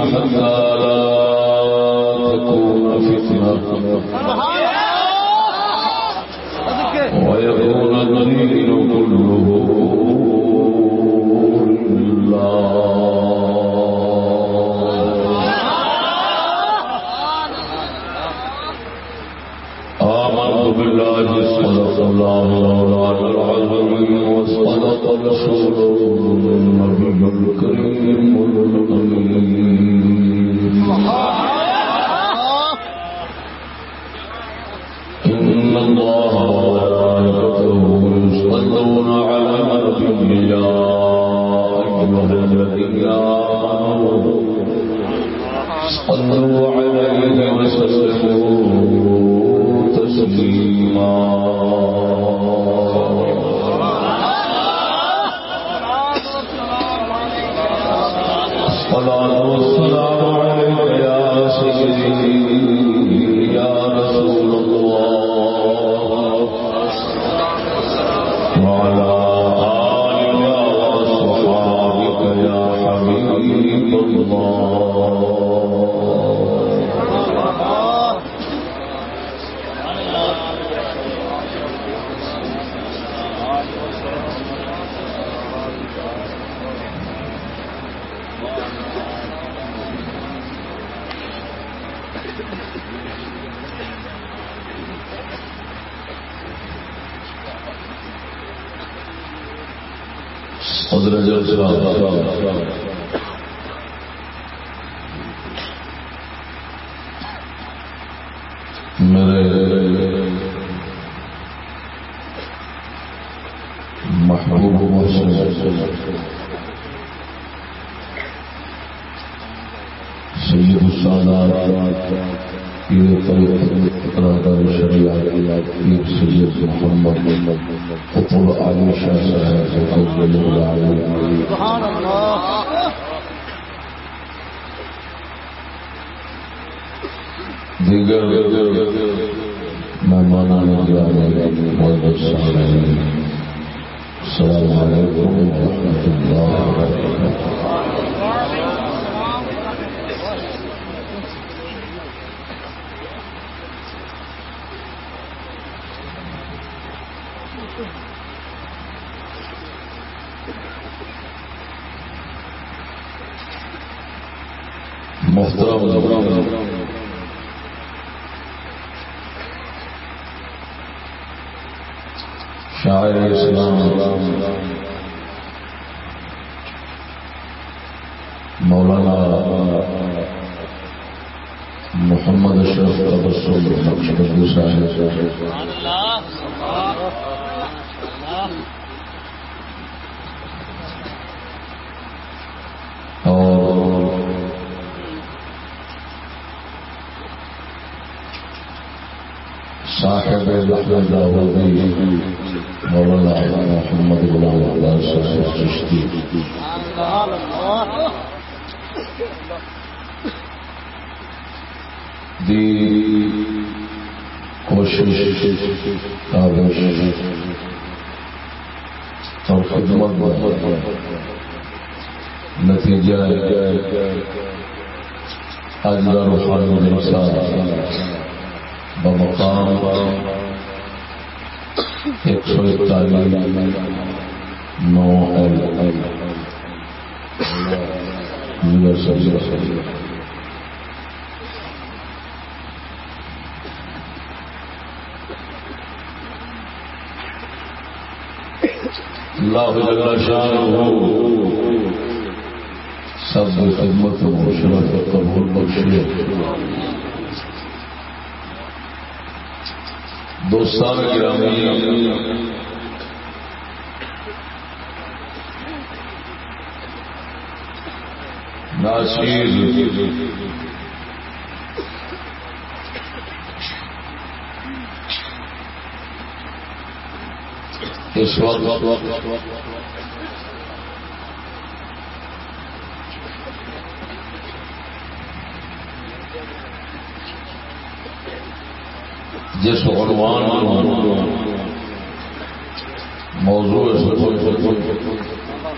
حتى اس وقت جس عنوان موضوع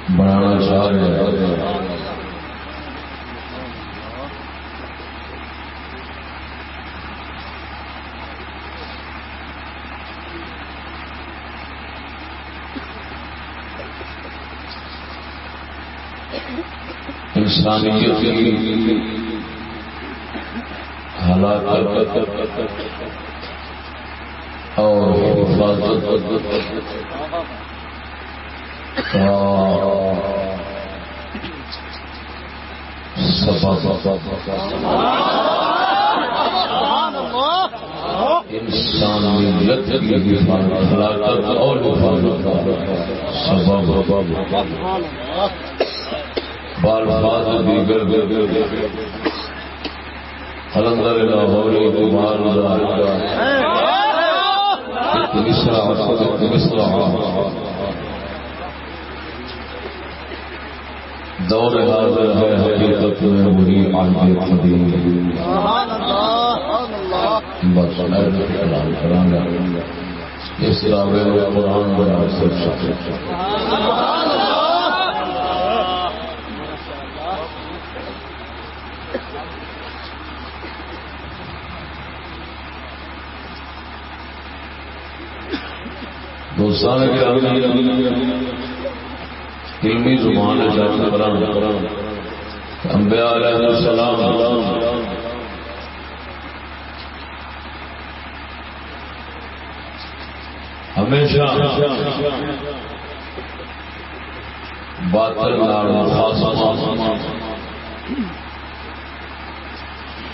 بنانا چاہ رہے ہیں انسانیت کی حالات اور حفاظت۔ انسانیت کی ہلاکت اور حفاظت۔ سبب۔ بالفاظ دیگر قلندر لاہور کمار دور حاضر ہے حقیقت میں وہی آج قدیم بس میں کلام گا اس دعوے قرآن بڑا سب دوستان علمی زبان انبیاء علیہ السلام۔ ہمیشہ باطل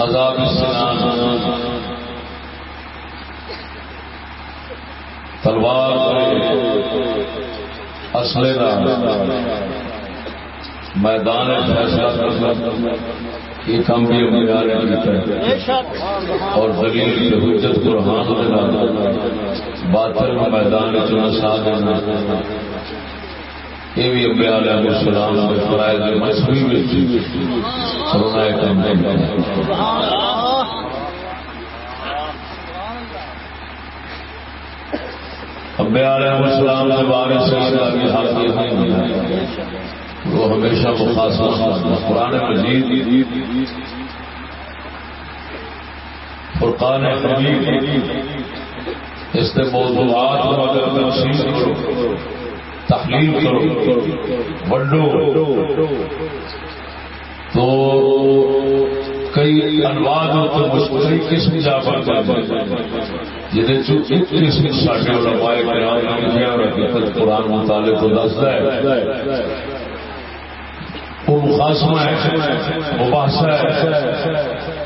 عذاب تلوار اصل میدان فیصلہ یہ کام بھی امیدوار اور دلیل حجت قرآن باطل میدان چنا سا دینا. یہ بھی علیہ السلام کے فرائض مذہبی کام علیہ السلام کے وہ ہمیشہ مخاصم قرآن مجید، فرقان حمید اس کے موضوعات کو اگر تفصیل کرو تحلیل کرو۔ بڑھو۔ تو کئی انواد کئی قسم جا پڑتا قسم ساڈے علماء کرام سارے حقیقت قرآن مطالعے کو دستا ہے۔ وہ مخاسمہ ہے، مباحثہ ہے۔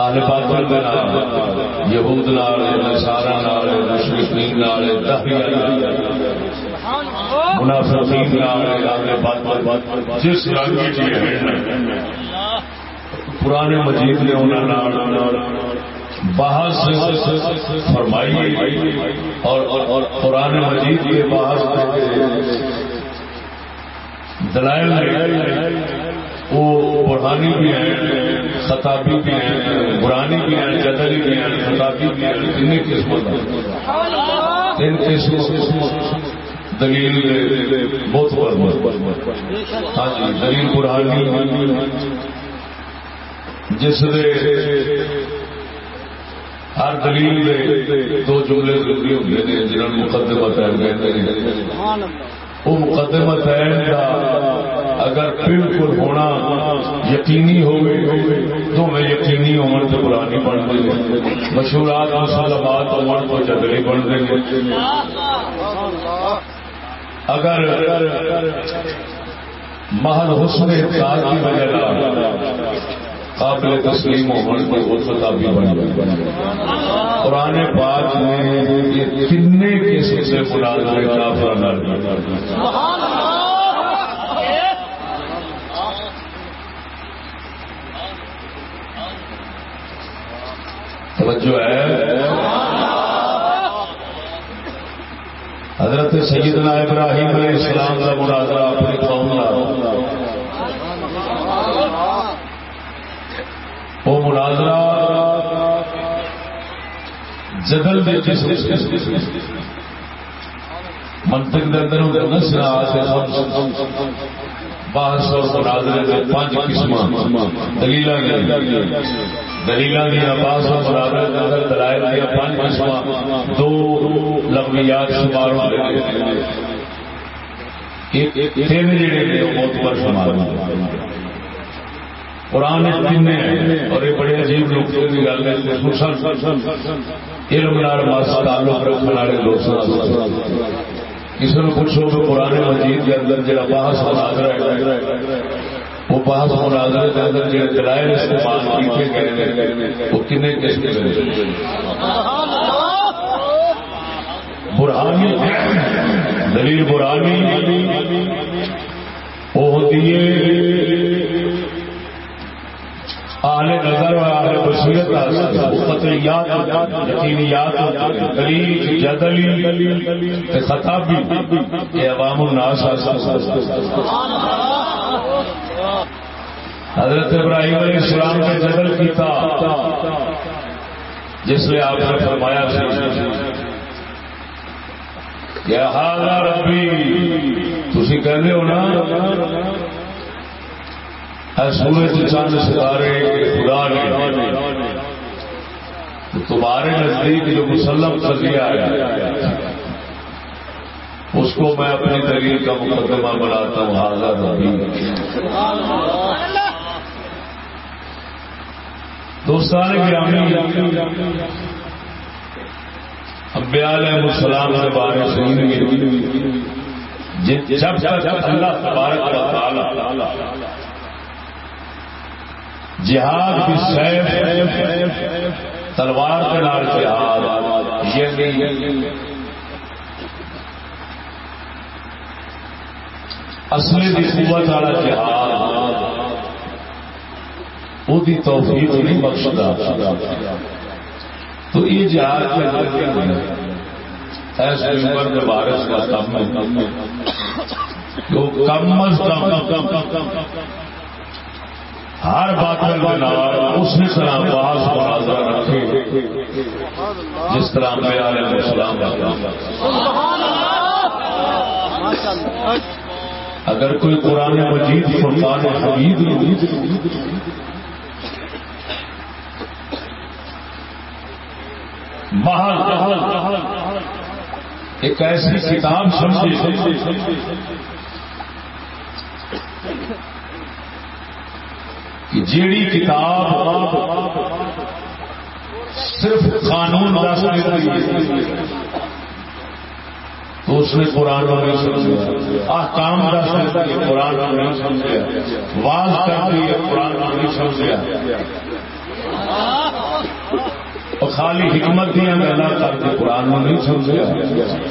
آل باطل دے نال، یہود نال نصارا نال مشرکین نال منافقین نال، آل باطل جس رنگ پرانے مجید نے انہاں نال، بحث فرمائی اور قرآن مجید کے بحث دلائل وہ برہانی بھی ہیں، خطابی بھی ہیں برانی بھی ہیں، جدلی بھی ہیں، خطابی بھی ہیں تین قسم تین قسم دلیل بہت ہاں جی دلیل برہانی جس دے ہر دلیل دے دو جملے ضروری ہوتے ہیں جنہوں نے مقدمہ تین کہتے ہیں۔ وہ مقدمہ تین کا اگر بالکل ہونا یقینی ہوئے تو میں یقینی عمر تو پرانی بن گئی مشہورات مسلمات عمر تو جدری بن گئی اگر محل حسن کی وجہ قابل تسلیم ہونے کی وہ خطابی بن قرآن پاک میں یہ تین قسم سے مناظر کافر توجہ ہے؟ حضرت سیدنا ابراہیم علیہ السلام کا مناظرہ اپنی قوم کا۔ وہ مناظرہ جدل دے منطق دے اندر ہوتا بحث اور مناظرے کے پانچ قسم دلیل دلیل دیا، بحث اور مناظرے کے اندر دلائل دیا پانچ قسم دو لمبیات شمار ہوتے تین جڑے بہت بڑھ شمار ہوتے قرآن تین اور یہ بڑے عجیب لوگ کی گل ہے علم تعلق رکھنے والے لوگ کسی نے پوچھو کہ قرآن مجید کے اندر جڑا بحث مناظر ہے، وہ بحث مناظر کے اندر جڑے دلائل استعمال کیے گئے وہ کن قسم کے برہانی۔ دلیل برہانی۔ وہ ہوتی ہے آل نظر اور آل بصیرت قطعیات یقینیات دلیل، جدلی خطابی کہ عوام الناس حضرت ابراہیم علیہ السلام نے جدل کیتا جس لیے آپ نے فرمایا کہ حالا ربی تھی کہنے ہو نا؟ سورج چند ستارے خدا نے تمہارے نزدیک جو مسلم کر دیا ہے، اس کو میں اپنی دلیل کا مقدمہ بناتا ہوں، حاضر ابھی دوستان گرامی امبیا علیہ السلام کے بارے سنیں جب جب اللہ تبارک و تعالی جہاد کی سیف تلوار کے نال جہاد یعنی اصلی کی قوت والا جہاد۔ وہ توفیق نہیں بخشتا۔ تو یہ جہاد کے اندر کیا ایسے عمر کے بارش کا کم کم از کم۔ ہر بات اسی طرح باس مناظر رکھے۔ جس طرح میں علیہ السلام اگر کوئی قرآن مجید فرقان حمید محل ایک ایسی کتاب سمجھے۔ کہ جیڑی کتاب صرف قانون دس تو اس نے قرآن کو نہیں سمجھا۔ آکام دس دیتی ہے، قرآن کو نہیں سمجھا۔ واز کر ہے، قرآن کو نہیں سمجھا۔ اور خالی حکمت دیا گلا کر کے قرآن میں نہیں سمجھا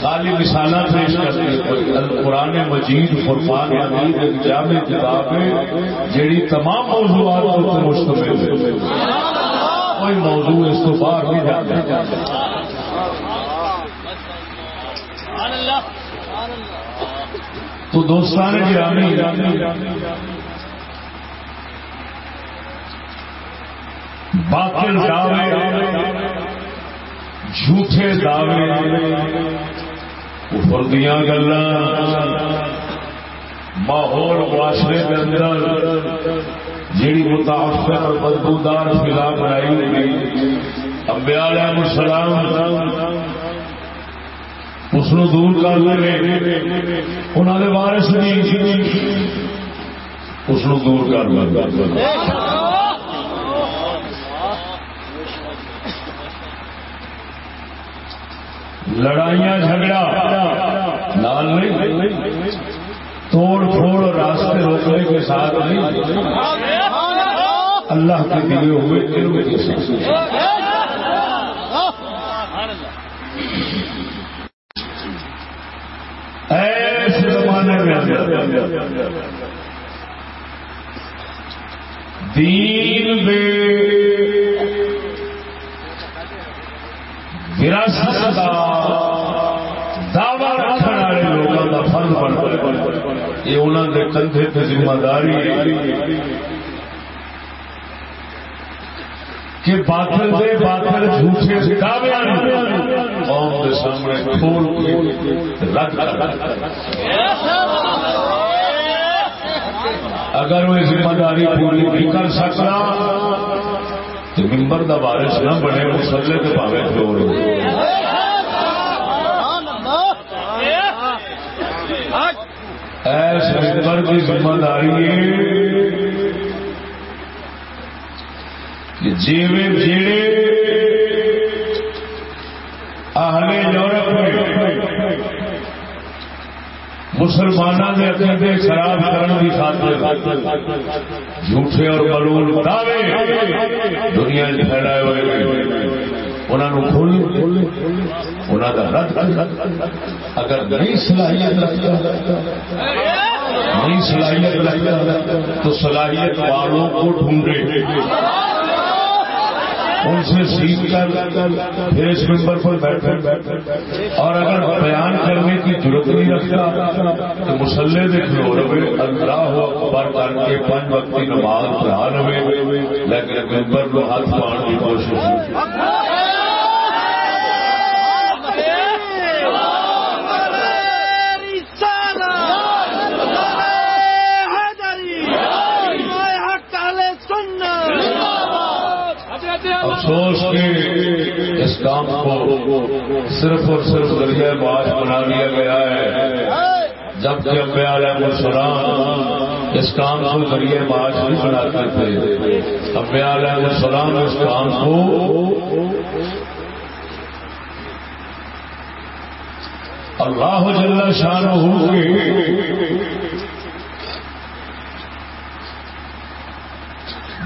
خالی مثالہ پیش کرتے قرآن مجید، فرقان حمید جامع کتاب ہے جیڑی تمام موضوعات پر مشتمل ہے۔ کوئی موضوع اس کو باہر نہیں جاتا۔ تو دوستان گرامی باطل دعوے، جھوٹے دعوے اوپر دیا گلا، ماحول معاشرے کے اندر جیڑی متاثر اور بدبودار فلا بنائی ہوئی امبیا علیہ السلام اس دور کر لے انہوں نے وارث نہیں۔ اس دور کر لے لڑائیاں جھگڑا۔ لال نہیں۔ توڑ پھوڑ راستے روکنے کے ساتھ نہیں۔ اللہ کے دیے ہوئے علم کے ساتھ۔ ایسے زمانے میں دین بے وراثت کا دعوی رکھنے والے لوگوں کا فرض بنتا یہ انہوں کندھے پہ ذمہ داری کہ باطل دے باطل جھوٹے دعوے قوم کے سامنے کھول کے رد اگر وہ ذمہ داری پوری نہیں کر سکتا ممبر کا بارش نہ بنے مسلے کے پاوے چھوڑ ایس ممبر کی ذمہ داری کہ جیوے جیڑے اہل یورپ میں مسلمانوں کے عقیدے خراب کرنے کی خاطر جھوٹے اور ملول دعوے دنیا پھیلائے ہوئے انہوں کھول۔ انہوں کا رد۔ اگر نہیں صلاحیت رکھتا، نہیں صلاحیت رکھتا، تو صلاحیت والوں کو ڈھونڈے۔ ان سے سیکھ کر پھر اس ممبر پر بیٹھے۔ اور اگر بیان کرنے کی ضرورت نہیں رکھتا، تو مسلح دیکھ لو رہے اللہ پر کر کے پانچ وقت کی نماز پڑھا رہے لیکن ممبر کو ہاتھ پاؤں کی کوشش۔ افسوس کے اس کام کو صرف اور صرف ذریعہ معاش بنا دیا گیا ہے۔ جبکہ امبیا علیہ السلام اس کام کو ذریعہ معاش نہیں بناتے تھے امبیا علیہ السلام اس کام کو اللہ جل شان ہو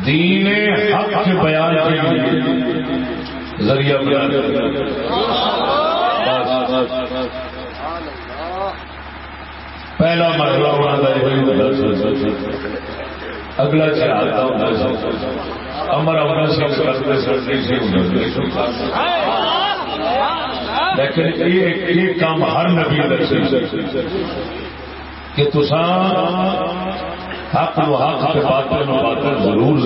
دین حق کے بیان کے لیے۔ ذریعہ بیان پہلا مرحلہ ہونا اگلا چاہتا ہوں امر امر سے کرتے سرنے سے لیکن یہ کام ہر نبی کہ تسان حق و حق کے باطل و باطل ضرور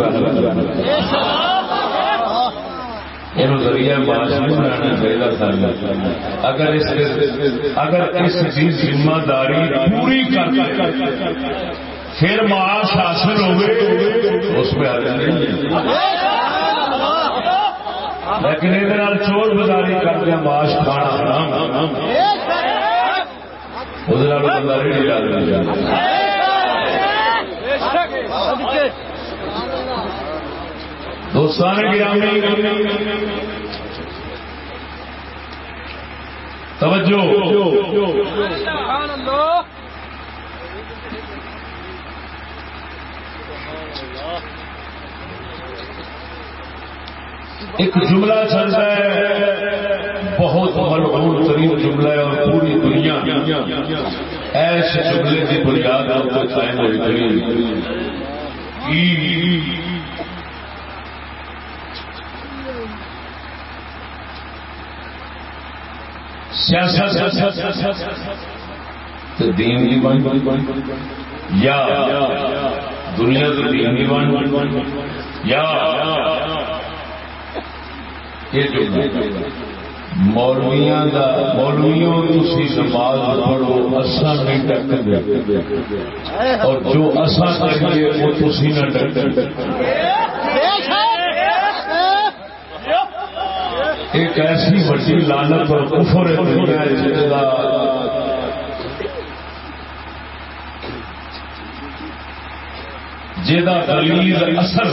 یہ ذریعہ معاش نہیں بنانا چاہیے اگر اس اگر اس کی ذمہ داری پوری کر پھر معاش حاصل ہوگی اس میں حل نہیں لیکن یہ چور بازاری کر کے معاش کھانا حرام۔ وہ بازاری نہیں لا دوستان گرامی توجہ۔ ایک جملہ چلتا ہے بہت ملعون ترین جملہ ہے اور پوری دنیا ایسے جملے کی بنیاد آپ کو قائم ہوئی۔ سیاست دین کی بن یا دنیا تو دین کی بن یا یہ جو مولویاں دا مولویوں تسی نماز پڑھو اساں نہیں ڈکتے اور جو اساں کریے وہ تسی نہ ڈکتے ایک ایسی بڑی لانت اور کفر دنیا جس کا جا دلیل اثر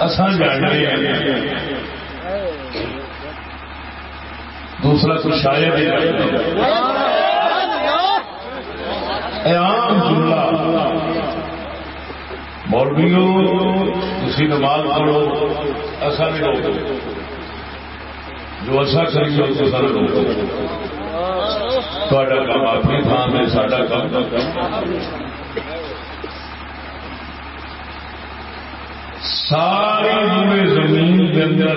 اساں جانتے ہیں دوسرا تو شاید عام جملہ۔ مولویوں تھی نماز پڑھو، ایسا نہیں ہو۔ جو ایسا کریے تو سر تا کام اپنی تھان میں، ساڈا کام سارے پورے زمین کے اندر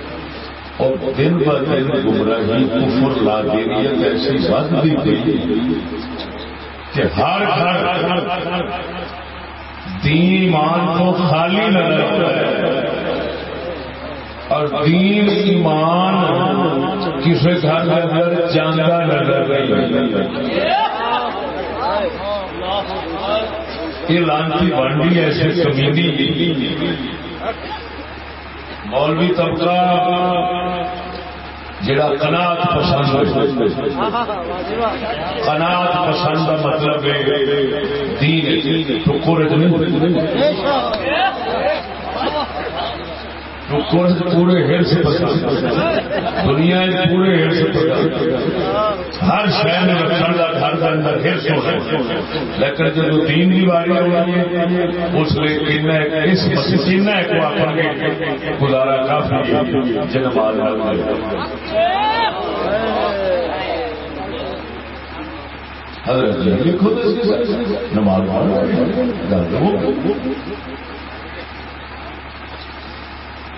اور دن ب دن گمراہی، کفر لا دینیت ایسی بات بھی گئی کہ ہر گھر دین ایمان کو خالی نظر آتا ہے۔ اور دین ایمان کسی گھر کے اندر جانا نظر نہیں یہ لانتی بانڈی ایسے کمیونی مولوی طبقہ جڑا کنات پسند کنات پسند کا مطلب دین ٹکر پورے ہر سے دنیا پورے ہر سے ہر شہر میں رکھنے کا گھر کے اندر ہر سو لیکن جب دین کی باری آئی اس لیے اس مسیح کو اپنے گزارا کافی جنمال حضرت نماز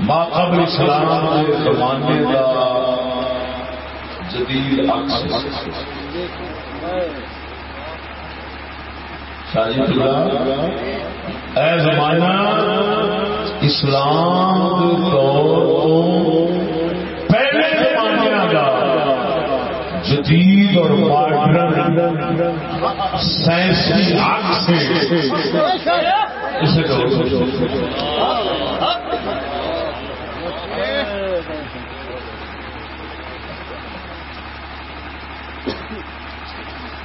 ما قبل اسلام کے زمانے کا جدید شاہی اے زمانہ، اسلام کے دور پہلے زمانے کا جدید اور ماڈرن سائنسی آگ سے اسے کہو۔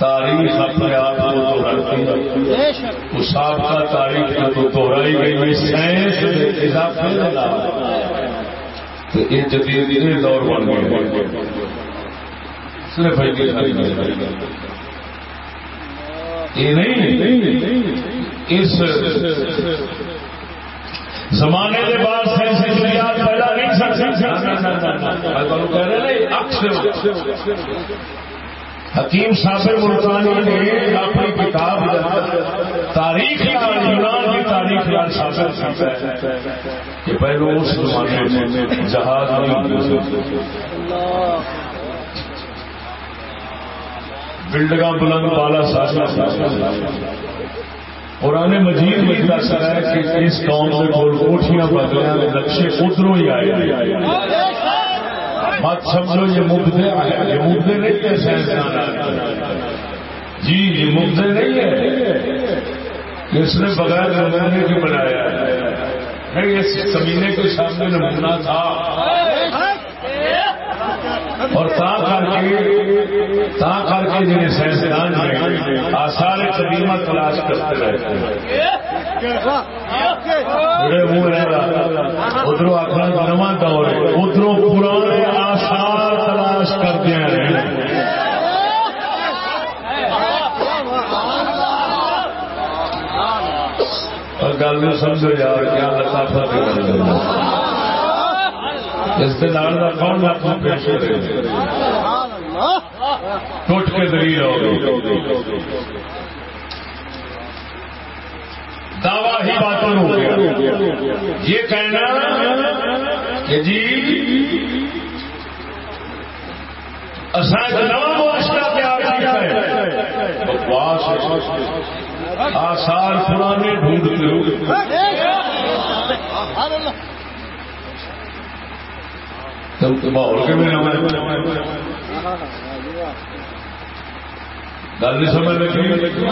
تاریخ اپنے آپ کو تو سابقہ تاریخ کو دوہرائی گئی سائنس اضافے تو یہ جدید دور بن گئے صرف یہ نہیں اس زمانے کے بعد سائنس پیدا نہیں سکتے حکیم صاحب ملتانی نے اپنی کتاب تاریخ یونان کی تاریخ کہ پہلو اس زمانے میں جہاز نہیں ہوتے بلڈنگ بلند بالا ساسا قرآن مجید میں دس ہے کہ اس قوم سے کول کوٹیاں بدلے نقشے ادھروں ہی آئے۔ مت سمجھو یہ مبدے یہ مبدے نہیں ہے سائنسدان جی یہ مبدے نہیں ہے۔ اس نے بغیر نمونے کی بنایا ہے۔ اس زمینے کے سامنے نمونہ تھا۔ ہاں۔ اور تا کر کے تا کر کے جنہیں سائنسدان ہیں آسان قدیمہ تلاش کرتے رہتے ہیں میرے منہ ادھر آخر نواں دور ہے ادھر پرانے آسار تلاش کرتے ہیں۔ گل سمجھو یار، کیا لطافت اس کے نال کا کون لفظ پیش کرے ٹوٹ کے دلیل ہو گئی دعوی ہی باطل ہو گیا۔ یہ کہنا کہ جی نواں معاشرہ تیار کیا ہے۔ بکواس آسار پرانے ڈھونڈتے ہو۔ ماحول کے میں گل نہیں سمجھ لگی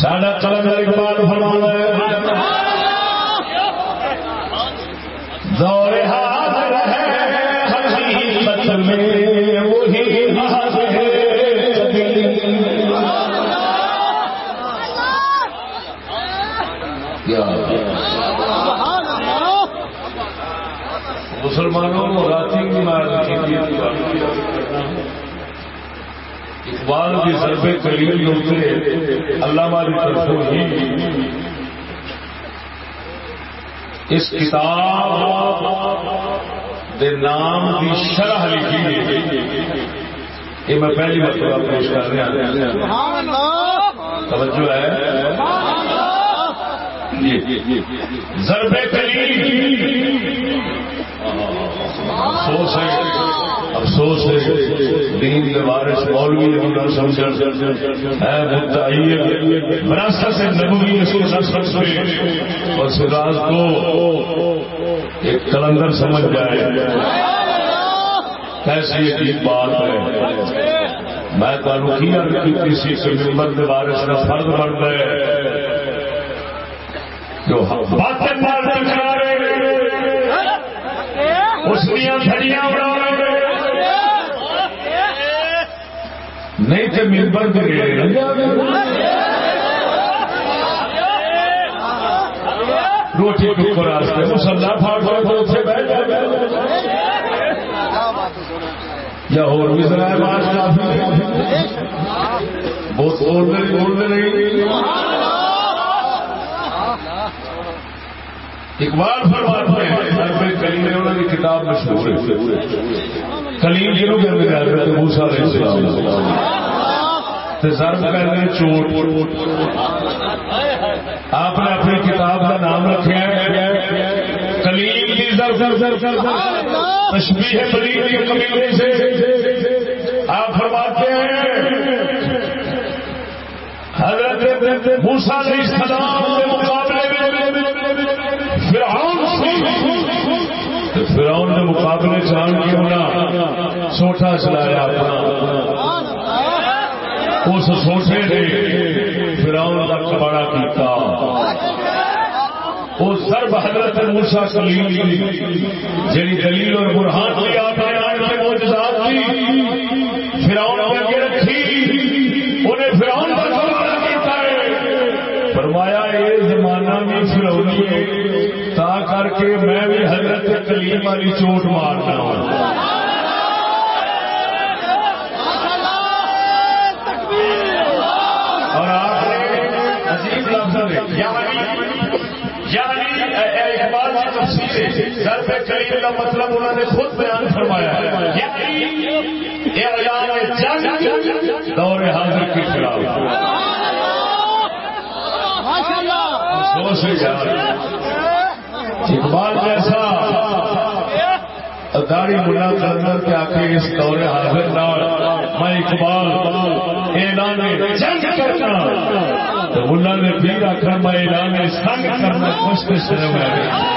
ساڈا قلم اقبال فرمانا ہے دور حاضر ہے حقیقت میں وہی حاضر ہے مسلمانوں کو راتی کی اقبال کی ضربے کلیل اترے علامہ کی طرفوں ہی اس کتاب دے نام کی شرح لکھی ہے۔ یہ میں پہلی مرتبہ پیش کر رہا توجہ ہے۔ ضرب کلیل افسوس ہے افسوس ہے، دین کے وارث مولوی نہ سمجھ ہے مدعی وراثت سے نبوی اس کو نہ سمجھ اور سراج کو ایک کلندر سمجھ جائے. کیسی ایک بات ہے۔ میں تمہیں کی عرض کی کسی سے، ممبر کے وارث کا فرد بن گئے۔ جو باتیں باتیں کرا اس دیا اڑا نہیں تو ممبر روٹی ٹکر راستے مسلا پھاڑ پھاڑ تو اتنے بیٹھ یا اور بھی ذرائع بات کافی بہت بولتے نہیں اقبال فرماتے ہیں کلیم انہوں کی کتاب مشہور ہے۔ کلیم جنہوں کے اندر حضرت موسا علیہ السلام۔ ضرب کہتے چوٹ۔ آپ نے اپنی کتاب کا نام رکھا ہے۔ کلیم کی ضرب ضرب ضرب تشبیہ بلید کے قبیلے سے۔ آپ فرماتے ہیں، حضرت موسا علیہ السلام کے مقابلے فراؤن کے مقابلے جان کے ہونا سوٹا چلایا اپنا۔ اس سوٹے نے فراؤن کا کباڑا کیتا۔ وہ سرب حضرت موسا کلیم جی دلیل اور برہان کی آپ کے موجودات تھی فراؤن یعنی, یعنی اقبال کی تفصیل ضرب کلیم کا مطلب انہوں نے خود بیان فرمایا ہے۔ یعنی دور حاضر کے خلاف۔ افسوس ہے اقبال جیسا داڑی ملا کلندر کے آخر اس دور حاضر نال میں اقبال اعلان جنگ کرنا تو ملا نے بھی آخر میں اعلان سنگ کرنا کچھ تو شرم ہے۔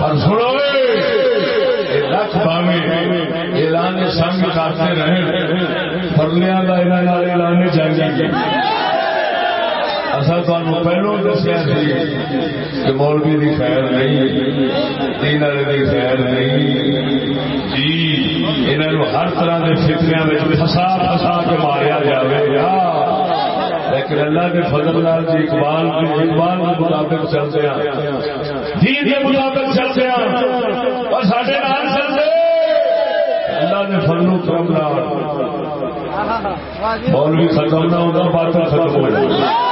پر سنو لکھ باوے اعلان سنگ کرتے رہے فرلیا کا اعلان جنگ اصل تمہیں پہلو دسیا کہ مولوی کی خیر نہیں تین والے کی خیر نہیں جی انہوں ہر طرح کے فکریا فسا فسا کے ماریا جائے گا لیکن اللہ کے فضل لال جی اقبال اقبال کے مطابق چلتے ہیں۔ دین کے مطابق چلتے ہیں۔ اور سارے نام چلتے اللہ نے فضل و کرم لال مولوی ختم نہ ہوتا بات ختم ہو جائے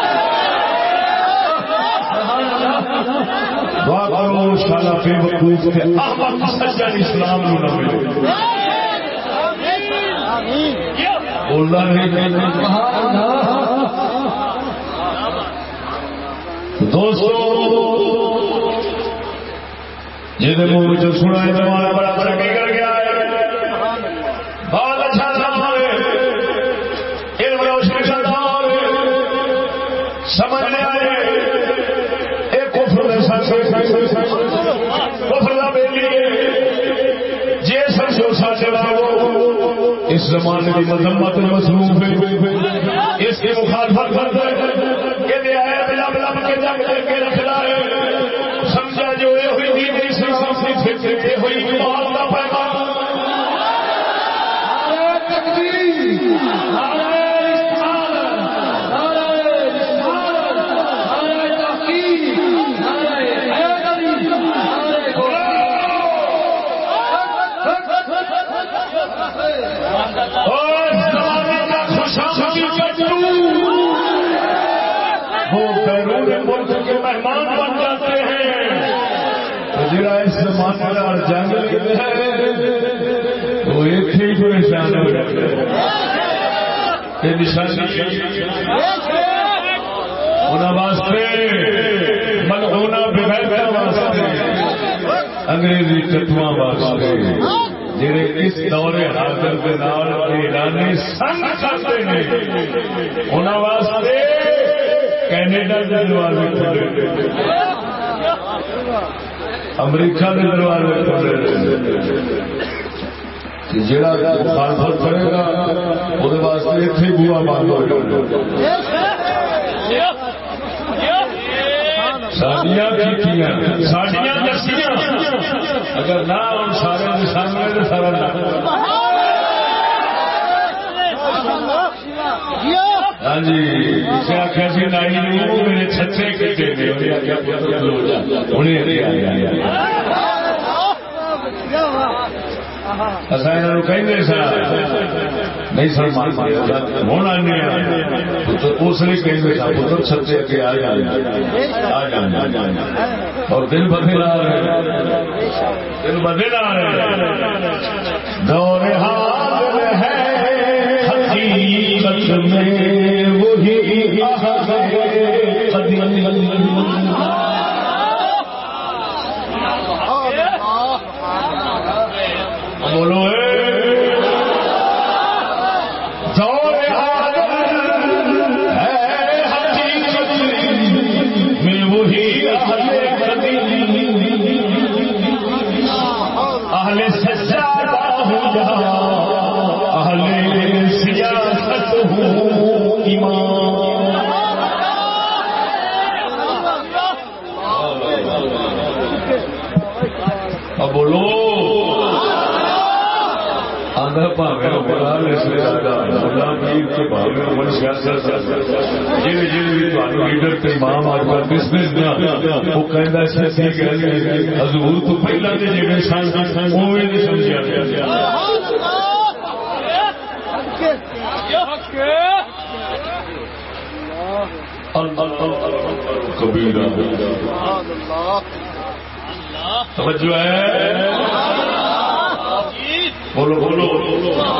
کرو شالا بے وقوف کے احمد سجن اسلام نو نہ ملے۔ بولنا نہیں دوستو منہ جو سنا ہے بڑا ترقی کر گیا ہے۔ بہت اچھا تھا علم روشنی کا دور سمجھ لے آئے۔ اس زمانے کی مذمت مصروف ہے۔ اس کی مخالفت کرتا ہے کہ دے آئے بلا بلا کے جگ کر کے رکھ رہا ہے۔ سمجھا جو یہ ہوئی دین کی اسلام کی فکر ہوئی۔ مال کا پیغام اور زمانے کا خوشامدی کٹو وہ بیرون ملک کے مہمان بن جاتے ہیں جڑا اس زمانے کا وہ ہی پریشان ہو جاتے ہیں نشانی واسطے بغیر واسطے انگریزی چٹوا واسطے۔ جڑے اس دور حاضر کے نال اعلان سنگ کرتے ہیں انہوں واسطے کینیڈا کے دروازے کھلے امریکہ کے دروازے کھلے جڑا مخالفت کرے گا وہ واسطے اتنے بوا بند ہو جائے سڈیا سڈیا دسیاں اگر نہ ہوں سارے سامنے تو سارا ہاں جی اسے آخیا سی نائی میرے چھچے کٹے اصل سا نہیں سر ہوں آنے اس لیے کہیں سا پتر چھچے کے آ جانا اور دل بدل آ رہے دل بدل آ رہے دور حال ہے، حقیقت میں وہی جی جی لیڈر تے امام آج کل بزنس دیا وہ کہہ سی کہ حضور تو پہلا کے سن وہ نہیں سمجھا کبیرہ توجہ ہے؟ بولو بولو۔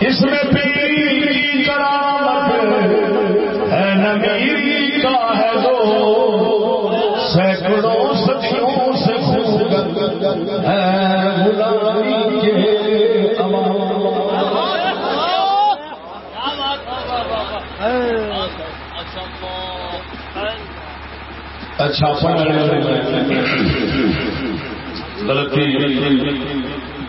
اس میں پیری کی کرامت ہے نبی کا ہے دو۔ سینکڑوں صدیوں سے خوب ہے غلامی کے اچھا غلطی۔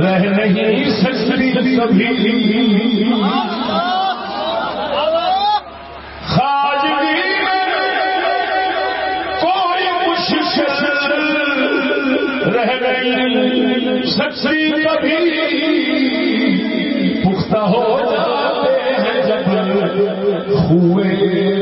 رہ نہیں سکتی کبھی خاجگی کوئی مشکل رہ نہیں سکتی کبھی پختہ ہو جاتے ہیں جب ہوئے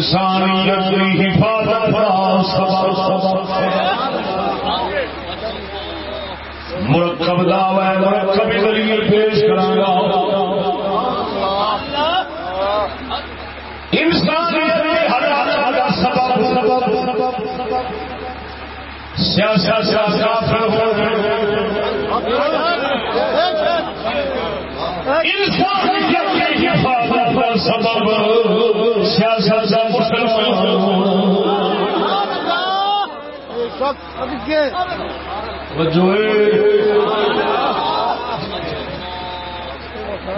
انسانیت حفاظت مرکب دعوی مرکب دلیل پیش کرا انسانیت حلال سبب سبب سیاست کافر ہو سبب سیاست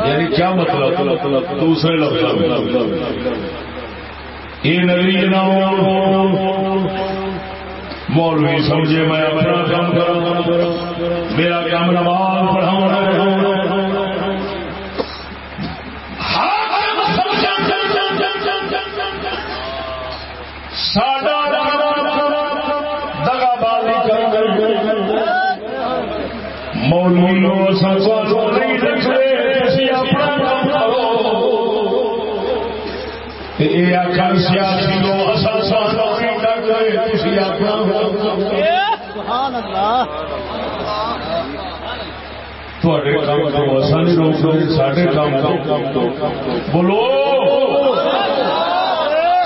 یعنی کیا مطلب؟ دوسرے لفظ یہ نبی مولوی سمجھے میں اپنا کام کروں میرا کام نماز پڑھاؤں دگا بازی مولوی نہیں اپنا کام کرو یہ آخر سیاسی لو اصل تھی اپنا کام تو، اصل نہیں روک سارے کام بولو۔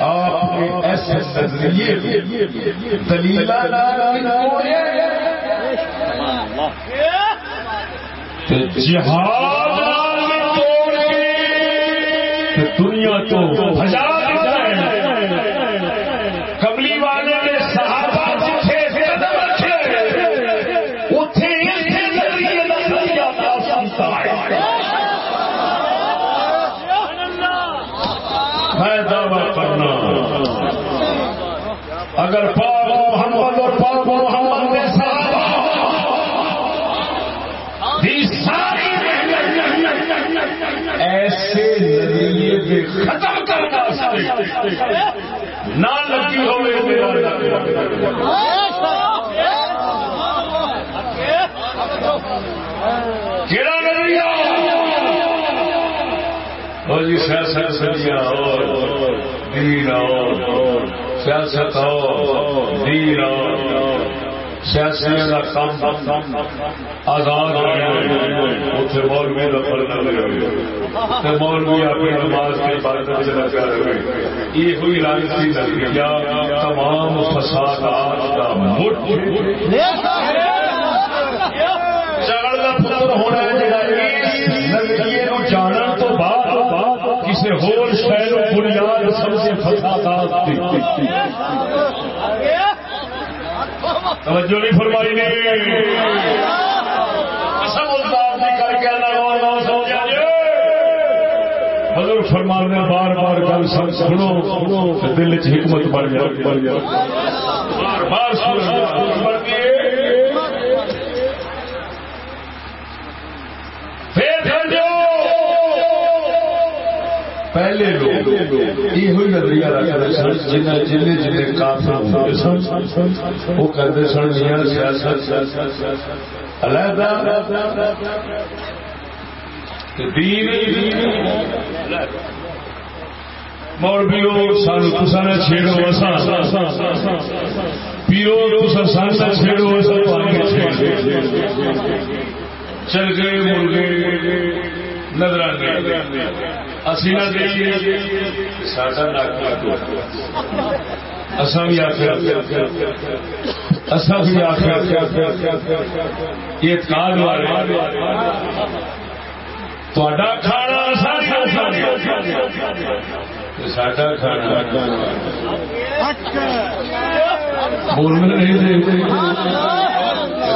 آپ نے ایسے نظریے دلیل جہاد دنیا تو ہزار اگر پاک محمد اور پاک محمد نے صحابہ دی ساری ایسے نظریے کے ختم کرنا نہ لگی ہوئے میرا نظریہ۔ اور جی سیاست اور دین اور سیاست اور دین اور کا کام آزاد اتنے مولوی لگے مولوی اپنی نماز کے بعد لگا رہے یہ ہوئی تمام فسادات کا مٹ۔ بعد کسی ہور شہر بنیاد سب سے فسادات توجہ نہیں فرمائی نے. کر کے حضور فرمانے بار بار گل سن سنو دل چ حکمت بڑھ جائے. بار بار بڑھتی پہلے لوگ۔ یہ نظریہ رکھتے سن جن جن کافر ہوتے سن۔ وہ کرتے سن میاں سیاست علیحدہ مولویو سان تسا چھیڑو پیرو تسا سان چھیڑو چل گئے مل گئے۔ نظر اسی نہ دئیے ساڈا اساں بھی آخر اساں بھی آخر یہ کال والے تھوڑا کھانا ساڈا کھانا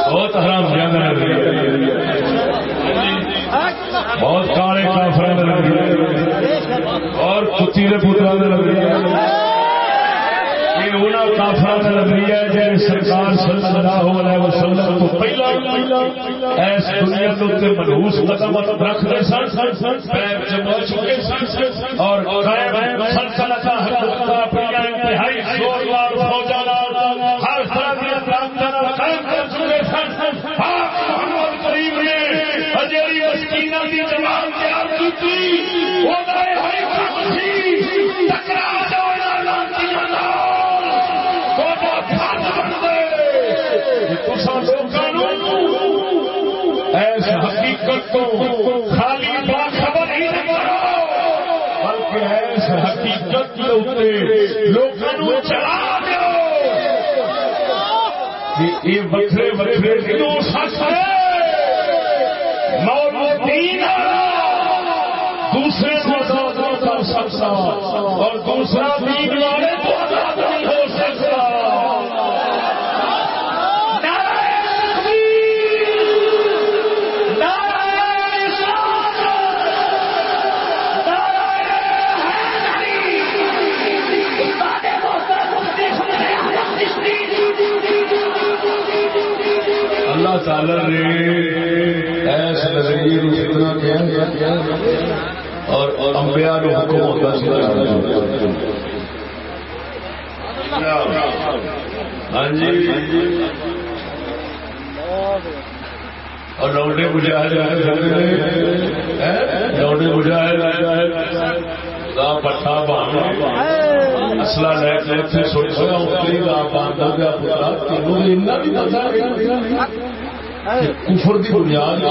بہت حرام جانا بہت کالے کافر اور کتی کے پترا کافر ہے۔ جی سرکار صلی اللہ علیہ وسلم تو پہلا ایس دنیا کے منہوس قدم رکھتے سن پیر جما چکے سن، اور سلطنت اپنی انتہائی زوردار لال فوجا ہر طرح کی قائم کر چکے سن محمد کریم نے ہجری مسکینہ کی جواب تیار کی تھی وہ ہری ٹکرا ایس حقیقت کو خالی باخبر ہی نہیں کرو بلکہ ایس حقیقت کے اتنے لوگوں چلا دو یہ بکھرے بکھرے دنوں سچ ہے۔ دوسرے کو آزاد کر سکتا اور دوسرا دین والے کیا اور امبیا حکم ہوتا ہاں جی۔ اور لوڈے مجاہد لوڈے مجاہد پٹھا باندھ اصلا لے کے اتنے سوچ سکا اتنی باندھا گیا پتا تینوں بھی پتا کفر کی بنیاد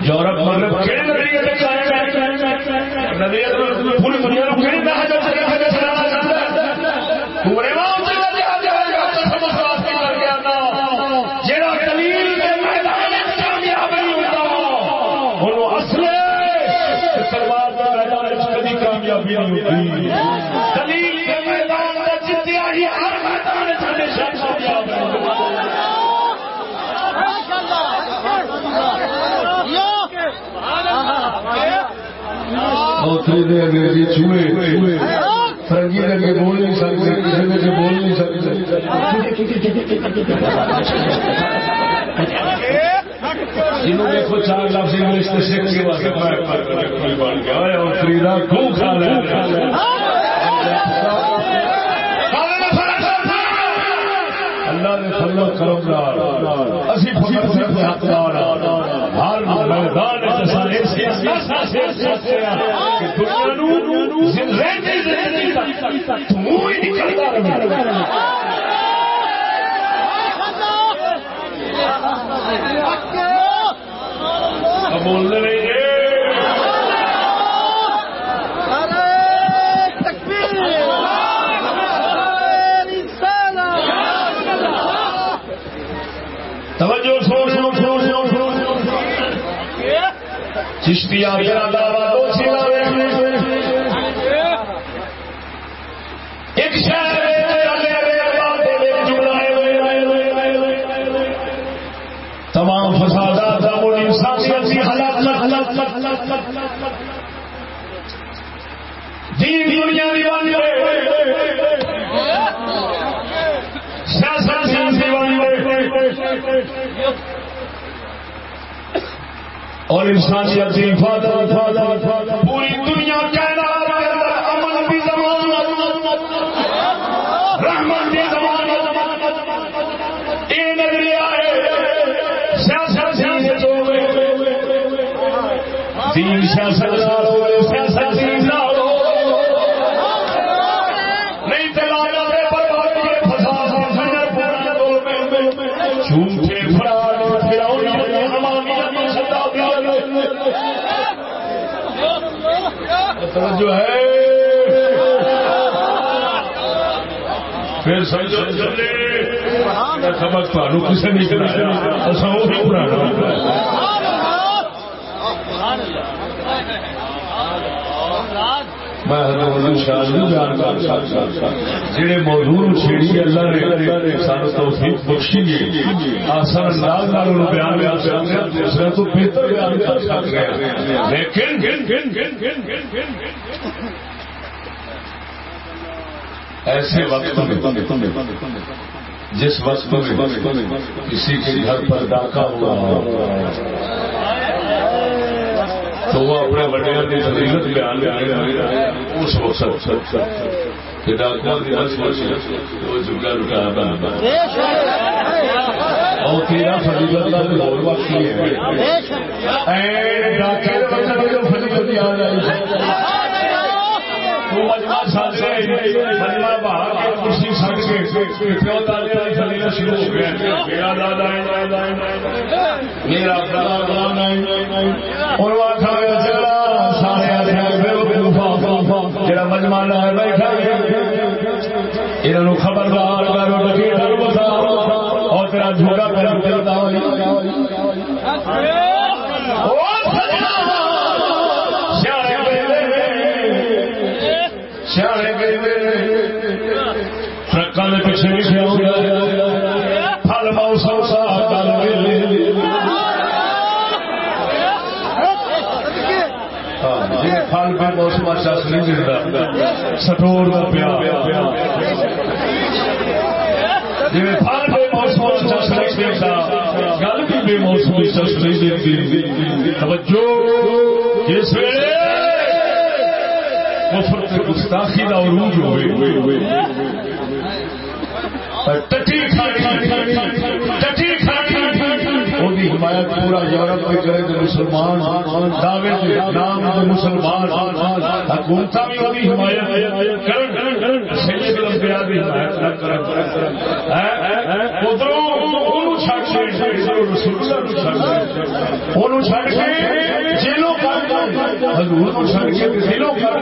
یورپ پوری دنیا پورے کامیابی نہیں ہوتی دلیل کے میدان میں جتیا ہی ہر میدان ہمیشہ کامیاب اوتری دے انگریزی چوہے فرنگی دے کے بول نہیں سکتے، کسی دے کے بول نہیں سکتے. جنہوں چار لفظ انگلش سے سیکھ کے واسطے بن گیا۔ کھا لے۔ اللہ نے فضل کرم اسی فقط ہر میدان بولنے نہیں چشتی آگے دنیا دی سیاست اور انسانیت کی حفاظت۔ پوری دنیا سبق تمہیں کسی نہیں کرایا وہ پرانا جڑے موضوع چھیڑی اللہ نے توفیق بخشی آسان انداز بیان دوسرا تو بہتر بیان کر سکتے ہیں لیکن ایسے وقت میں، جس وقت میں کسی کے گھر پر ڈاکہ ہوا، تو وہ اپنے بڑے کی فضیلت بیان اس وقت اور تیرا فضیلت کا اور وقت میرا جڑا مجمع بیٹھا یہ خبردار اور تیرا جھوٹا کر چلتا ٹرکا پھل موسم سا ہاں، جی، پھل پہ موسم اچھا چس نہیں ملتا۔ سٹور کا پیا۔ جی پھل پہ موسم اچھا چس نہیں ملتا۔ گل بھی بے موسم اچھا چس نہیں دیتی توجہ۔ جس گستاخی کا عروج ہوئے۔ ٹٹی ٹٹی حمایت پورا یورپ میں کرے تو مسلمان، دعوے نام تو مسلمان حکومت بھی وہی حمایت سید الانبیاء دی حمایت نہ کرن۔ ادھروں اونوں چھڈ کے رسول اللہ اونوں چھڈ کے جیلوں کر حضور نو چھڈ کے جیلوں کر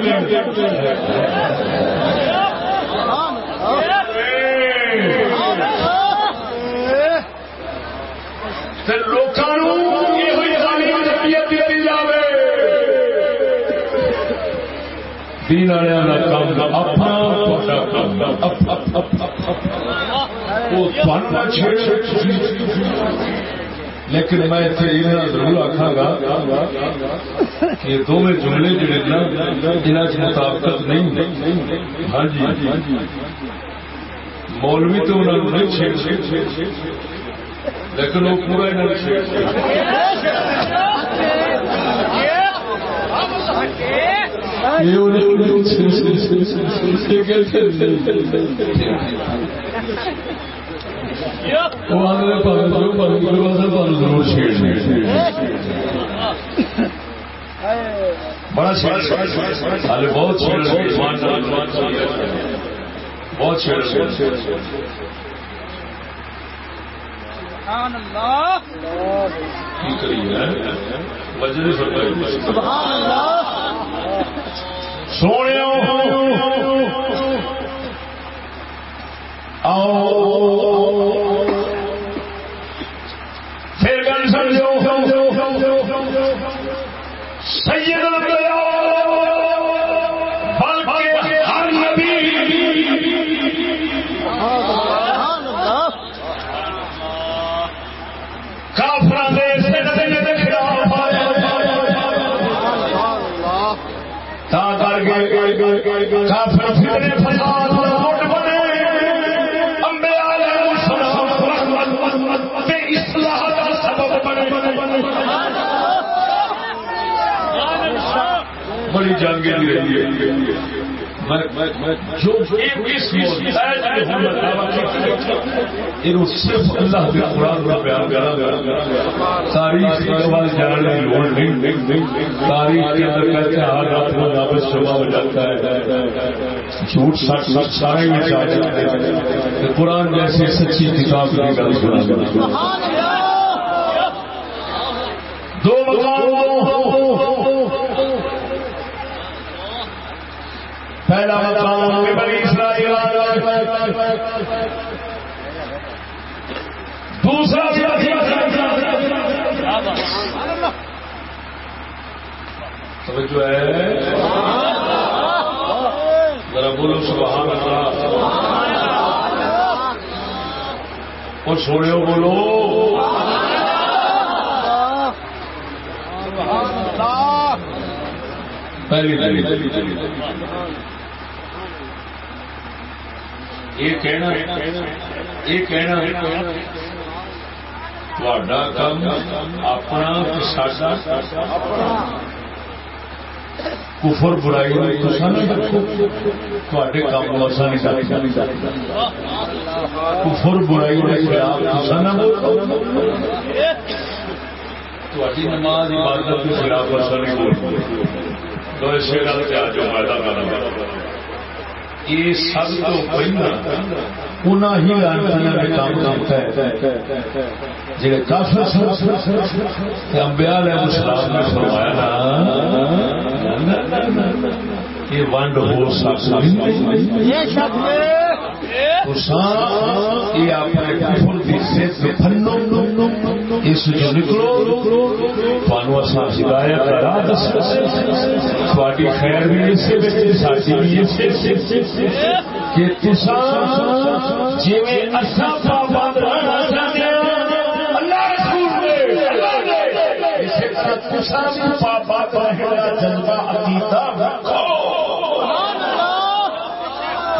دین والے کام اپنا لیکن میں اتنے یہ ضرور آخا گا کہ دونوں جملے جڑے نا یہاں کی مطابقت نہیں ہاں جی مولوی تو انہوں نے نہیں لیکن وہ پورا انہوں نے چھیڑ بڑا بہت چھیڑ سونے آؤ۔ کافر فکرے فساد لوٹ بنے۔ تے اصلاح کا سبب بنے۔ بڑی جنگ رہی ہے۔ جو صرف اللہ کے قرآن کا کرا تاریخ جان کی لوڑ نہیں تاریخ کے اندر کہتے ہیں ہر رات کو واپس شبہ ہو جاتا ہے۔ جھوٹ سچ سچ سارے میں چاہ جاتے ہیں قرآن جیسی سچی کتاب کی گل سنا دو پہلا مقام بنی اسرائیل دوسرا جو ہے؟ ذرا بولو سبحان اللہ۔ اور سوڑے بولو۔ پہلی پہلی یہ کہنا یہ کہنا اپنا کفر برائی تے کام کفر برائی نماز عبادت کے خلاف اصا نہیں بول تو اسی گل سے آج فائدہ کرنا یہ سب تو پہلا انہیں ہی کام ہے۔ کافر امبیا علیہ السلام نے فرمایا نا یہ ونڈ ہو سکتی یہ اپنے کفر سے اس جو نکلو تھانو اصا اچھا ہدایت کرا دس تھوڑی خیر بھی اسے ساری بھی اسے کہ تسا جی اصا اچھا پابند رہنا چاہتے تسا بھی پابند رہنا جذبہ عقیدہ رکھو۔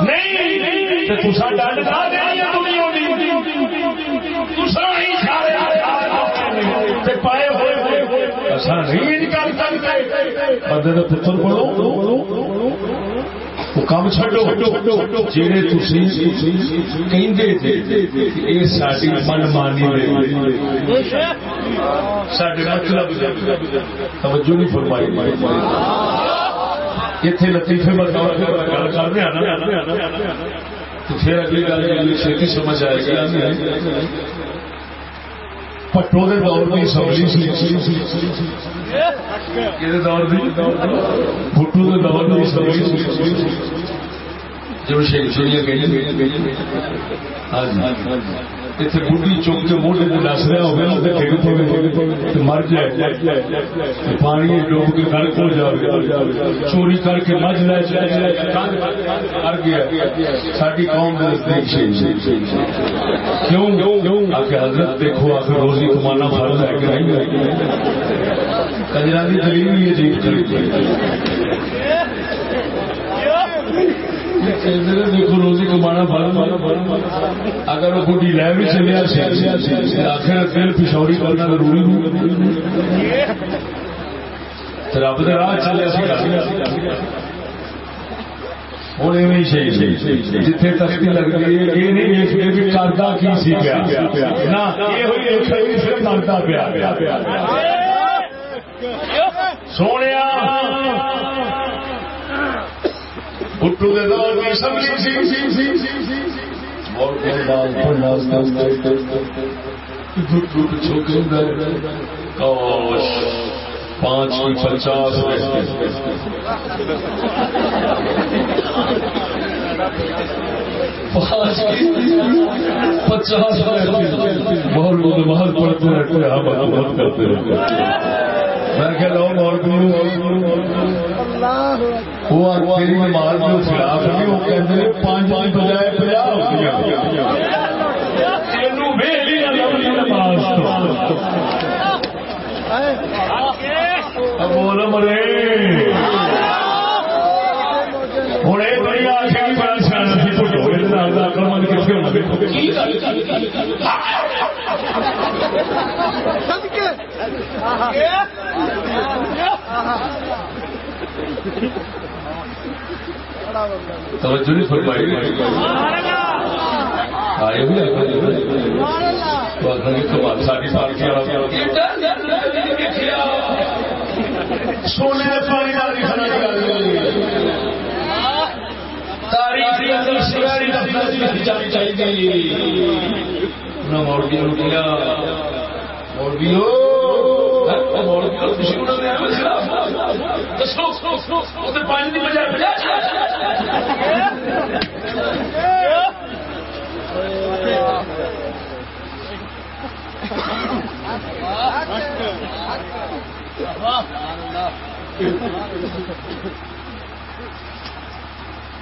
نہیں تسا ڈنڈ دنیا بندے کا پتر بڑو کام چڈو جہے یہ ساری من مانی سڈے مطلب توجہ نہیں فرمائی اتنے لطیفے بتاؤ گل کر رہے ہیں پھر اگلی گل چھتی سمجھ آئے گی پٹو دے دور کی اسمبلی دور بھٹو دے دور کی اسمبلی جو شیخ شریع ہاں جی۔ اتنے بڑھی چک کے موڈے میں نس رہا ہوگا مر جائے پانی ڈوب کے گھر کو جائے چوری کر کے مجھ لے مر گیا ساری قوم کیوں آ کے حضرت دیکھو آ کے روزی کمانا فرض ہے کہ نہیں کجرا کی دلیل بھی عجیب دیکھو روزی کمانا اگر وہ بڑھی لے بھی چلے آخر دل پچھوڑی کرنا ضروری رب دے راہ چلے ہوں جتھے تختی لگتی ہے یہ نہیں دیکھتے بھی کرتا کی سی پیا کرتا پیا سونے بٹو دور میں پانچ پچاس پچاس بہت بہت پڑھتے رہتے ہیں بہت کرتے رہتے میں کہ لو مولوی وہ تیری نماز کے خلاف نہیں وہ کہتے پانچ پانچ بجائے بول مرے۔ ہوں یہ بڑی آخر بڑا سیاح سی پٹو آکرمن کتنے توجہ نہیں فرمائی۔ آئے بھی ساری پارٹی سونے پانی چاہیے پانی تو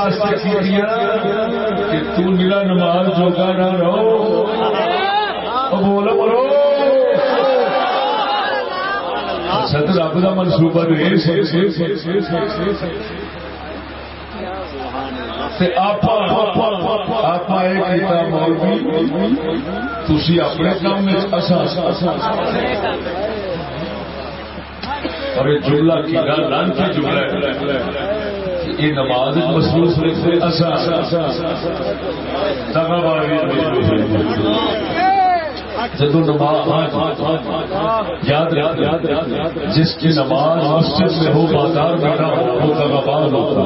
واسطے کیا کہ تو میرا نماز جوگا نہ رہو۔ بولو بولو ست رب کا منصوبہ آپ تھی اپنے کام میں اور جملہ کی گل لانتی جملہ یہ نماز مصروف جب نماز یاد یاد جس کی نماز مسجد میں ہو، بازار میں نہ ہو، وہ دغاباد ہوتا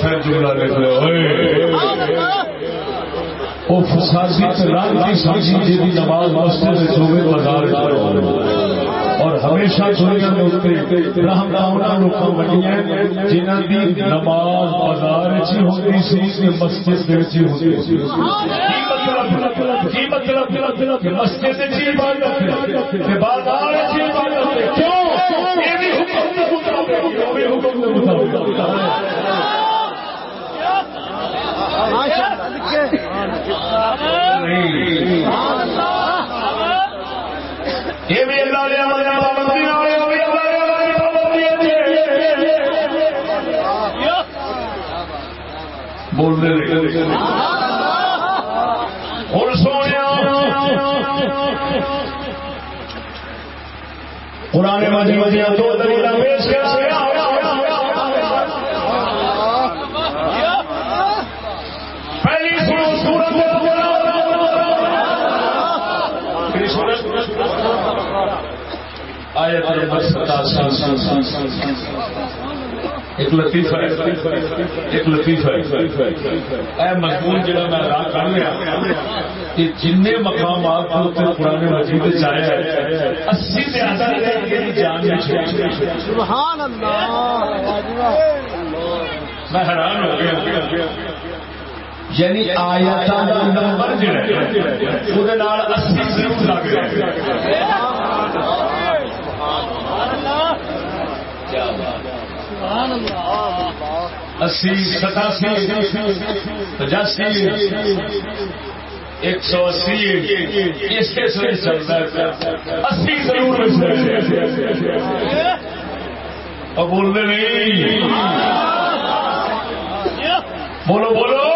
پھر جملہ لکھ لے وہ فسادی رنگ کی سمجھی جی نماز مسجد میں ہوئے بازار اور ہمیشہ دنیا کے رحم لوگوں بنیا جنہ کی نماز بازار چی ہوتی سی مسجد ہوتی مسجد بازار حکم کے مطابق یہ بھی اللہ نے پابندی بول رہے اور سونے قرآن مجھے مجھے دو دلیل پیش پہلی ایک اے مضمون جڑا میں کر کہ جن مقامات کو قرآن مجید چاہے اسی جان سبحان اللہ۔ میں حیران ہو گیا۔ یعنی آیات نمبر جڑا وہ اسی ضرور لگ رہا اسی ستاسی، پچاسی، ایک سو اسی، اس کے سے چلتا ہے۔ اسی ضرور اور نہیں۔ بولو بولو۔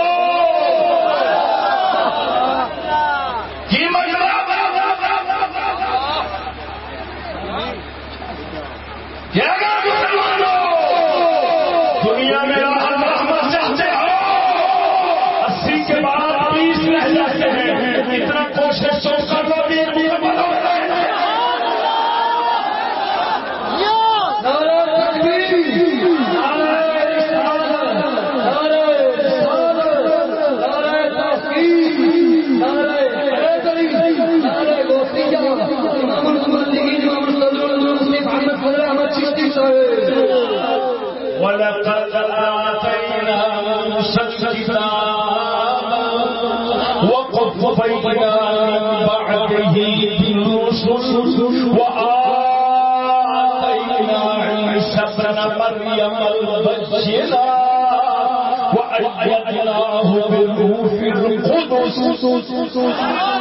苏苏苏苏苏。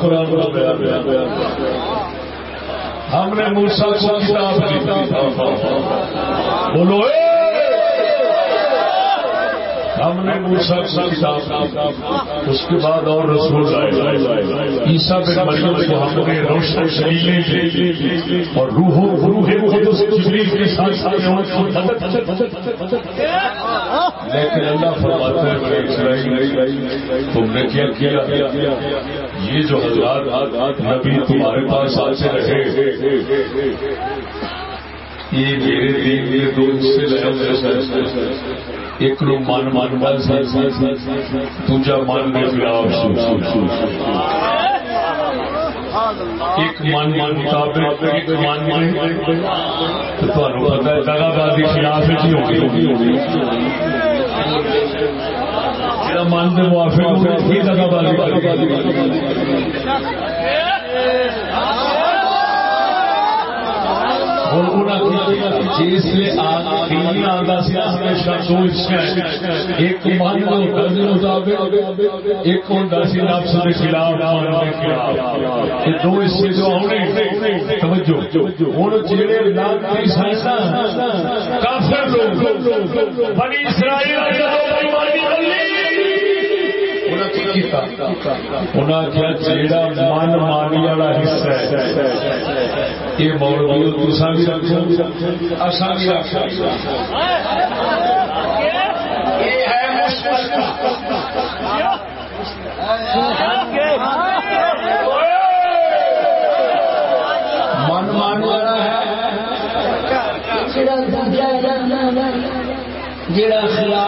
قرآن کا بیان ہم نے موسا کو کتاب بولو ہم نے موسا کتاب اس کے بعد اور رسول عیسا بن مریم کو ہم نے روشن شریلے اور روحو روح کے ساتھ ساتھ لیکن اللہ فرماتے ہیں تم نے کیا کیا۔ یہ جو حضرات نبی تمہارے پاس آتے رہے، یہ میرے دین میں دو حصے ایک لوگ مان مان مان دوجا مان کے خلاف ایک مان مان مطابق ایک تو پتا ہے دگا بازی خلاف ہی ہوگی مان موافق بازی جس ہمیشہ ایک من مطابق، ایک ہوتا سی نفس کے خلاف یہ دو حصے جو آنے توجہ۔ ہوں جہے لانتی کافر لوگ، بنی اسرائیل انہیں کیا جیڑا من مانی والا حصہ ہے یہ مولوی تسا بھی رکھو اصا بھی رکھ من مان والا ہے جڑا خلاف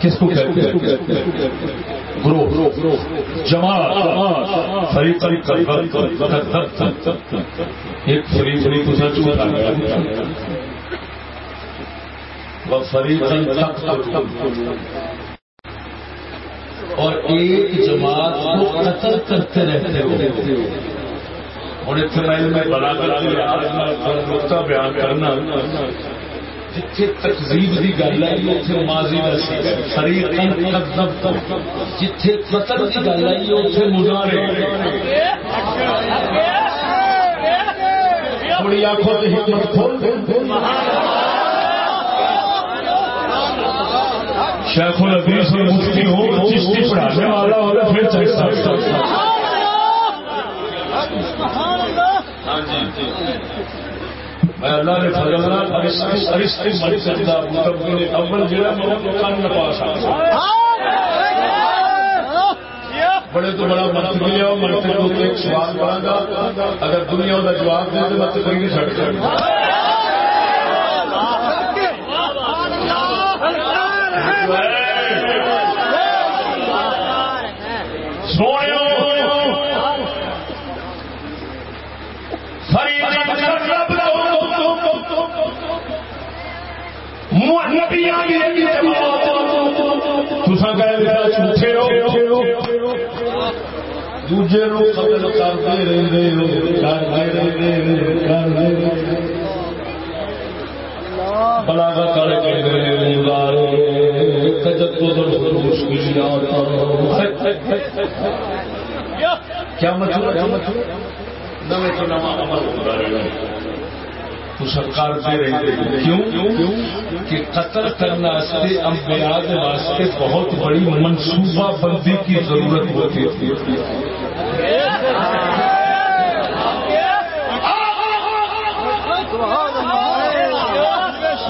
کس کو گروہ جماعت فریق ایک فریق فریق اسے چوٹا فریق اور ایک جماعت کو قتل کرتے رہتے ہو۔ ہوں اتنے میں بڑا نقطہ بیان کرنا۔ جتھے تقزیب کی گل آئی اتنے ماضی جتھے قتل کی گل آئی اتنے مظاہرے تھوڑی آنکھوں سے حکمت کھول۔ شیخ الحدیث مفتی ہو، چشتی پڑھانے والا ہوگا پھر چاہیے میں اللہ نے فضل اول جڑا پاس بڑے تو بڑا منتری ہے منتری کو ایک سوال کرا گا اگر دنیا کا جواب دے تو میں تقریر چھڑ جائے دوجے قتل کرتے بڑا کیا مطلب تو تو سرکار دے رہی کیوں؟ کہ قتل کرنا انبیاء واسطے بہت بڑی منصوبہ بندی کی ضرورت ہوتی تھی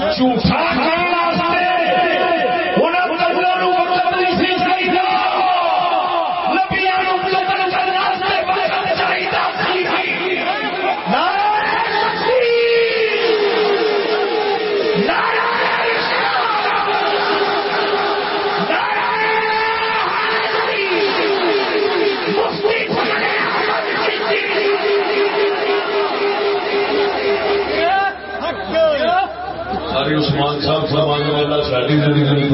جھوٹا فرمانے ساری زندگی میں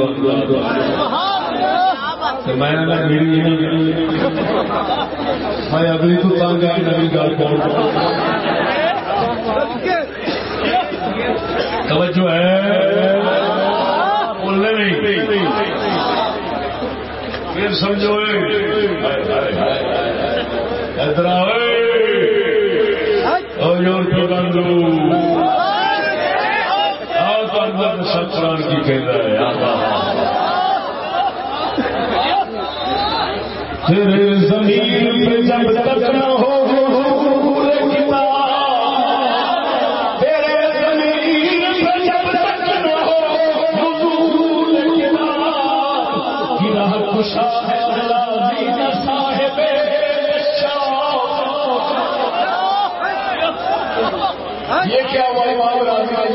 میں اگلی تو تنگ آئی نوی گل کون توجہ ہے بولنے نہیں پھر سمجھو ادھر اور یورپی بندو قرآن کی کہتا ہے تیرے زمین پہ جب تک نہ ہو یہ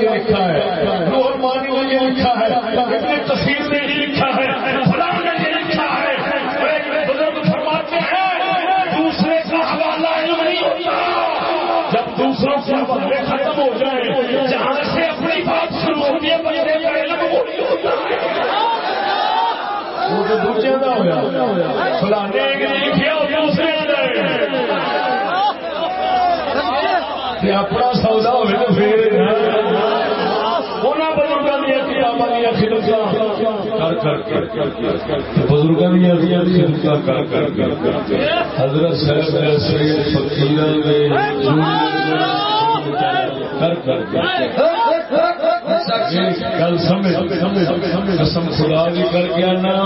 یہ لکھا ہے۔ نور مانی نے یہ لکھا ہے۔ ابن تصویر نے یہ لکھا ہے۔ فلاں نے یہ لکھا ہے۔ بزرگ فرماتے ہیں دوسرے کا حوالہ علم نہیں ہوتا۔ جب دوسروں سے حوالے ختم ہو جائے جہاں سے اپنی بات شروع ہوتی ہے بندے کا علم وہ نہیں ہوتا وہ تو دوسرے کا ہوا فلانے لکھے اور دوسرے اپنا دیا خدمت کر کر بزرگوں خدمت کر کر حضرت صاحب فقیر کر کر گل سمجھ قسم خدا بھی کر نا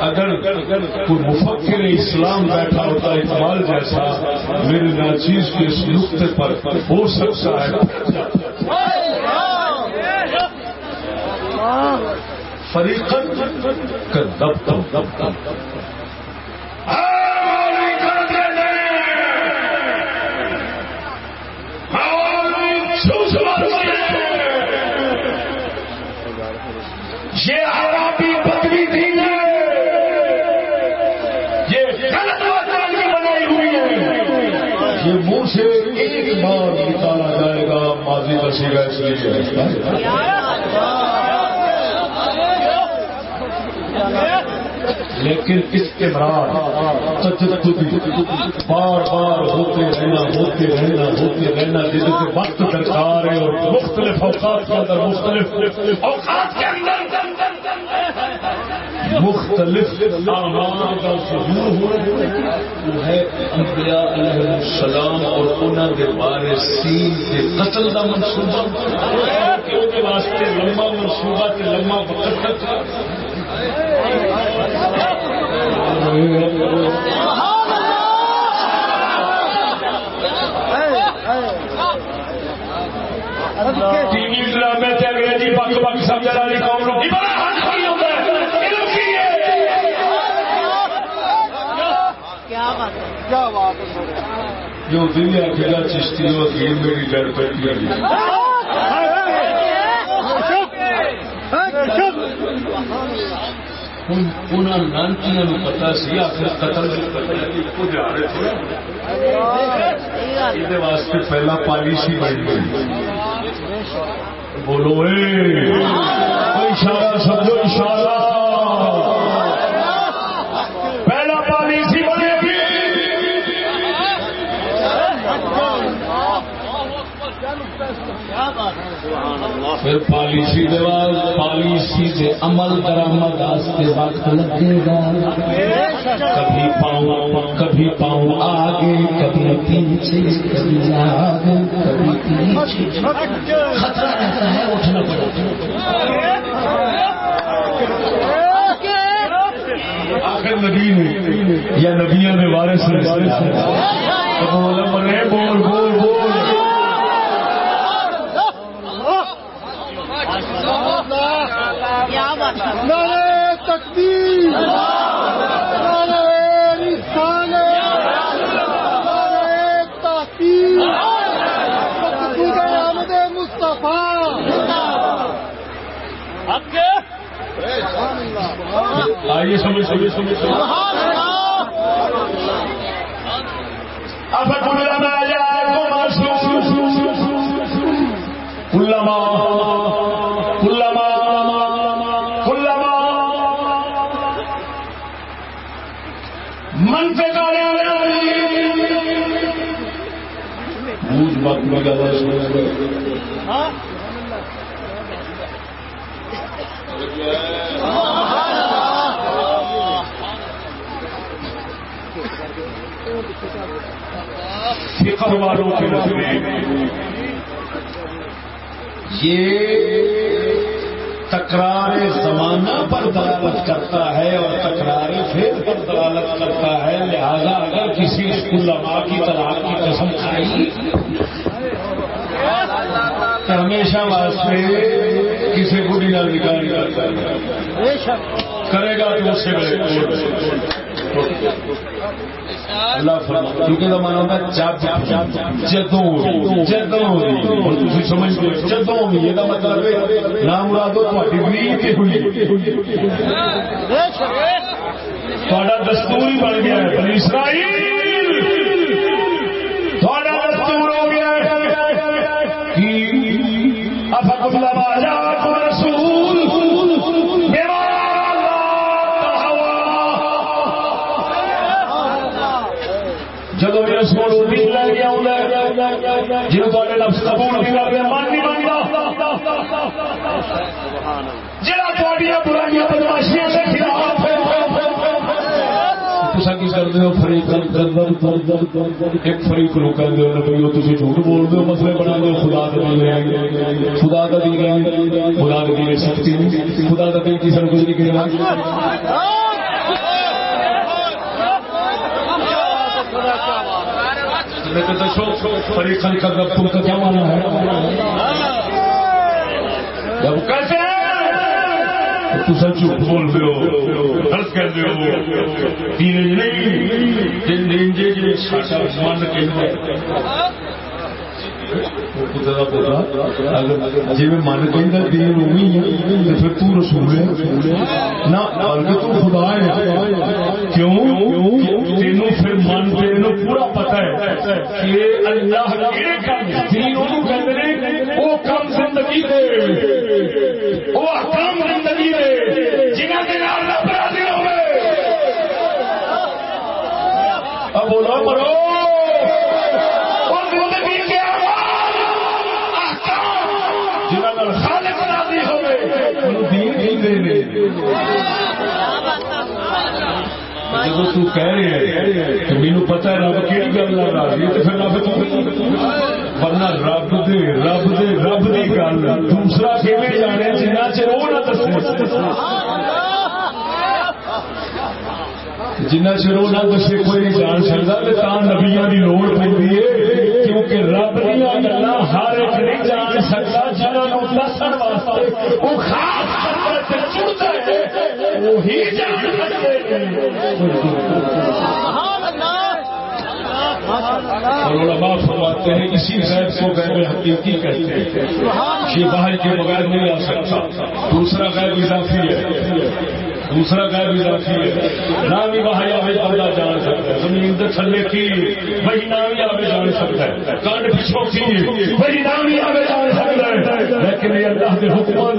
اگر کوئی مفکر اسلام بیٹھا ہوتا اقبال جیسا میری ناچیز کے اس نقطے پر ہو سکتا ہے۔ فریقن کا دب دب دب عربی پتری تھی یہ غلط بنائی ہوئی ہے یہ منہ سے ایک بار نکالا جائے گا ماضی بسی گا اس لیے لیکن اس کے بعد بار بار ہوتے رہنا ہوتے رہنا ہوتے رہنا، جس کے وقت درکار ہے اور مختلف اوقات کے اندر مختلف اوقات کے مختلف کا ظہور ہو وہ ہے انبیاء علیہ السلام اور انہوں کے بارے سین کے قتل کا منصوبہ۔ واسطے لمبا منصوبہ کے لمبا وقت ٹی وی ڈرامے انگریزی پک پک سمجھ والی قوم جو دل اکیلا چشتی ہو گئی میری ڈر پہ لانچیاں پتا سی آخر قتل یہ واسطے پہلا پالیسی بن گئی۔ بولو اشارہ سمجھو اشارہ پہلا پالیسی بنے گی پھر پالیسی دے پالیسی کے عمل درآمد وقت لگے گا۔ کبھی پاؤں کبھی پاؤں آگے، کبھی پیچھے، کبھی آگے، کبھی پیچھے۔ خطرہ رہتا ہے اٹھنا پڑتا آخر نبی نے یا نبیوں نے وارث نے بول بول بول نعرہ تکبیر نعرہ رسالت نعرہ تحقیق مقصود احمد مصطفیٰ آئیے سمجھ سمجھ سمجھ فکر والوں کے یہ تکرار زمانہ پر دلالت کرتا ہے اور تکرار فیل پر دلالت کرتا ہے، لہذا اگر کسی اسکول کی طلاق کی قسم کھائی، تو ہمیشہ واسطے کسی کو بھی نکال کرتا کرے گا تو اس سے اللہ کیونکہ مانا ہوتا جدوں جدوں تھی سمجھ گئے جدوں ہوئی یہ مطلب ہے مرادو ہوئی تھوڑا دستور ہی بن گیا ہے بنی اسرائیل۔ ایک فریق لوگ جھوٹ بول دو مسئلے بنا کا دین ہے خدا کا دین سختی نہیں خدا کا دین کسی نے کچھ نہیں کہنا پریشان کا گپ کا کیا مانا ہے جب کیسے تصا جھوٹ بول رہے ہو غلط کہہ رہے ہو تین نہیں جی جی ساڈا من کہ جی من کہ دین اوی پھر تو رسول ہے نہ بلکہ تو خدا ہے کیوں تینوں پھر من تینوں پورا پتہ ہے کہ اللہ کہڑے کام دین انہوں کہتے ہیں وہ کام زندگی دے وہ احکام زندگی دے جنہاں دے نال رب راضی ہوے اب بولو مرو جب تو کہہ رہے مینو پتا ہے رب کہڑی گل نہ راضی تو پھر رب ورنہ رب دے رب دے رب دی گل۔ دوسرا کیویں جانے جنہ چر وہ نہ دسے۔ جنہ چر وہ نہ دسے کوئی نہیں جان سکتا تو نبیا کی لوڑ پی کیونکہ رب دیا گلا ہر ایک نہیں جان سکتا جنہوں دسن واسطے وہ خاص چڑھتا ہے، وہی جان علماء فرماتے ہیں، اسی غیر کو غیر حقیقی کہتے ہیں۔ یہ باہر کے بغیر نہیں آ سکتا۔ دوسرا غیر اضافی ہے۔ دوسرا غیر اضافی ہے۔ نہ بھی وہاں آئے بندہ جان سکتا ہے۔ زمین کے تھلے کی وہی نہ بھی آگے جان سکتا ہے۔ کنڈ پچھو کی وہی نہ بھی آگے جان سکتا ہے۔ لیکن یہ اللہ کے حکمان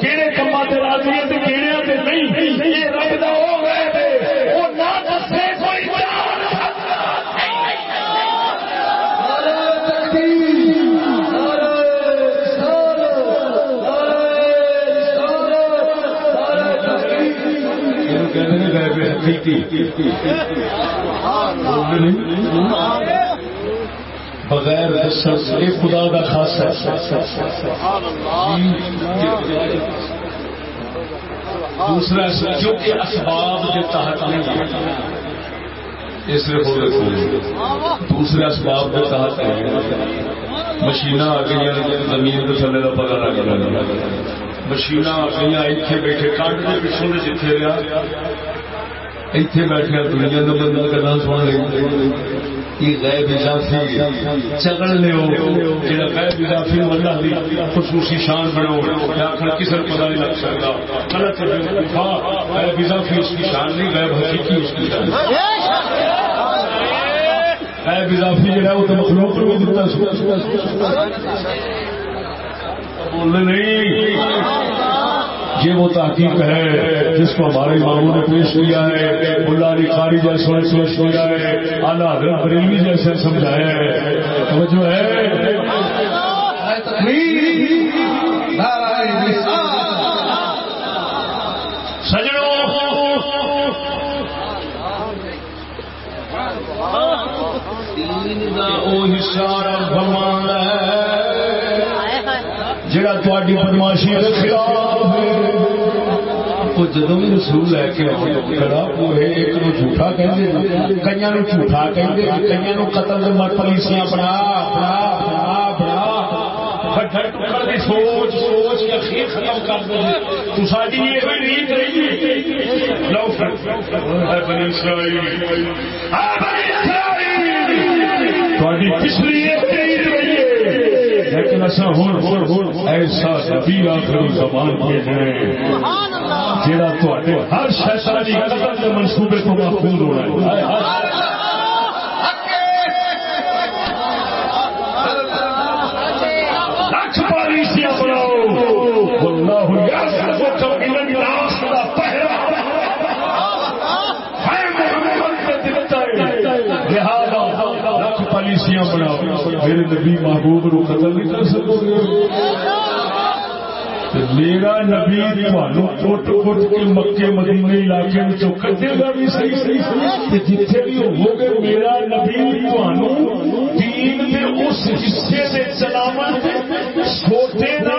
کہڑے کما تے راضی ہے کہڑے نہیں یہ رب کا بغیر خدا کا خاص دوسرا کیونکہ اسباب کے تحت نہیں اس لیے دوسرے اسباب کے تحت مشین آ گئی زمین کے تھلے کا پتا لگ رہا مشین آ گئی اتنے بیٹھے کانٹ کے پچھوں نے جتنے رہا اتنے بیٹھے دنیا کا بندہ کرنا سن رہی چکن لو جا غیر اضافی اللہ دی خصوصی شان بنو آخر کسی کو پتا نہیں لگ سکتا۔ غلط غیر اضافی اس کی شان نہیں غیر حقیقی اس کی شان غیر اضافی جہاں وہ تو مخلوق کو بھی دیتا بولنے نہیں۔ یہ وہ تحقیق ہے جس کو ہمارے اماموں نے پیش کیا ہے ملا علی قاری جیسے پیش کیا ہے، اعلیٰ حضرت بریلوی جیسے سمجھایا ہے۔ توجہ ہے؟ سجڑوں جڑا تاری بدماشی خلاف جدو بھی رسول لے کے کھڑا وہ ایک نو جھوٹا کہیں کئی نو جھوٹا کہیں کئی نو قتل پالیسیاں بنا بنا بنا بنا۔ سوچ سوچ کے اخیر ختم کر جی۔ تو ریت رہی جی۔ لو بنی اسرائیل۔ لیکن ایسا ہوں ایسا نبی آخر زبان بھیجنا جہاں تے ہر شیطانی قدر کے منصوبے کو محفوظ ہونا ہے۔ پالیسیاں بناؤ اللہ کا لہذا لکھ پالیسیاں بناؤ۔ میرے نبی محبوب نو قتل نہیں کر سکو گے میرا نبی ٹوٹ ٹوٹ کے مکے مدینے علاقے کٹے گا بھی صحیح صحیح جتنے بھی ہو گے میرا نبی تین کے اس حصے سے چلاو چھوٹے نہ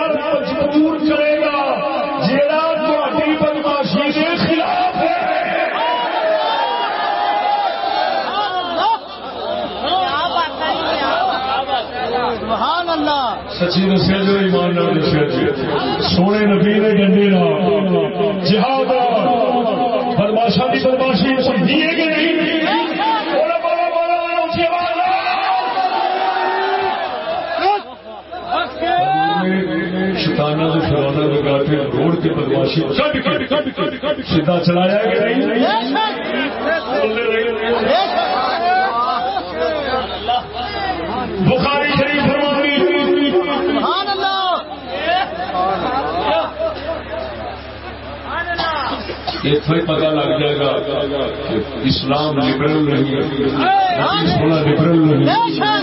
سچی دسیا جو ایمان نال دسیا جی سونے نبی نے ڈنڈے جہاد بدماشا کی بدماشی دیے کہ نہیں شتانہ فرانا روڈ کی بدماشی سیدھا چلایا کہ نہیں بخاری شریف فرمانی سبحان اللہ اتنا ہی پتا لگ جائے گا کہ اسلام لبرل نہیں لبرل نہیں۔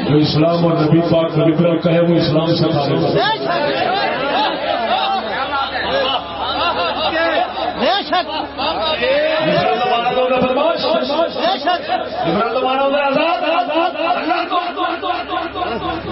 جو اسلام اور نبی پاک لبرل کہے وہ اسلام سے خارج لبرل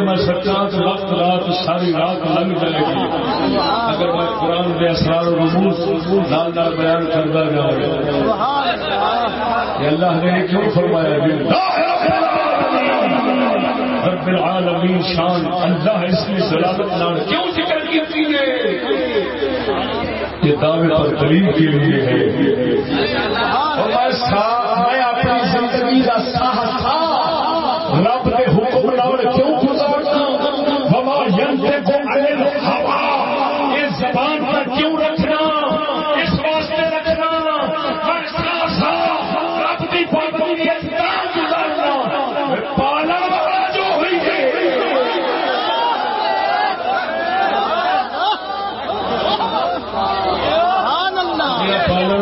نقطے میں سچا تو وقت رات ساری رات لگ جائے گی۔ اگر میں قرآن کے اسرار و رموز نال نال بیان کرتا جاؤں سبحان اللہ نے کیوں فرمایا رب العالمین شان۔ اللہ اس کی سلامت نال کیوں ذکر کی تھی نے یہ دعوے پر دلیل کے لیے ہے۔ اور میں سا-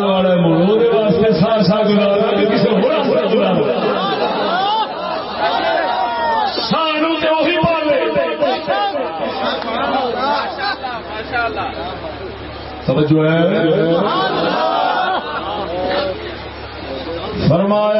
والا مڑو واسطے سا سا گزارا کہ کسی ہوا گزارا سانو تے وہی پالے توجہ ہے؟ فرمایا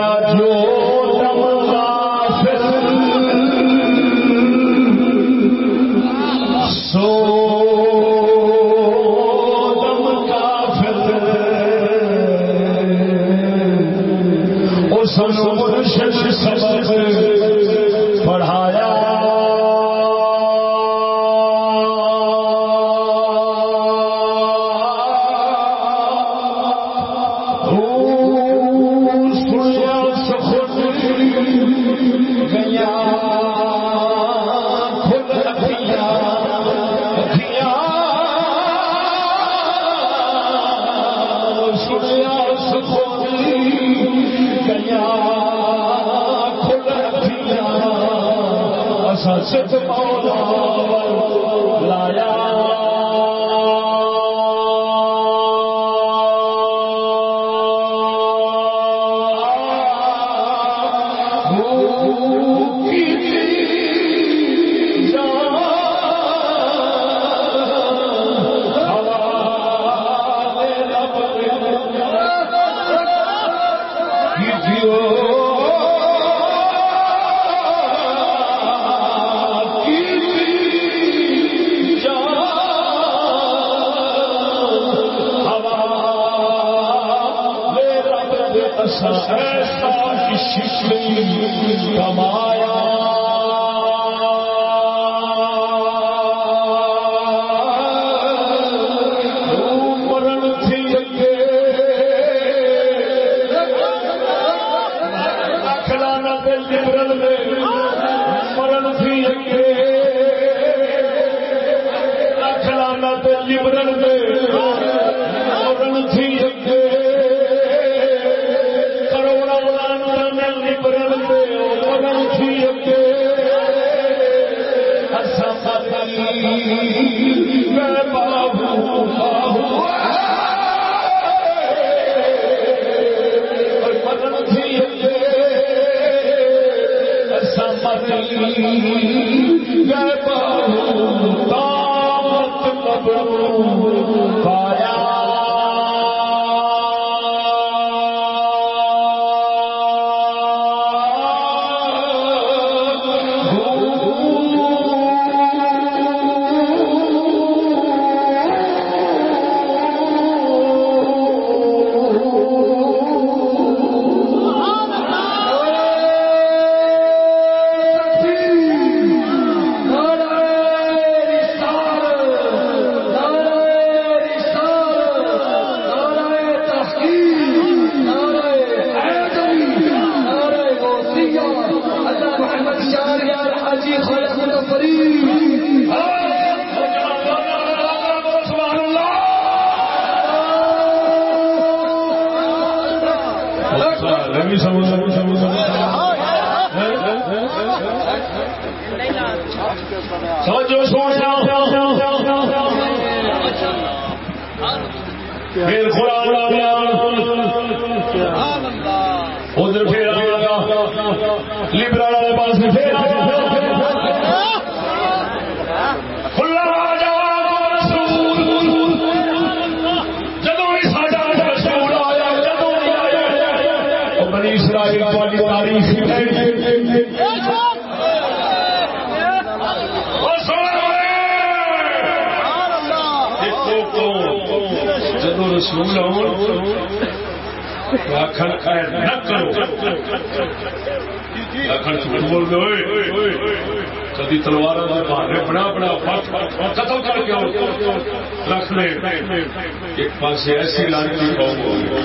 ایک ایسی لانتی قوم ہو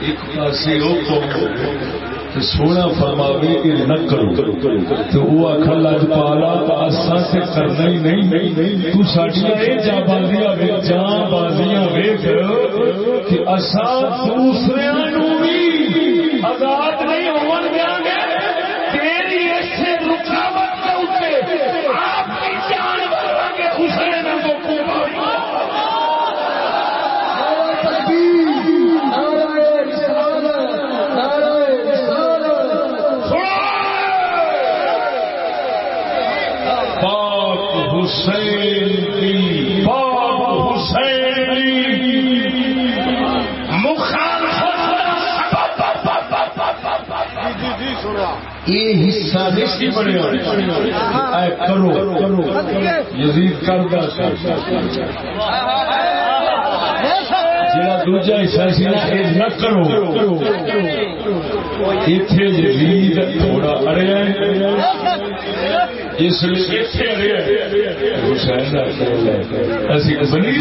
ایک پاس وہ قوم ہو سونا فرماوے نہ کرو۔ تو وہ آخر لج پالا اصا سے کرنا ہی نہیں۔ تو سڈیا یہ جا بازیاں جا بازیاں کہ اصا دوسرے بھی آزاد نہیں ہو یہ حصہ نہیں بنیا کرو۔ یزید کرتا جا دوجا حصہ سی نہ کرو۔ یزید تھوڑا اڑیا اس لیے حسین اسی بنی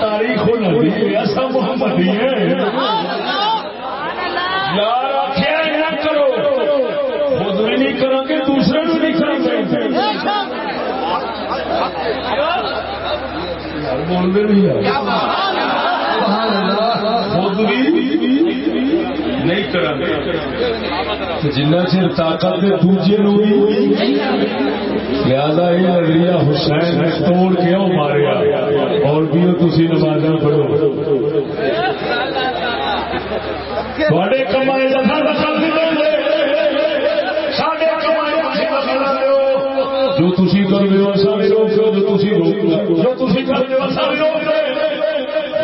تاریخ ایسا محمد ہے یار آخیا نہ کرو خود بھی نہیں کرو گے دوسرے بھی نہیں کریں گے بولتے نہیں خود بھی نہیں کریں گے جنہ چر طاقت دوجے لہذا یہ نظریہ حسین نے توڑ کے وہ ماریا اور بھی تھی نمازاں پڑھو۔ تھوڑے کمائے جو تھی کرتے ہو روک جو تھی روک جو ہو روک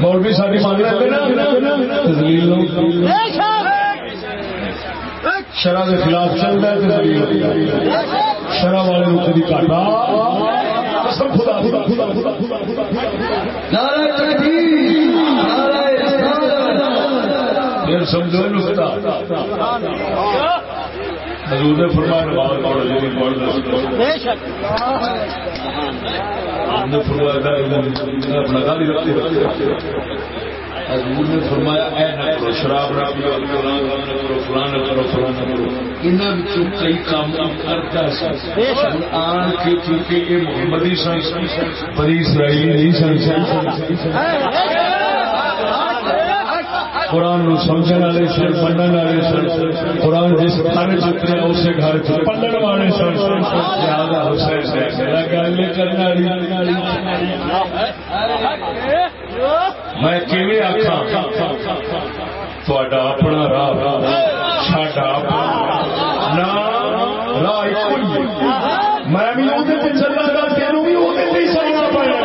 مولوی ساری شرح کے خلاف چل رہا ہے شرح والے کبھی کاٹا۔ خدا خدا خدا خدا خدا خدا۔ پھر سمجھو نکتا حضور نے فرمایا پڑھو جی۔ شک ہم نے فرمایا اے نہ کرو شراب نہ پیو کرو فلاں نہ کرو فلاں نہ کرو۔ انہاں وچوں کئی کام کرتا آن کے یہ محمدی سن بنی اسرائیل نہیں سن۔ قرآن نو سمجھنے والے سن پڑھنے والے سن۔ قرآن جس گھر چترے اسے گھر چ پڑھنے والے سن۔ زیادہ حسین سے میرا گل کرنا میں کیویں آخا تھوڑا اپنا راہ ساڈا نہ راہ میں بھی وہ چلا گا تینوں بھی وہ چلنا پڑا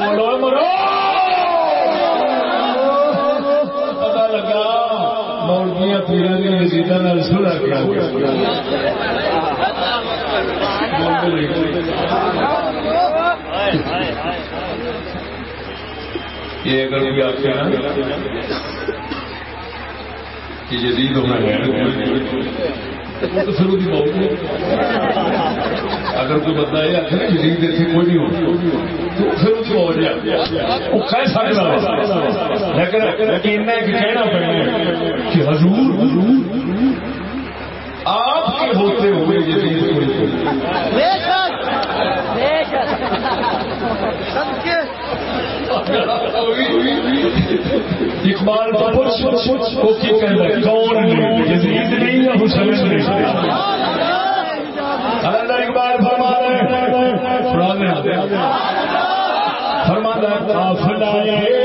بولو مرو پتا لگا، مولویاں پیرا دیا نزیدہ سنا کیا یہ اگر کوئی آپ کے کہ جدید ہونا ہے تو پھر وہی موت ہے۔ اگر کوئی بندہ یہ آخر جدید اتنے کوئی نہیں ہونا تو پھر وہ کہہ سکتا ہے لیکن اتنا ایک کہنا پڑنا کہ حضور آپ کے ہوتے ہوئے جدید کوئی نہیں بے شک بے شک سب کے اقبال کی کہنا ہے؟ کون نہیں یا حسین نہیں اللہ۔ اقبال فرما رہے ہیں۔ آتے قافلہ ہے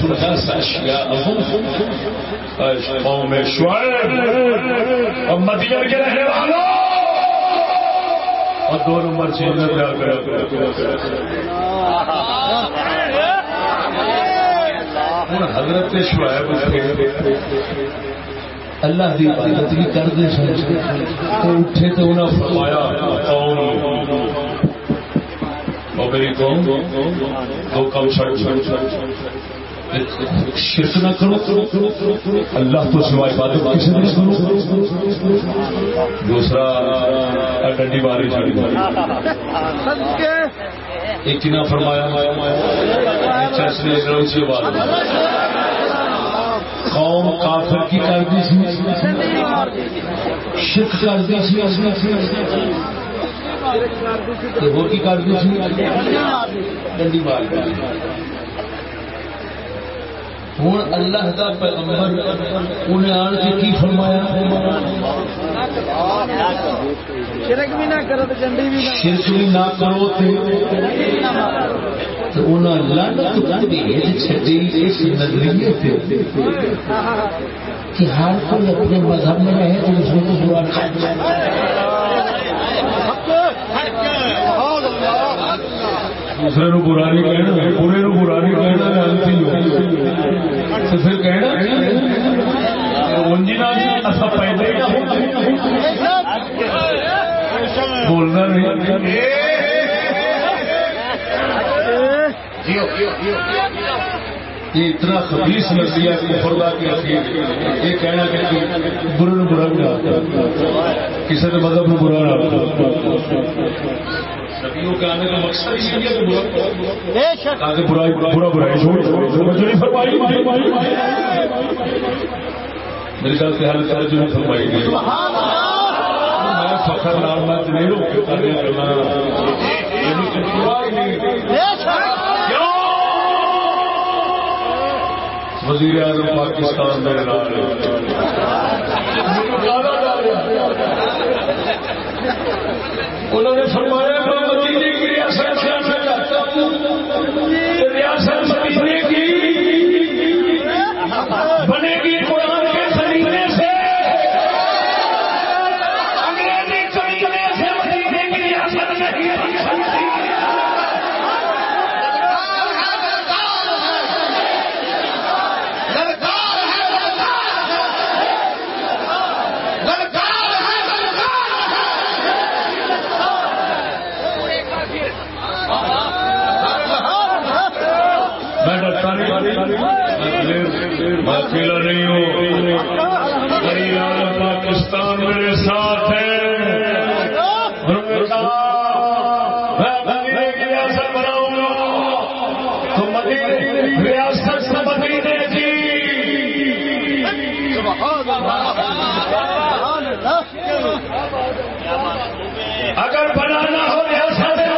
تم خسور قوم شعیب اور مدین کے رہنے والوں اور دو نمبر چیز میں کیا حضرت شعیب اللہ کی عبادت بھی کرتے سن اٹھے تو انہیں فرمایا، قوم اور میری قوم دو کم چھڑ شرک نہ کرو۔ اللہ تو سوائے عبادت کسی نہ کرو۔ دوسرا ڈنڈی باری چھڑی ایک نہ فرمایا۔ بات قوم کافر کی کر دی شرک کر دی وہ کی کر دی ڈنڈی مار ہوں اللہ کا پیغمبر انہیں آن کے کی فرمایا؟ شرک بھی نہ کرو بھی نہ شرک بھی نہ کرو تو انہیں لانت بھیج چھٹی اس نظریے سے کہ ہر کوئی اپنے مذہب میں رہے تو اس کو برا دوسرے نو برا نہیں کہنا برے نو برا نہیں کہنا لانتی پھر کہنا انجنا اصا پہلے بولنا نہیں یہ اتنا خبیص نظریہ کفر یہ کہنا کہ برے نو برا نہیں کسی نے مذہب نو برا نہ برائی برا برائی چھوڑ سے حل فرمائی گئی۔ میں فخر میں نہیں۔ روک وزیر اعظم پاکستان میرے انہوں نے فرمایا میں ہوں۔ نہیں ہو پاکستان میرے ساتھ ہے۔ بناؤں اگر بنانا ہو ریاست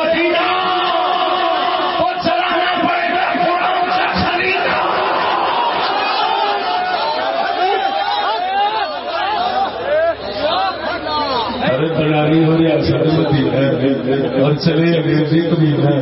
ساری ہو رہی ہے اور چلے انگریزی کبھی ہے۔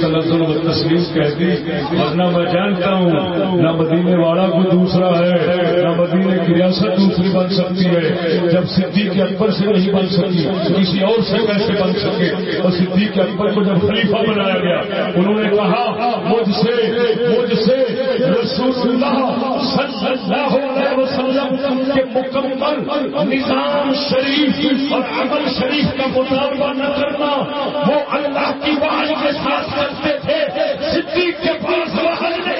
اللہ سبھی و تسلیم کہہ دی ورنہ میں جانتا ہوں، نہ مدینے والا کوئی دوسرا ہے، نہ مدینے کی ریاست دوسری بن سکتی ہے۔ جب صدیق اکبر سے نہیں بن سکی، کسی اور سے کیسے بن سکے؟ اور صدیق اکبر کو جب خلیفہ بنایا گیا، انہوں نے کہا، مجھ سے مجھ سے رسول اللہ صلی اللہ علیہ وسلم کے مکمل نظام شریف اور عمل شریف کا مطالبہ نہ کرنا، وہ اللہ کی بات کے ساتھ کرتے تھے۔ صدیق کے پاس بحال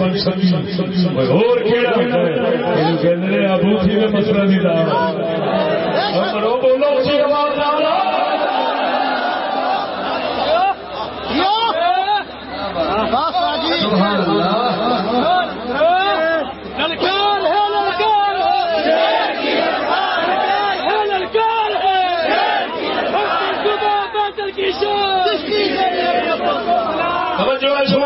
بن سکی اور کیڑا ہے یہ کہندے نے ابو تھی میں مسئلہ نہیں دا مرو بولو اسی آواز نال سبحان اللہ توجہ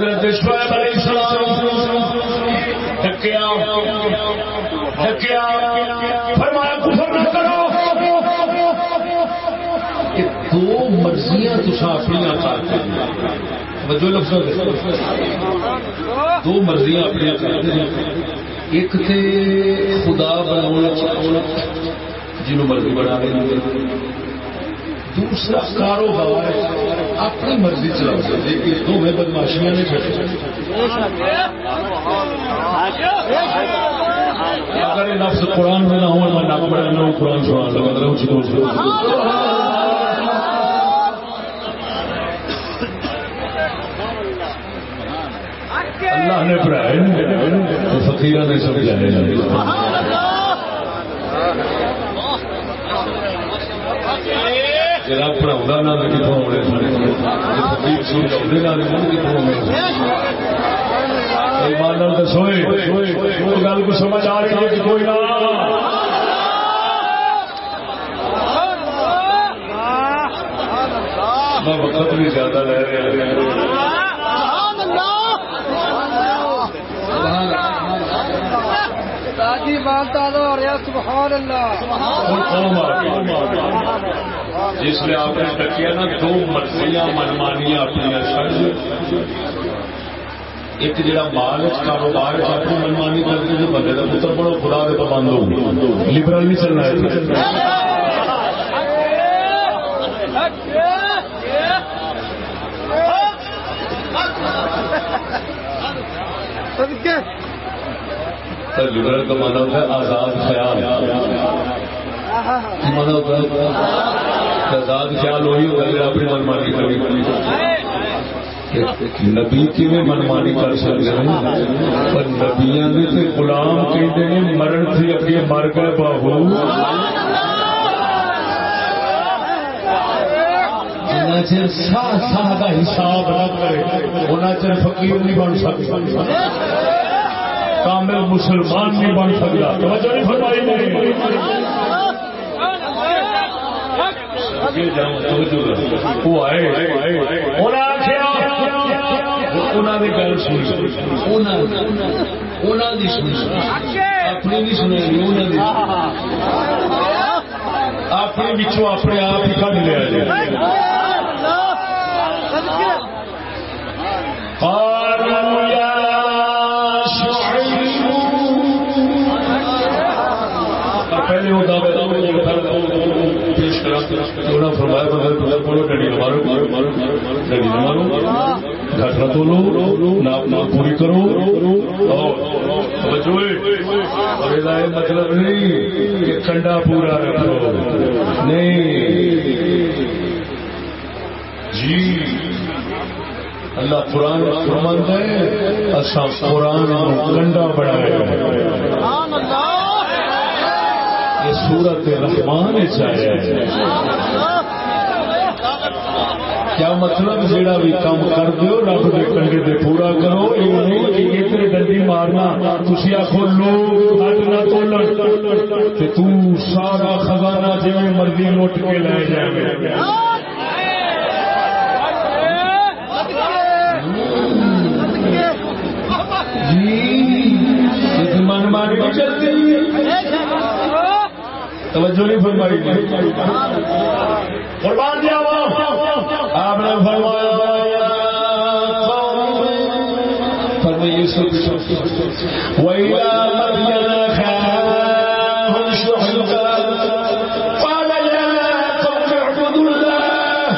حضرت شعیب علیہ السلام ڈکیا ڈکیا فرمایا، کفر نہ کرو۔ کہ دو مرضیاں تسا اپنی کرتے توجہ لفظ دو مرضیاں اپنی کرتے ہیں ایک تے خدا بنانا جنہوں مرضی بنا رہے ہیں دوسرا کاروبار اپنی مرضی چلا سکتے کہ دونوں بدماشیاں نے چھٹے اگر یہ نفس قرآن میں نہ ہو، میں نہ بڑا نہ قرآن سنا لگا رہا ہوں اللہ نے پڑھائے تو فقیرہ نے سمجھانے جرا پڑھاؤں نہ کتوں ہونے فقیر سمجھاؤں نہ کتوں ہونے ایمان دسوئے گل کو سمجھ آ رہی ہے کہ کوئی نہ میں وقت بھی زیادہ لے رہا مانتا سبحان اللہ جس میں آپ نے ڈکیا نا دو مرضیاں منمانیاں اپنی سر۔ ایک جڑا مال کاروبار اپنی منمانی کرتے ہیں بندے کا پتر بڑو خدا کے پابند ہو لبرل نہیں چلنا ہے لبرل کا ہوتا ہے آزاد خیال۔ مانا ہوتا آزاد خیال وہی ہوتا ہے اپنی منمانی کرنی نبی کی منمانی کر سکتے ہیں؟ پر نبیاں دے تے غلام کہتے ہیں، مرن تھی اگے مر گئے باہو۔ چر ساہ ساہ کا حساب نہ کرے انہ چر فقیر نہیں بن سکتا۔ کامل مسلمان نہیں بن سکتا۔ توجہ نہیں فرمائی۔ وہ آئے انہیں آخیا انہوں نے گل سنی سنی اپنی نہیں سنی انہوں نے اپنے بچوں اپنے آپ ہی کھڑ لیا جائے مارو گھٹ نہ تولو ناپ ناپ پوری کرو اور یہ مطلب نہیں کہ کنڈا پورا رکھو نہیں جی اللہ قرآن فرمند ہے اصا قرآن کنڈا بڑھایا سورت رحمان چاہیے کیا مطلب جیڑا بھی کام کر دو رب کے کنڈے دے پورا کرو یہ نہیں جی کہ اتنے ڈنڈی مارنا تھی آخو لوگ ہٹ نہ تولن کہ تو سارا خزانہ جی مرضی لٹ کے لے جائے جی من مانی چلتی توجہ نہیں فرمائی۔ قربان جاوا وَإِلَى مَدْيَنَ أَخَاهُمْ شُعَيْبًا قَالَ يَا قَوْمِ اعْبُدُوا اللَّهَ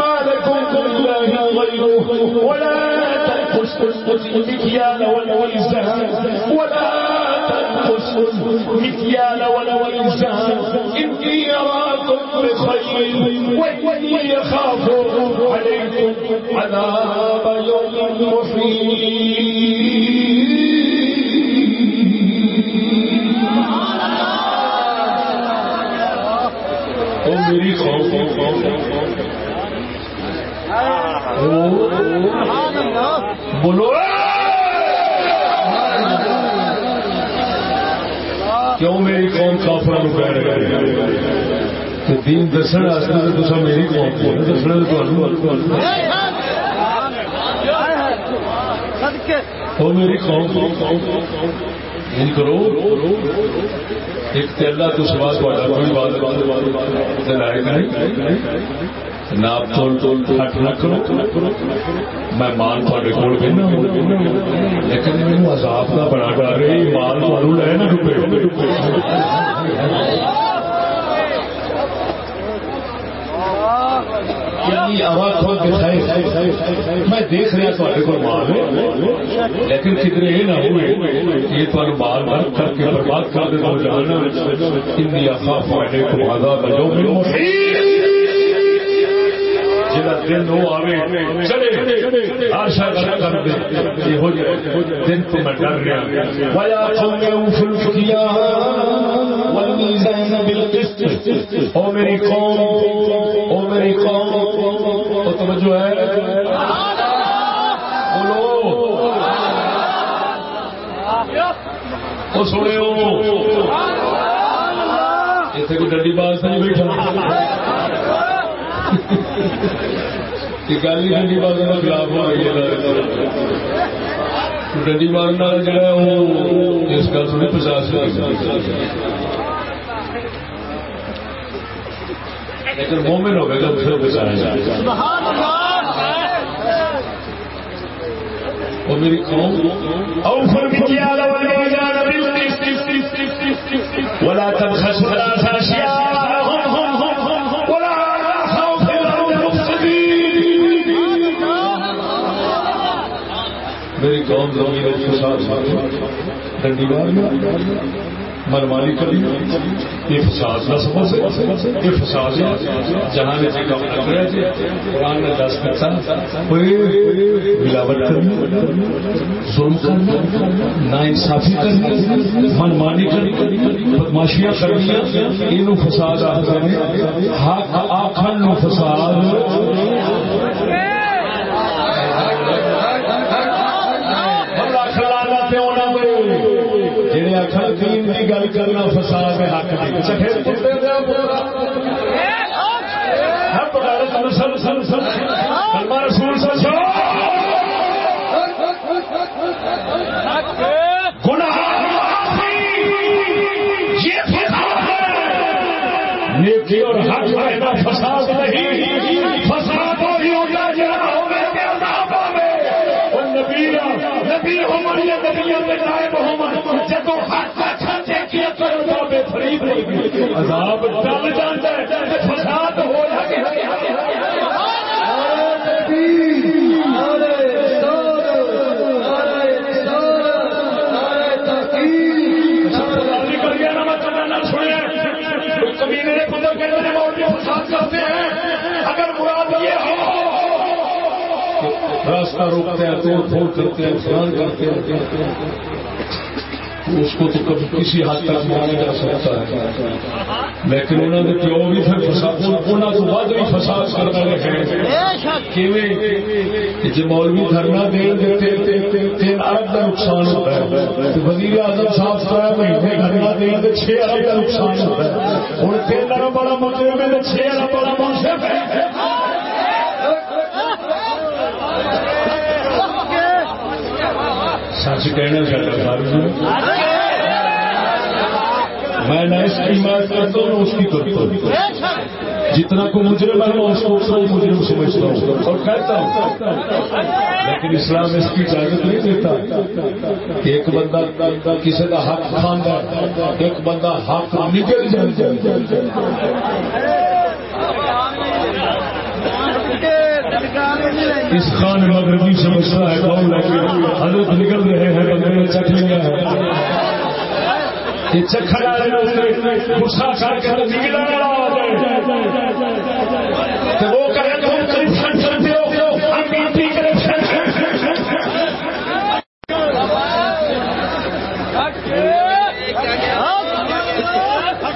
مَا لَكُمْ مِنْ إِلَٰهٍ غَيْرُهُ وَلَا تَنقُصُوا الْمِكْيَالَ وَالْمِيزَانَ وَلَا تنقصوا المكيال والميزان إني أراكم بخير وإني أخاف عليكم عذاب يوم محيط أو میری خوف بولو قوم کافر دین دسن واسطے تو میری قوم کو دسنا تو میری قوم ان یعنی کرو۔ ایک تو اللہ تو سوا کوئی بات لائق نہیں۔ ناپ تول تول ہٹ نہ کرو۔ میں مان تھوڑے کول کہنا لیکن مینو عذاب کا بڑا ڈر ہے۔ مال تمہوں لے نہ ڈبے۔ میں دیکھ رہا تھوڑے کو مال لیکن کدھر یہ نہ ہوئے۔ یہ تمہیں مال بھر کر کے برباد کر دے تو جانا ان افاف کو آزاد جہاں دن وہ آئے چلے آشا کر دے یہ ہو جائے دن تو میں ڈر گیا ویا قوم فلکیا والمیزان بالقسط۔ او میری قوم او میری قوم او توجہ ہے۔ بولو۔ او سنے ہو اتنے کوئی ڈنڈی باز نہیں بیٹھا۔ گل ہی ڈنڈی مارنے کا خلاف ہو رہی ہے ڈنڈی مارنا جا اس گل تھوڑی پچاس لیکن مومن ہوگا جب پھر بچایا جائے وہ میری قوم ولا تبخسوا الناس قوم زمین فساد ڈنڈی مار مرمانی کری یہ فساد نہ سمجھ یہ فساد ہے۔ جہاں نے جی کام نہ کرا جی قرآن نے دس کرتا ملاوٹ کرنی، ظلم کرنا نا انصافی کرنی، منمانی کرنی، بدماشیاں کرنی۔ یہ فساد آخر حق آخر فساد دین کرنا فساد ہے حق نیکی اور حق فساد نہیں۔ فساد وہی ہوتا جہاں ہوگا نبی نبی نبیوں نائب جب حق عذاب ڈال جانتا فساد اگر مراد یہ ہو راستہ روکتے ہیں، توڑ پھوڑ کرتے ہیں، فلان کرتے ہیں۔ اس کو تو کسی حد تک مانا جا سکتا ہے۔ لیکن انہوں نے پیو بھی پھر فساد انہوں تو بعد بھی فساد کرنا رہے جی مولوی دھرنا دین تین ارب کا نقصان ہوتا ہے۔ وزیر اعظم صاحب تر مہینے دھرنا دین دے چھ ارب کا نقصان ہوتا ہے۔ ہوں تین ارب والا مطلب ہے چھ ارب والا منصف ہے۔ سچ کہنا چاہتا میں نہ اس کی بات کرتا ہوں اس کی کرتا ہوں۔ جتنا کو مجرم ہے، میں اس کو اتنا ہی مجرم سمجھتا ہوں۔ اور کہتا ہوں، لیکن اسلام اس کی اجازت نہیں دیتا۔ کہ ایک بندہ کسی کا حق کھانا ایک بندہ حق نکل جائے۔ اس خان مغربی سمجھتا ہے کون لیکن حضرت نکل رہے ہیں بندے نے چکھ لیا ہے یہ غصہ کر کے نکلا تو وہ کرپشن کرتے ہو۔ ہم کرپشن۔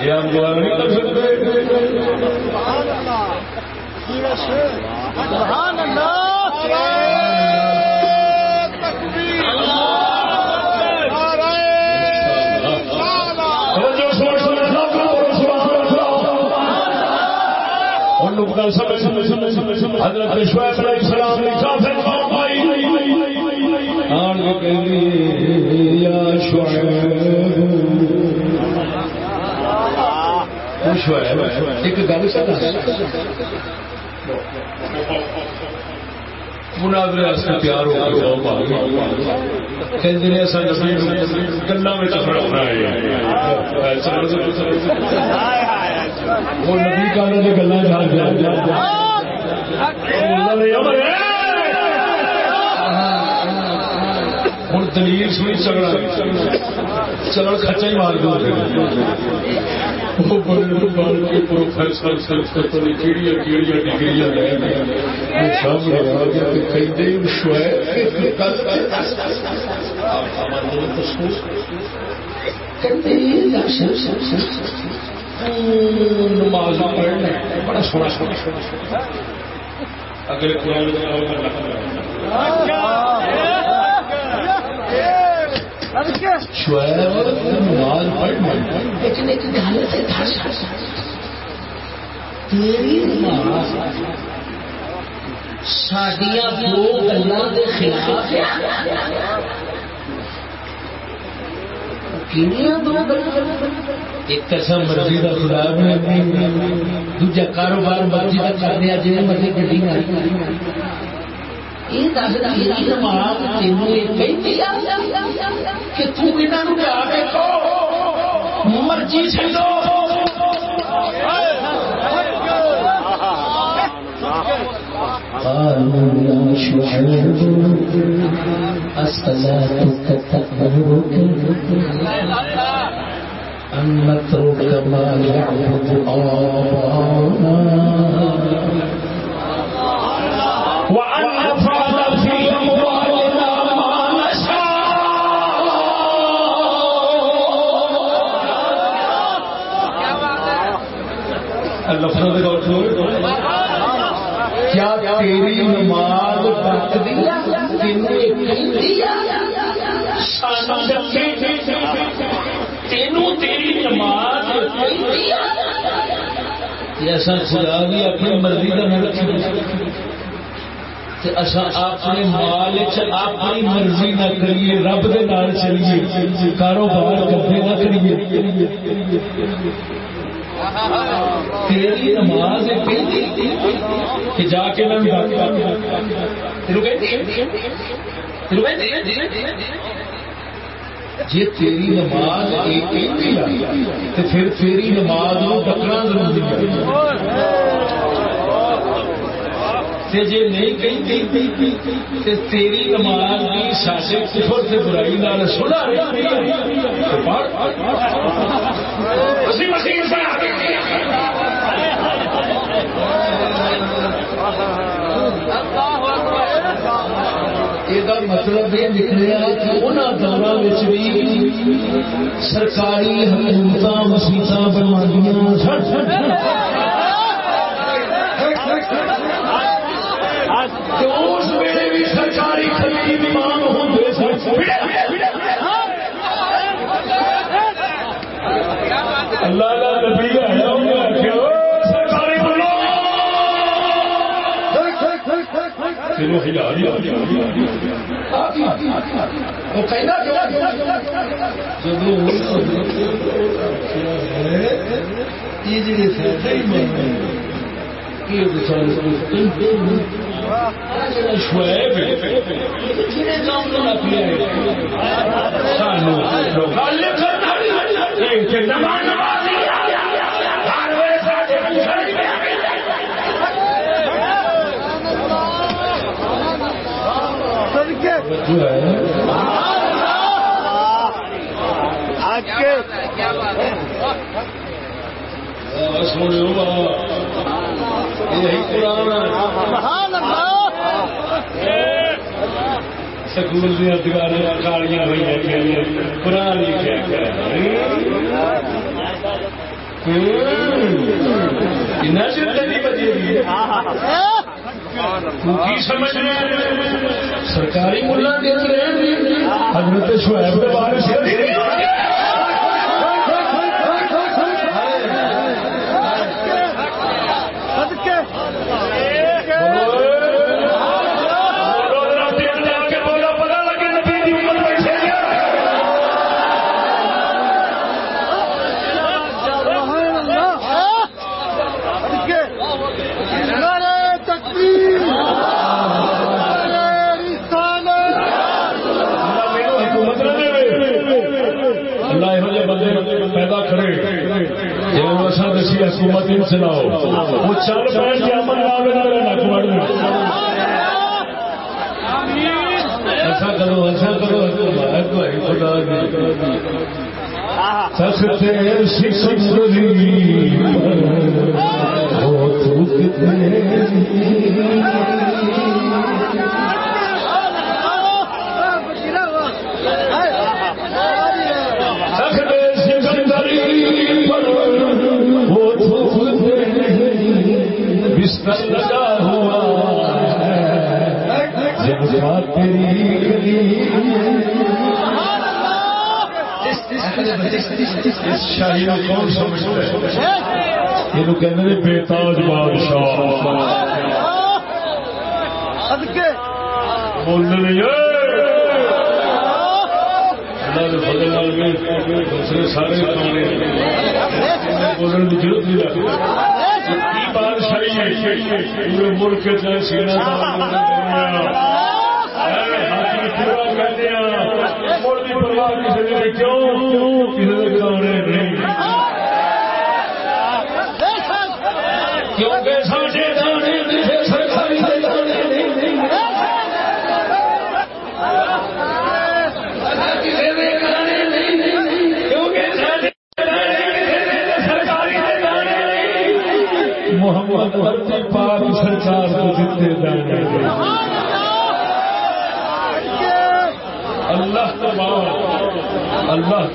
یہ ہم دوبارہ نہیں کر سکتے۔ سبحان اللہ! حضرت شعیب علیہ السلام نے کافر قوم آئی آن کے یا شعیب شعیب ایک گل سنا مناظرے واسطے تیار ہو کے کہندے نے اساں نبی گلاں وچ ہے وہ نبی گلا جا ہوں دلیل سنی چگڑا چلو کچا ہی مار دو نماز پڑھنا بڑا سونا سونا سونا اگلے قرآن نماز پڑھنا لیکن ایک تیری نماز سڈیا دو گلوں کے خلاف ایک قسم مرضی کا خدا دوجا کاروبار مرضی کا کرنے جی مرضی گڈی مرضی چلو قالوا يا شعيب الصلاة تأمرك أن نترك ما يعبد ایسا خدا بھی اپنی مرضی کا نہ رکھی اپنے مال اپنی مرضی نہ کریے، رب دے نال چلیے۔ کاروبار گدے نہ کریے۔ تیری نماز کہ جا کے میں جی تیری نماز تو پھر تیری نماز ڈکنا ضروری ہے۔ جی نہیں تیری نماز بھی سارے کفر سے برائی نال سنا یہ مطلب یہ نکلیا کہ انہوں دوروں بھی سرکاری حکومت مسیطا بنوا اس ویلے بھی سرکاری امام اللہ کا نبی ہے چلو ہزار یہ سونے یہی قرآن سکول دیا دکانیں کالیاں ہوئی قرآن ہی کیا سرکاری ملا حضرت شعیب کے بارے سے۔ تقسیم سناؤ وہ چل پہ امن ایسا کرو ایسا کرو۔ خدا سکتے سکھ شاہی کون سمجھتا ہے یہ کہتے ہیں۔ بےتاج بادشاہ بولنے نہیں سارے بولنے کی ضرورت نہیں لگتی پورے ملک سینا پورا کہتے ہیں کسی نے کیوں کسی نے نہیں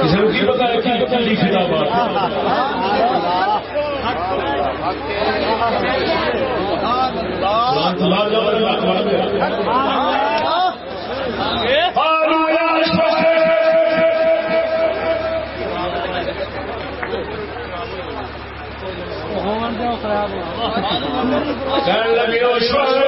کسی کو پتا ہے کہ لکھنا بات لگے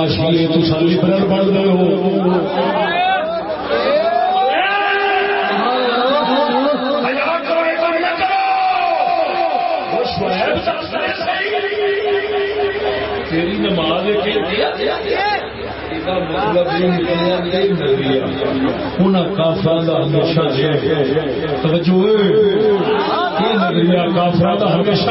بدماشی ہے تو سالی برر بن گئے ہو۔ تیری نماز کافر ہمیشہ توجہ۔ نظریہ کافر کا ہمیشہ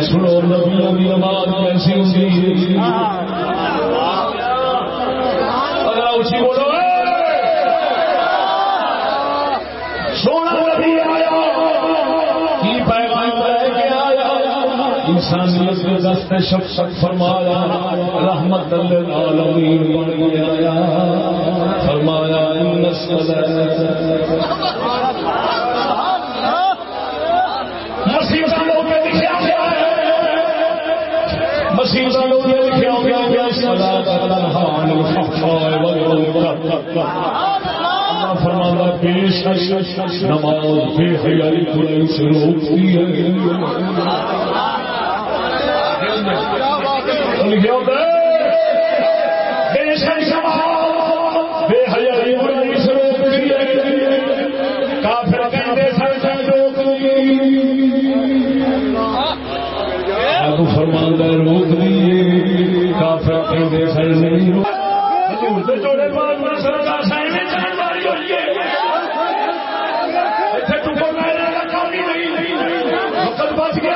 سنو، نبیوں کی نماز کیسی ہوتی اگر اچھی بولو سونا نبی آیا، کی پیغام لے کے آیا؟ انسانیت کے دست شفقت فرمایا، رحمت للعالمین بن کے آیا فرمایا، ان فرمانا بے نماز بے حیائی برائی سے روکتی ہے۔ لکھا ہوتا ہے؟ وقت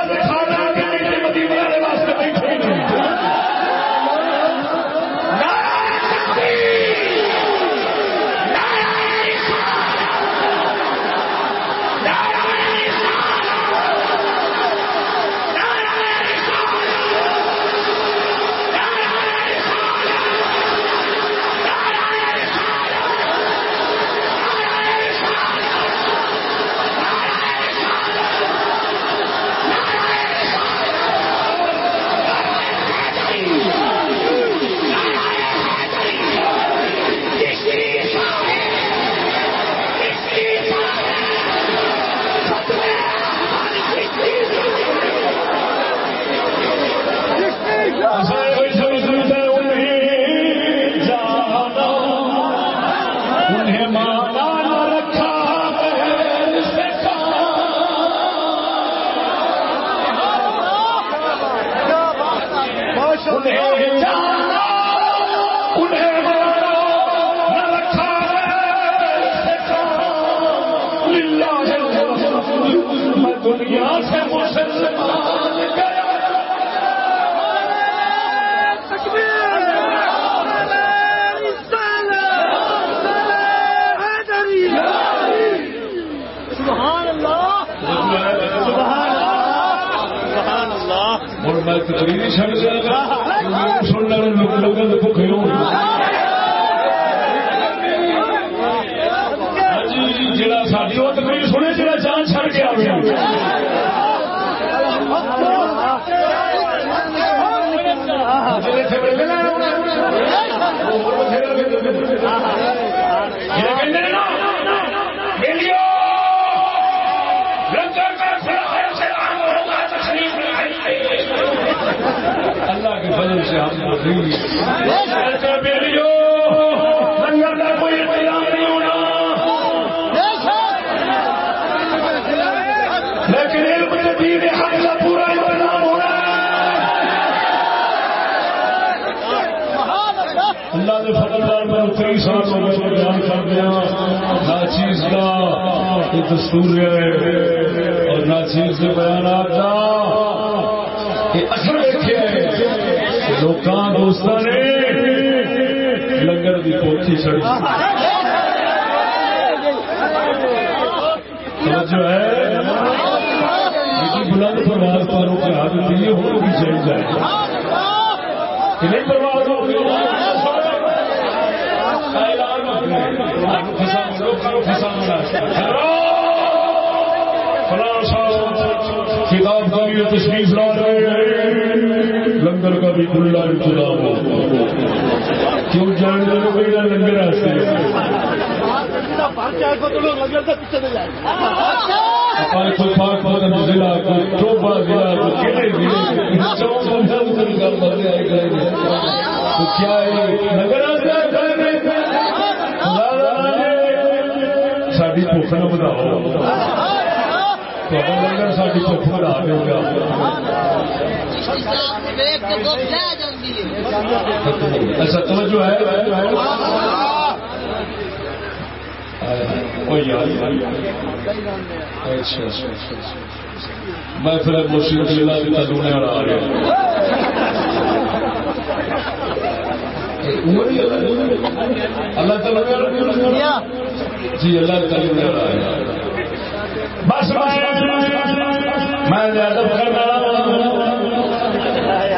میں ادب کرنا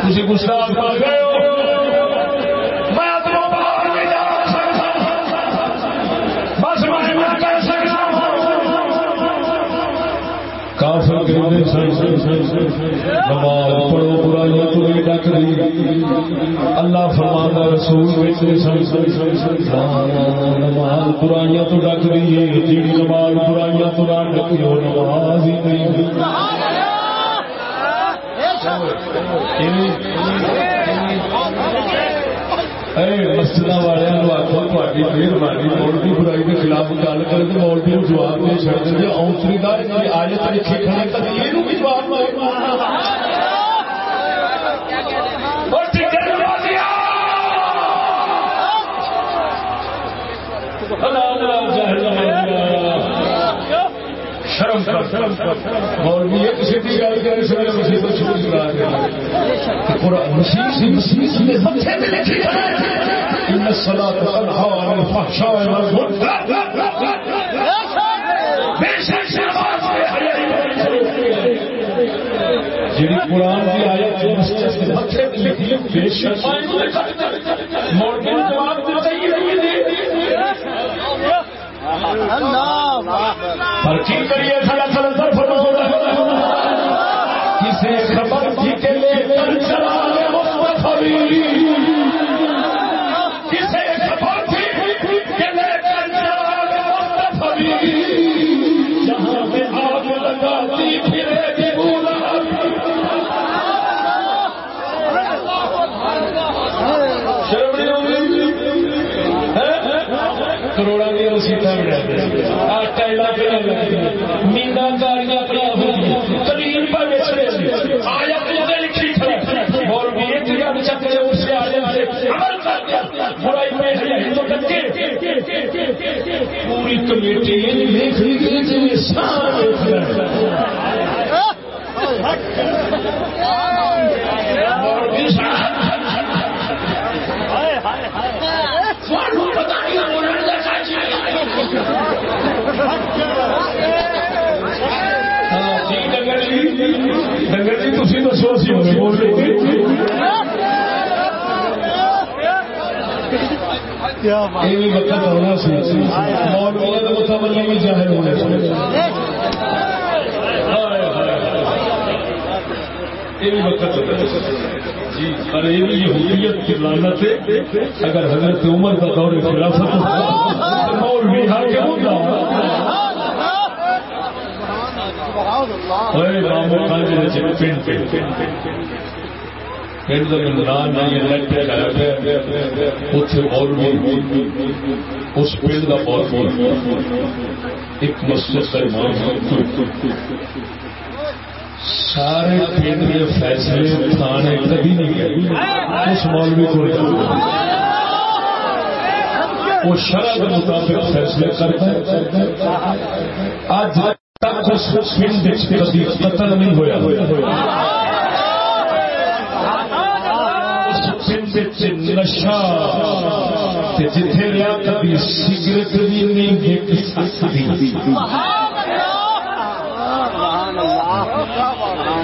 تھی گستاخ نماز پڑھو برائیاں تو نہیں ڈک دی اللہ فرمانا رسول نماز برائیاں تو ڈک دی ہے جی نماز برائیاں تو نہ ڈکی ہو نماز ہی نہیں۔ مسجد والے آخو تاری مہربانی مولوی برائی کے خلاف گل کر کے مولوی جواب نہیں چڑھ دیں اونتری کا آج لکھی کھڑے کبھی یہ بھی جواب شرم مولوی ایک سیدھی گل مصیبت شروع کرا ان عن الفحشاء جی قرآن کی آیت مسجد کے متھے پہ لکھی ہے بے شک مولوی جواب دیتا ہی نہیں پر کی کریے سارا سلندر کسی خبر کی کے لے کر چلا لے مصطفی مینا کاریاں پر بیچ آیا لکھی تھی اور اس سے آنے والے عمل کر دیا۔ برائی ہے تو پوری کمیٹی دیکھ لی گئی ڈنگر جی تھی دسو اسی بول وقت ہونا سی مولویا کا بھی ظاہر جی یہ بھی یہودیت کی لانت ہے۔ اگر حضرت عمر کا دور خلافت مولوی حاکم پنڈ کا نہیں اس پنڈ کا ایک مسجد کا امام سارے پنڈ کے فیصلے تھانے کبھی نہیں گئے۔ اس مولوی کو وہ شرح کے مطابق فیصلے کرتا ہے۔ دس پنڈ کبھی قتل نہیں ہوا نشا جتھے کبھی سگریٹ بھی نہیں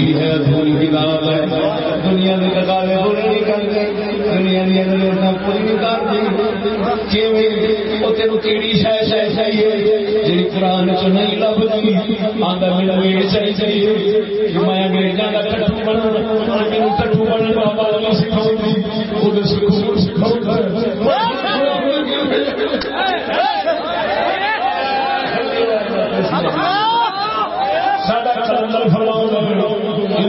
ادھوری ہے ادھوری کتاب ہے۔ دنیا میں کتابیں پوری نہیں کرتے دنیا کی ضرورت پوری نہیں۔ کرتی تین کیڑی شہ شہ چاہیے جی قرآن چ نہیں لبھی آدھا میرا میرے چاہیے میں انگریزوں کا ٹٹو بن میرے ٹٹو بن بابا سکھاؤں وہ سکھاؤ سکھاؤ ساڈا کلندر فرماؤں ان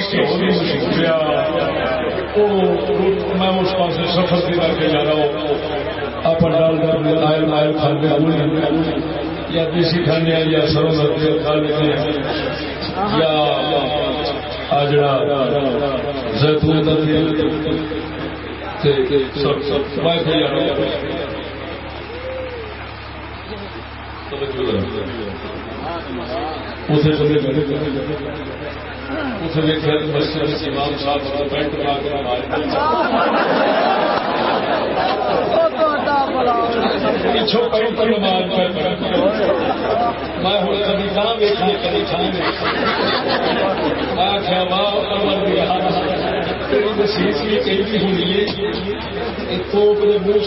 دال اسی سے پیا میں اس پاس سفر کی کر کے جا رہا ہوں اپن ڈال کر آئل مائل کھانے یا دیسی کھانے یا سروں کا تیل کھا لیتے ہیں یا آجڑا زیتون کا تیل امام صاحب پینٹ پچھو پینٹ نماز میں ہوں کبھی کہاں ویکھا کبھی کھانے میں۔ آخیا ماں امر بھی سیس بھی کہیں ہونی ہے۔ توپ نے منہ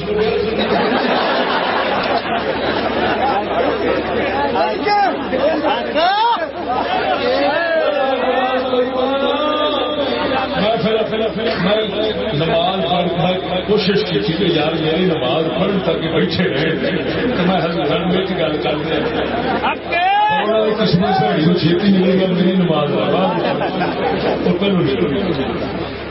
نماز پڑھ کوشش کی کہ یار میری نماز پڑھ تک بیٹھے رہے تو میں ہر میں گل کر دیا قسمت نہیں میری نماز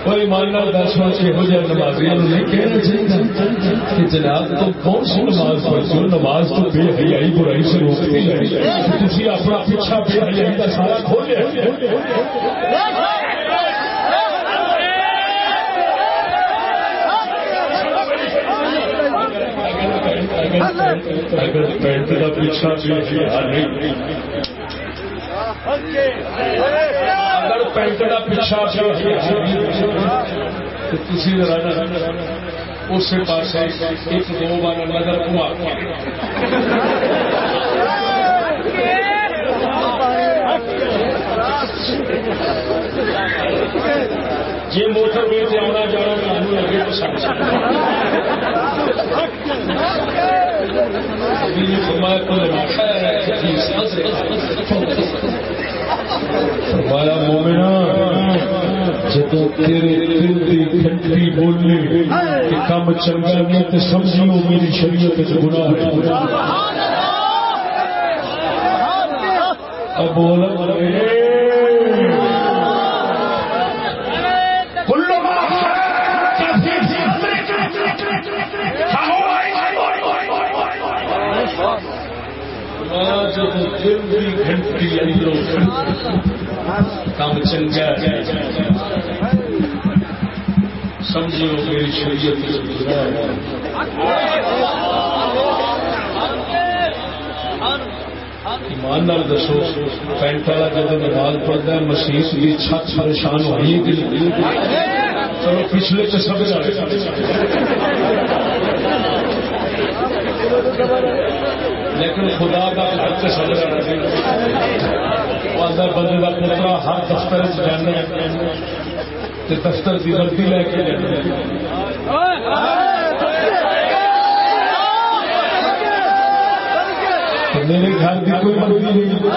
کوئی ماننا دس ماہ یہو جہ نمازی نہیں کہنا چاہیے کہ جناب تو کون سی نماز پڑھتے ہو؟ نماز تو بے حیائی برائی سے روکتی ہے۔ تھی اپنا پیچھا بے حیائی کا سارا کھولے اگر پینٹ کا پیچھا نہیں اگر پینٹ کا پیچھا کسی اس پاس ایک دو بار نظر گھما جی موٹر وے سے آنا جانا لگے تو سب فرمایا فرمایا مومنا جب تیرے دل کی گھنٹی بولنے کہ کم چنگا نہیں تو سمجھو میری شریعت گناہ ہے۔ اب بول گھنٹی اندروں کام چنگا سمجھو میری شریعت ایمان دسو، پینٹ والا جب نماز پڑھتا ہے مسیح کی چھت پریشان ہوئی چلو پچھلے تو سب جانے لیکن خدا کا خرچ سمجھ بندے کا پوترا ہر دفتر جانا دفتر کی غلطی لے کے میرے گھر کی کوئی غلطی نہیں۔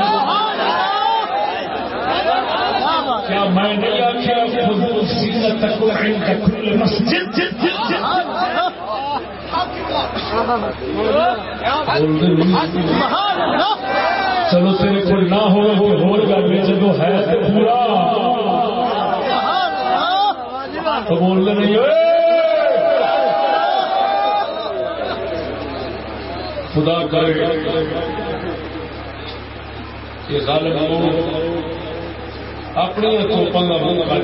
کیا میں نہیں آخیا مسجد۔ چلو تیرے کو نہ ہو ہو گل جب ہے پورا۔ تو بول نہیں ہوئے خدا کرے یہ ظالم اپنی توپن کا منہ کٹ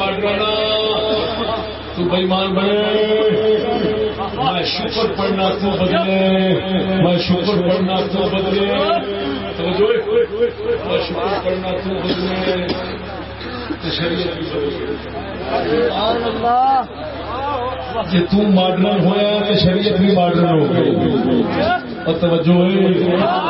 سکولی ماڈرانا تو بےمان بنے۔ میں شکر پڑھنا تو بدلے۔ میں شکر پڑھنا تو بدلے۔ میں شکر پڑھنا تو بدلے۔ جی تاڈرن ہوا تو شریعت بھی ماڈرن ہو گئی۔ توجہ۔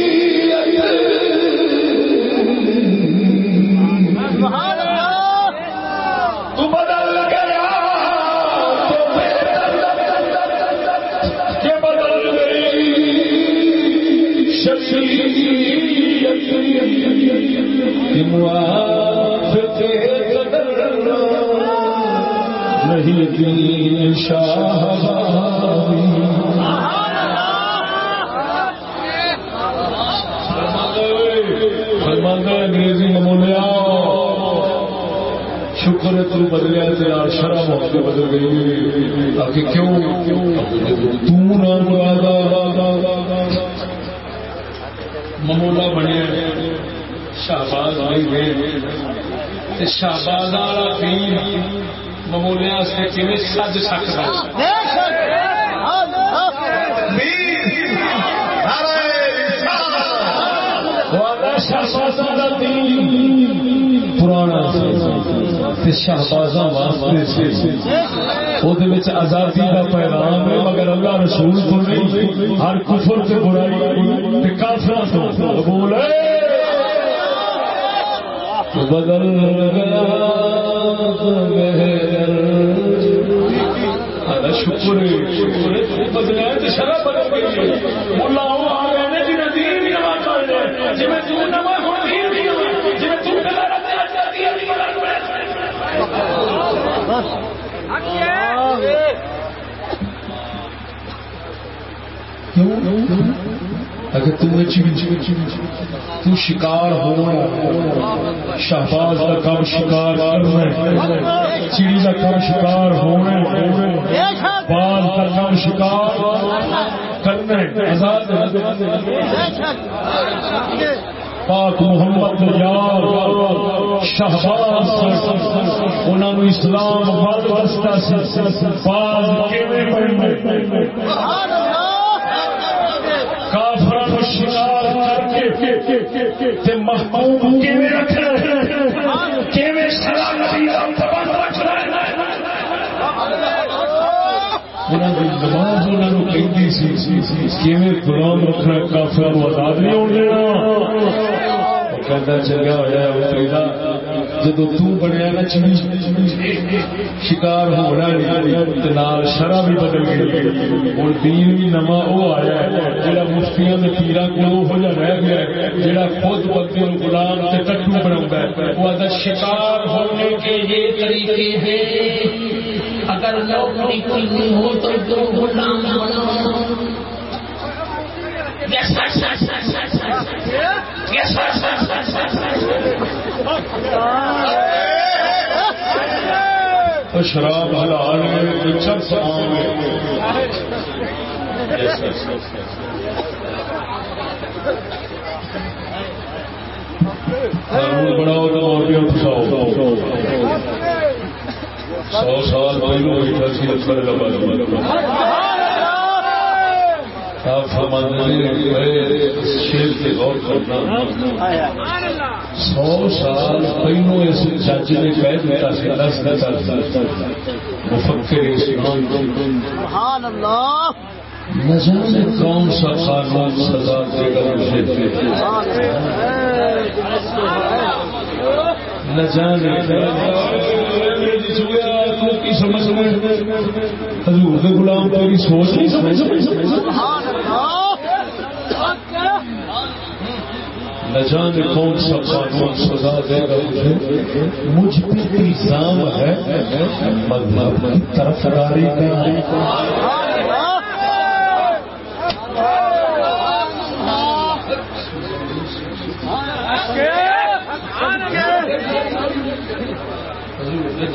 نہیں دین شاہ انگریزی نمونیا شکر تو بدلیا تیار شرم ہو کے بدل گئی۔ تاکہ کیوں؟ تو نہ مرادا ممولا بنیا شہباز آئی گئے شہباز والا دین۔ ممولیا سج سکتا پرانا شہبازاں واسطے آزادی کا پیغام ہے، مگر اللہ رسول تو نہیں۔ ہر کفر سے برائی کافر تو۔ بدل شکر بدلے شرح بدل گئی ملا آ گئے جنہیں دین بھی نوا کر جی میں نوا اگر تم تو شکار ہونا شہباز کا کم شکار کرنا چڑی کا کم شکار ہونا باز کا کم شکار کرنا پاک محمد یار شہباز انہوں اسلام بد دستا باز کافر کر کے محبوب رکھنا غلام رکھنا کافر آزاد نہیں ہونے دینا۔ چنگا ہوا جب تنیا نا چڑی شکار ہونا شرح بھی بدل گئی ہوں دین بھی نوا وہ آیا جہاں مفتیاں پیرا کو ہو جا رہ گیا جہاں خود بندے غلام سے کٹو بنا وہ اگر شکار ہونے کے یہ طریقے ہیں اگر نوکری کرنی ہو تو دو غلام شراب حلال بڑا اور بھی اٹھاؤ سو سال پہلو بیٹھا سی اکبر آپ شیر سے غور کرنا۔ سو سال پہلو اس چاچے نے کہہ دیتا سی، دس دس مفکر نہ جانے کون سا قانون سزا دے گا نہ جانے۔ سمجھ حضور کے غلام تیری سوچ نہیں نہ جانے کون سا قانون سزا دے گا مجھے مجھ پہ الزام ہے۔ مذہب طرف داری کا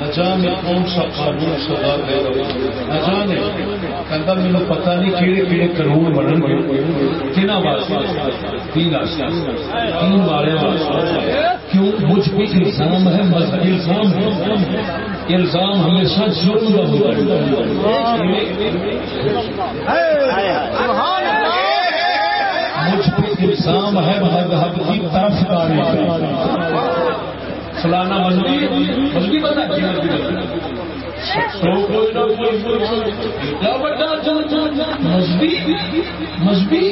نہ جانے کون سا قانون سزا دے نہ جانے کہتا مجھے پتا نہیں کہڑے کہڑے قانون بنن گے۔ کہنا واسطے تین تین والے کیوں؟ مجھ پہ الزام ہے، مذہب الزام ہے۔ الزام ہمیشہ جرم کا ہوتا ہے۔ مجھ پہ الزام ہے مذہب کی طرف داری فلانا مذہبی مذہبی بتا مذہبی مذہبی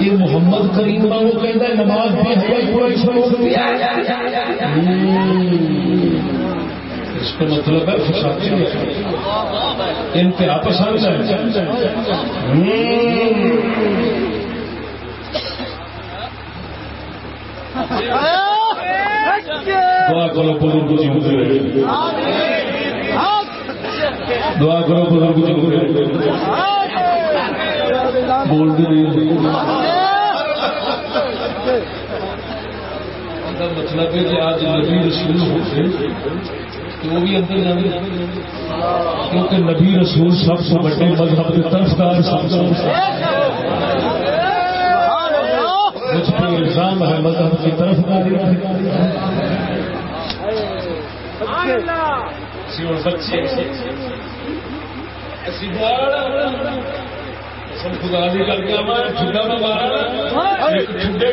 یہ محمد کریم بابو کہتا ہے نماز بھی اس کا مطلب ہے فساد ان کے آپس دعا کرو بزرگ جی گزرے دعا کرو بزرگ جی گزرے بول مطلب ہے کہ آج نبی رسول ہوتے تو وہ بھی اندر جانے کیونکہ نبی رسول سب سے بڑے مذہب کے طرفدار مجھ پہ الزام ہے مذہب کی طرف بچے۔ خدا بھی کر کے چھٹا میں مارا ایک چھٹے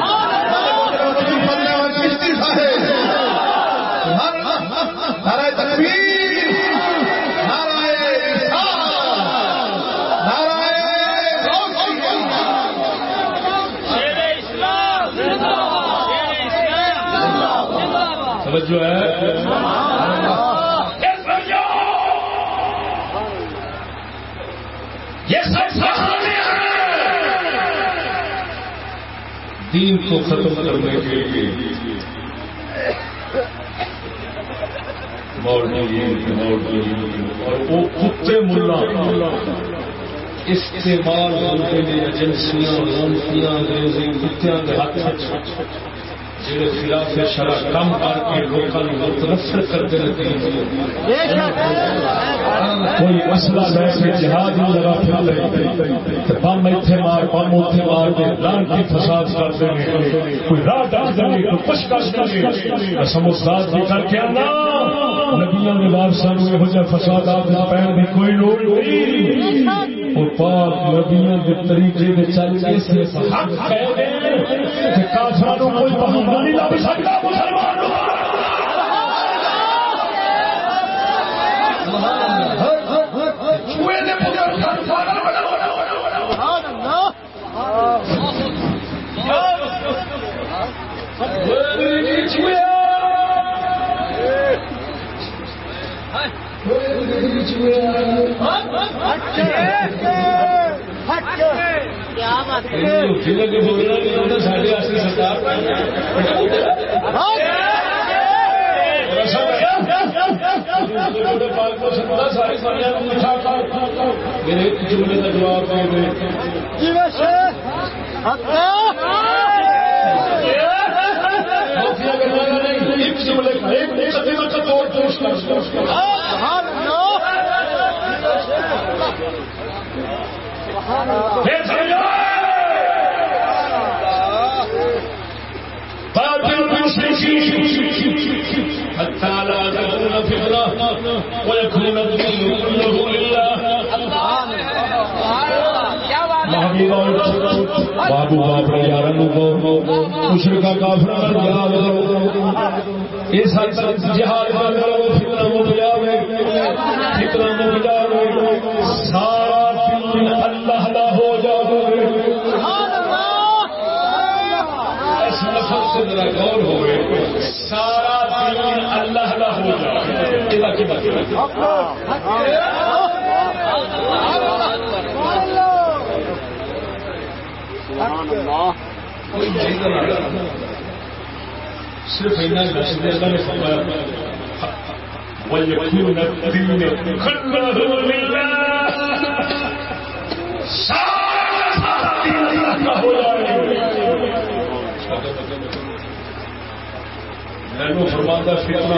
توجہ ہے۔ دین کو ختم کرنے کے لیے۔ اور وہ کتے ملا۔ استعمال ہوتے ہیں ایجنسیاں غلطیاں انگریزی کتیاں کے ہاتھ۔ جڑے خلاف شرع کم کر کے لوگوں متنفر کرتے رہتے ہیں کوئی مسئلہ لے کے جہاد نہیں لگا پھر بم اتنے مار، بم اتنے مار دے۔ لانتی فساد کرتے ہیں کوئی راہ ڈال دیں کوئی کچھ کر دیں سمجھدار بھی کر کے آنا۔ نبیاں نے وارسان یہ جہ فسادات پہن کی کوئی لوڑ نہیں۔ اور پاک نبیاں کے طریقے میں چل کے سے حق کہہ جی، دیں کوئی بہانا نہیں لگ سکتا مسلمان میرے جملے کا جواب ایک جملے کا ایک توڑ حتى لا تكون فتنة ويكون الدين كله لله بابو باپ یار مشرق کافر یہ جہاد فکر فکر صرف اللہ نے فرمایا سارا ہو جائے میں فرماندہ فتنہ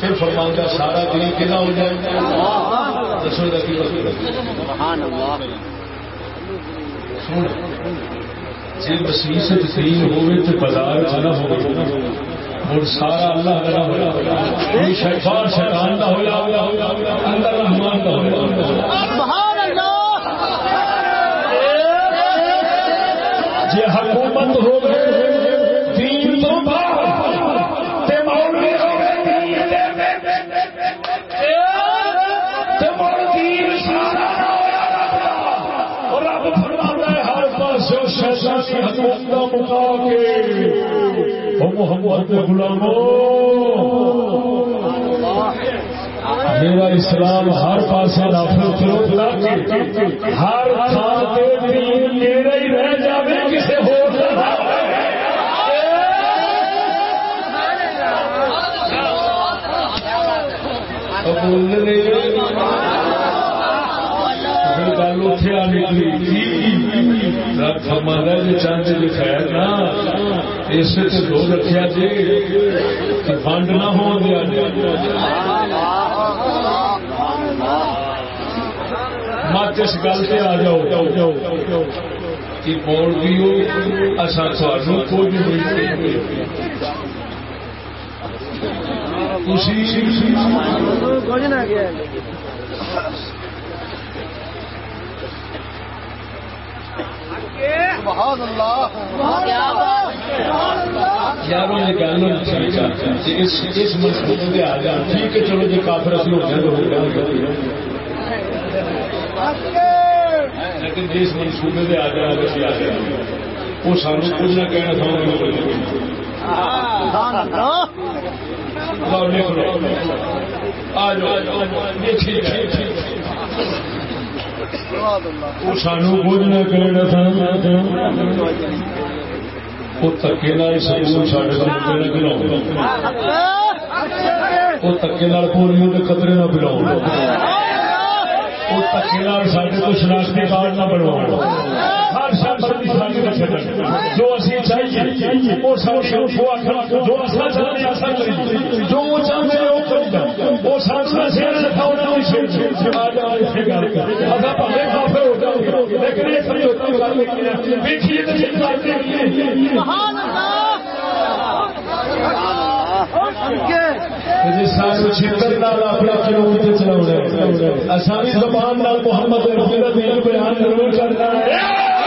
پھر فرماندہ سارا دین کنا ہو جائے رسول اللہ کی اللہ جی مسیح سے تقریر ہوئے تو بازار جانا ہوگا اور سارا اللہ کا ہوا شیطان شیطان کا ہوا اندر رحمان کا ہوا جی حکومت ہو گئے شاشی حکومت مکا کے وہ محمد غلاموں۔ میرا اسلام ہر پاس نافذ کرو جی۔ ہر تھان میرا ہی رہ جائے گل اتنے آ نکلی فرمانا جی چند جی خیر نا اس دو رکھا جی فنڈ نہ ہو گیا جی۔ مت اس گل سے آ جاؤ۔ کہ بول بھی ہو اصا تھوڑا یاروں گل اس آ جان ٹھیک ہے چلو جی کافر اصل ہو جائے تو لیکن جس منصوبے میں آ جانا اسی آ جائے وہ سانو کچھ نہ کہنا وہ سانو کچھ نہ کہنا وہ تکے سکول وہ تکے پولیو کے خطرے نہ پلاؤ وہ تکے سارے کو شناختی کارڈ نہ بنوا ہر شخص جو اسی چاہیے، وہ سب جو اصل چاہتے کافر ہو لیکن یہ سبھی دیکھیے اپنا زبان محمد بیان ضرور کرنا ہے۔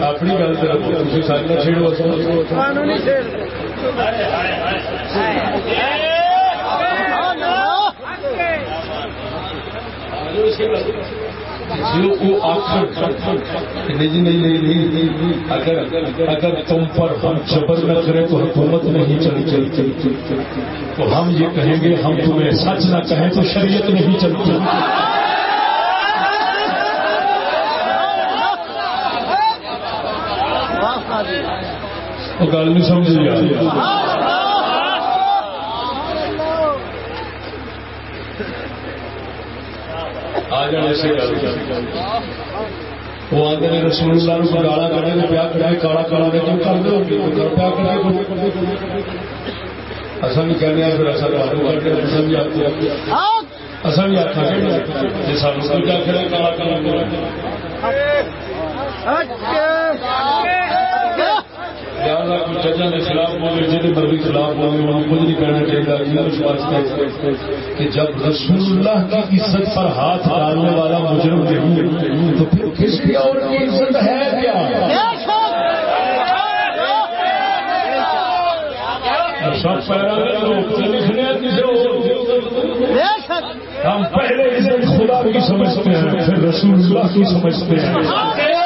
اپنی گل چھیڑو اگر اگر تم پر ہم جبر نہ کریں تو حکومت نہیں چلی چلتی تو ہم یہ کہیں گے ہم تمہیں سچ نہ کہیں تو شریعت نہیں چلتی گل نہیں سمجھ آ جانے وہ آتے ہیں رسول اللہ کو گالا کرے تو پیا کرے کالا کالا دے تو کر دو گھر پیا کرے اصل بھی کہنے ہیں پھر اصل کر کے اصل بھی آتے اصل بھی آتا ہے جی سب کو کیا کرے کالا اچھا۔ لہٰذا کالا ججوں کے خلاف بولے جن مرضی خلاف بولے انہوں کچھ نہیں کہنا چاہیے کہ جب رسول اللہ کی عزت پر ہاتھ ڈالنے والا مجرم نہیں تو پھر کس کی اور کی عزت ہے کیا؟ سب لکھنے ہم پہلے عزت خدا کی سمجھتے ہیں، پھر رسول اللہ کی سمجھتے ہیں۔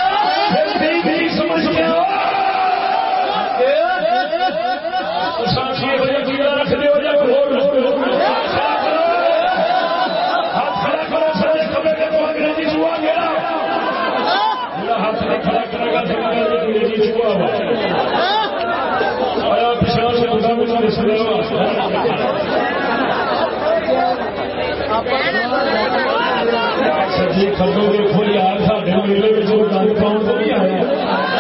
سجی خبروں کے کھول یار ساڈے میلے میں گند تو نہیں آیا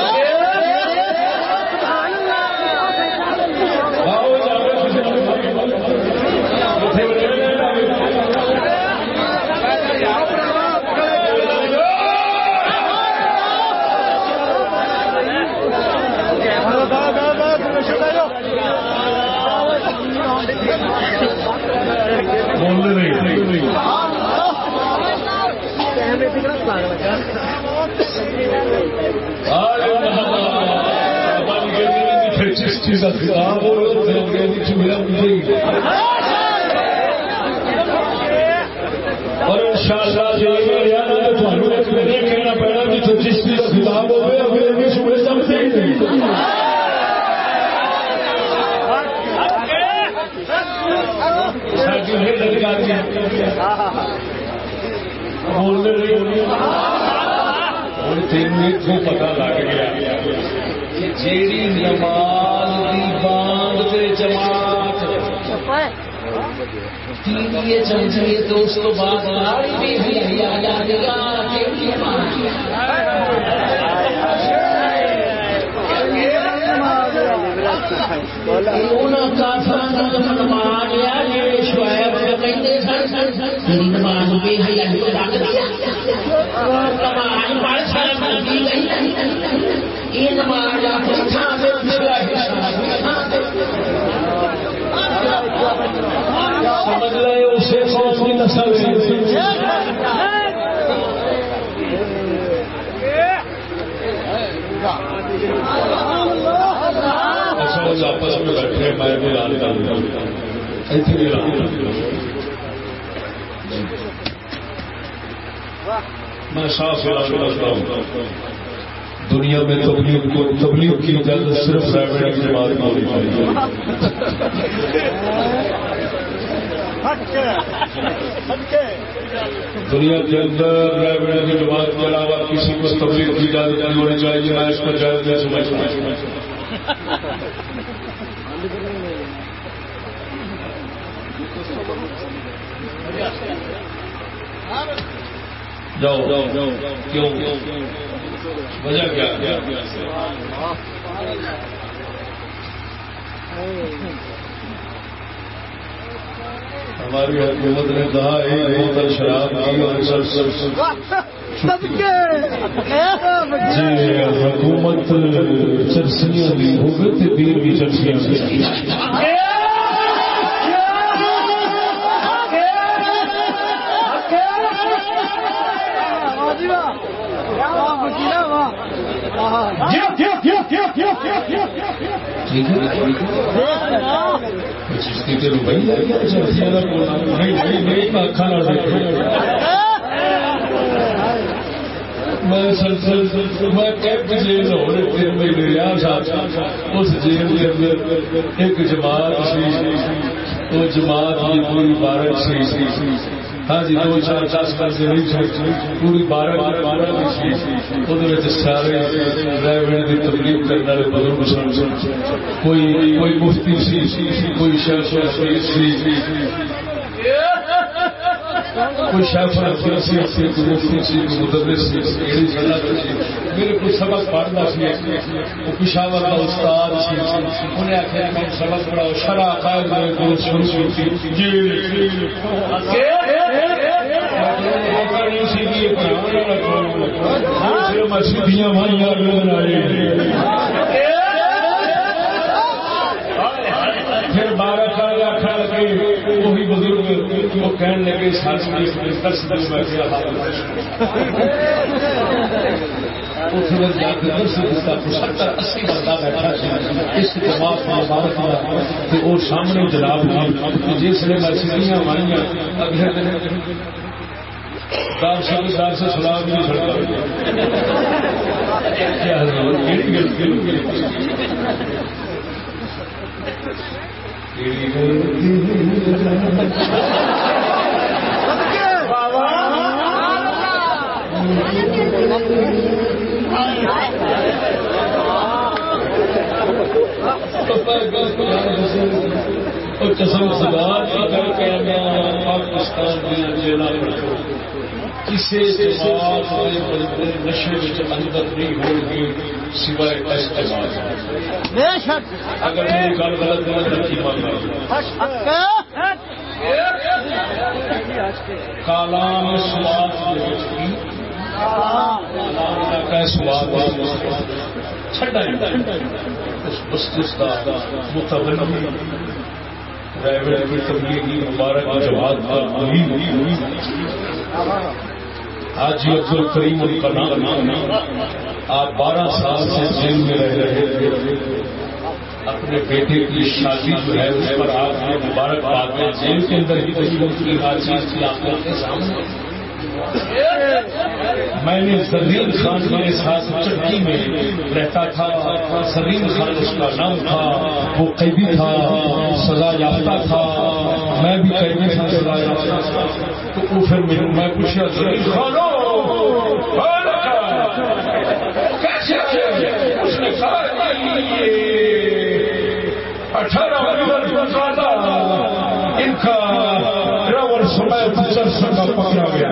جس چیز خلاف کہنا پڑنا بھی تو جس چیز خلاف ہو گئے میرے بھی پتا لگ گیا جیڑی نماز دی جماعت چمچی تو اس کو بعد سمجھ لے اسے سوچ کی نسل آپس میں بیٹھے، میں بھی لال میں صاف دنیا میں تبلیغ کو، تبلیغ کی اجازت صرف پرائیویٹ جماعت میں ہونی چاہیے۔ دنیا کے اندر پرائیویٹ کی جماعت کے علاوہ کسی کو تبلیغ کی اجازت نہیں ہونی چاہیے، میں اس کو جائز نہیں سمجھتا۔ جاؤ جاؤ جاؤ، کیوں؟ وجہ کیا؟ ہماری حکومت نے کہا ایک بوتل شراب کی اور جی حکومت چرسیاں دی ہوگی بھی چرسیاں میں اس جیل کے اندر ایک جماعت سی۔ وہ جماعت کی پوری بارش سی۔ ہاں جی دو چار دس پوری بارہ بارہ سارے ڈرائیور کی کرنے والے بزرگ سن۔ کوئی کوئی مفتی سی، کوئی شیخ سی کوئی شیخ میرے کوئی سبق پڑھتا سی وہ پشاور کا استاد سی۔ انہیں آخیا، میں سبق پڑھاؤ۔ شرح قائد شروع کی مسیدیاں پھر بارہ سال آخر لگے وہی بزرگ وہ کہنے لگے سات دس دس بیٹھے سامنے جناب جس نے مسیدیاں مائیاں اگلے دن سے سلام نہیں قسم پاکستان دیا کسی جماعت بندے نشے اندر نہیں ہوگی سوائے اگر میری گل غلط کالام سواد مبارک جماعت حاجی عبد الکریم ان کا نام آپ بارہ سال سے جیل میں رہ رہے تھے اپنے بیٹے کی شادی جو ہے۔ اس پر آپ نے مبارکباد میں جیل کے اندر ہی تشریف کی بات چیت کی آپ کے سامنے۔ میں نے زرین خان کے ساتھ چٹکی میں رہتا تھا زرین خان اس کا نام تھا، وہ قیدی تھا، سزا یافتہ تھا۔ میں بھی قیدی تھا، سزا یافتہ تھا۔ تو وہ پھر میں پوچھا زرین خان کیسے اس نے کہا اٹھارہ ان کا ڈرائیور سمے کا پکڑا گیا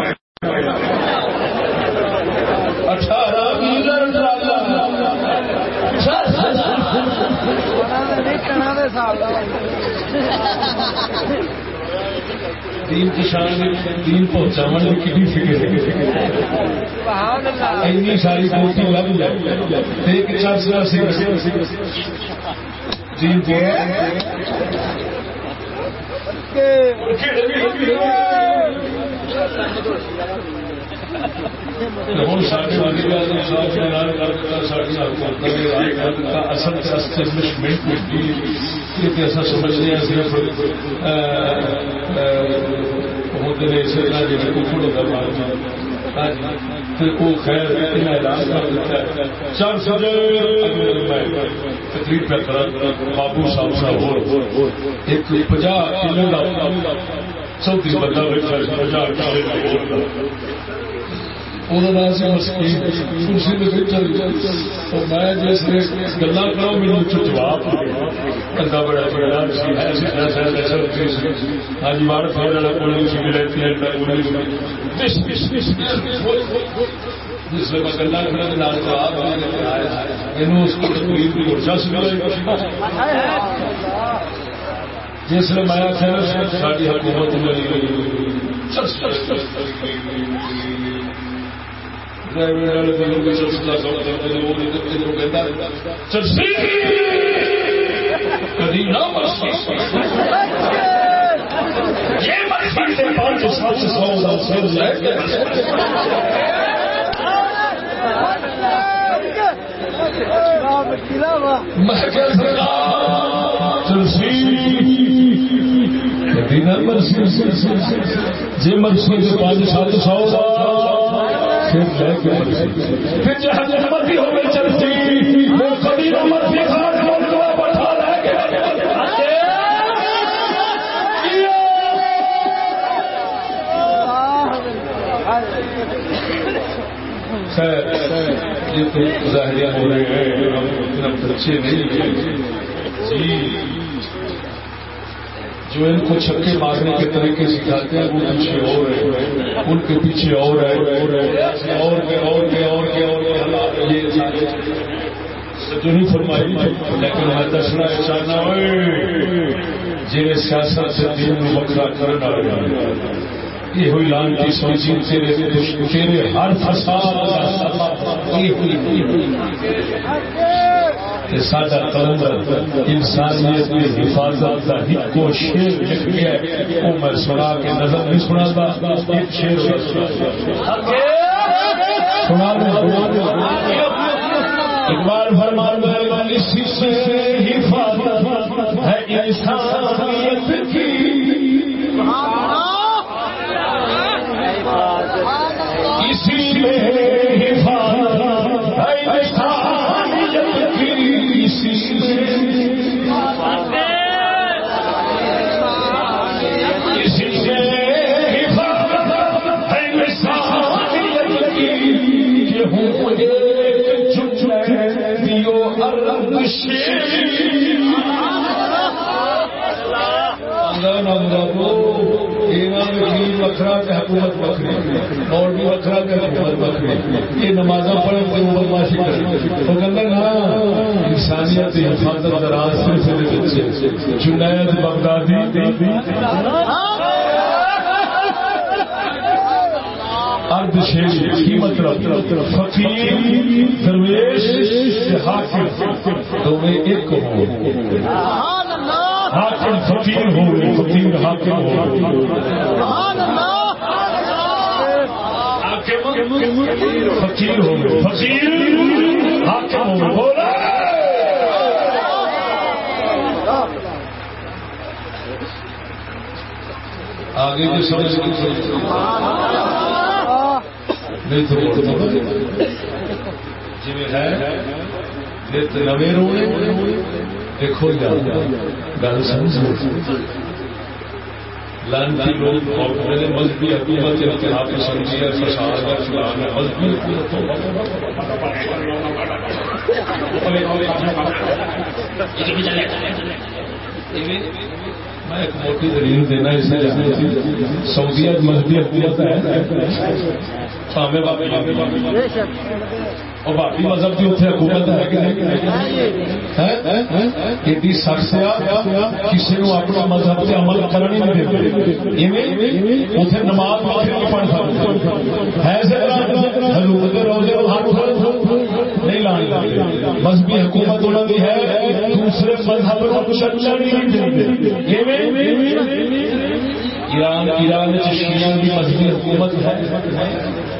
اٹھارہ تین کسان تین پہنچاو کی فکر اینی ساری کوٹی لگ جائے۔ ایک چرچ اصل اسٹیبلشمنٹ ایسا صرف ہوتے ہیں ہوتا خیر اعلان کر دیتا ہے چار سال تقریب پہ بابو صاحب صاحب ایک پجا چوتھی بندہ بیٹھا میں جس گلا میرے جواب بڑا بڑا جس میں گلا جواب جس میں میں ساری حکومت جی مرسی پانچ سات سو پھر جہاں مرضی ہو گئی چلتی وہ کبھی مرضی خاص بٹھا لے یہ تو ظاہریہ ہو رہے ہیں۔ ہم اتنا اچھے نہیں جی۔ جو ان کو چھکے مارنے کے طریقے سکھاتے ہیں، وہ پیچھے اور ہے ان کے پیچھے اور ہے اور کے اور کے اور کے اور کے یہ جو نہیں فرمائی، لیکن میں دسنا چاہنا جنہیں سیاست سے دین میں وکرا کرنا یہ ہوئی لان کی سوچی تیرے تیرے ہر فساد یہ ہوئی سارا کلندر انسانیت کی حفاظت کا ہی شیر لکھ گیا وہ میں سنا کے نظر نہیں سنا تھا ایک شیر سنا۔ اقبال فرمان اسی سے حفاظت ہے انسان وکرا کہ حکومت وکری اور بھی وکرا حکومت وکری یہ نماز پڑھے تو بدماشی کرے تو کہتے ہاں، نا انسانیت حفاظت دراز صرف جنید بغدادی ارد شیش کی مطلب؟ فقیر، درویش حاکم۔ تو میں ایک ہوں۔ حاکم فقیر ہوئے فقیر حاکم ہوئے فقیر ہوئے فقیر حاکم ہوئے بولا آگے بھی سمجھ نہیں جی ہے۔ جی نوے رونے دیکھو گل سمجھ لانتی لوگ مذہبی حکومت اتحاد سمجھیے، فساد کا خلاف ہے۔ مذہبی میں ایک موٹی دلیل دینا، اس میں سعودیہ مذہبی حکومت ہے۔ اور باقی مذہب کی اتنے حکومت ہے کہ ایڈی سخت کسی نے اپنا مذہب سے عمل کرنے نہیں دے اتنے نماز نہیں پڑھ سکتے نہیں لانی مذہبی حکومت انہوں کی ہے۔ دوسرے مذہب کو چلنا نہیں ایران ایران شیعہ کی مذہبی حکومت ہے۔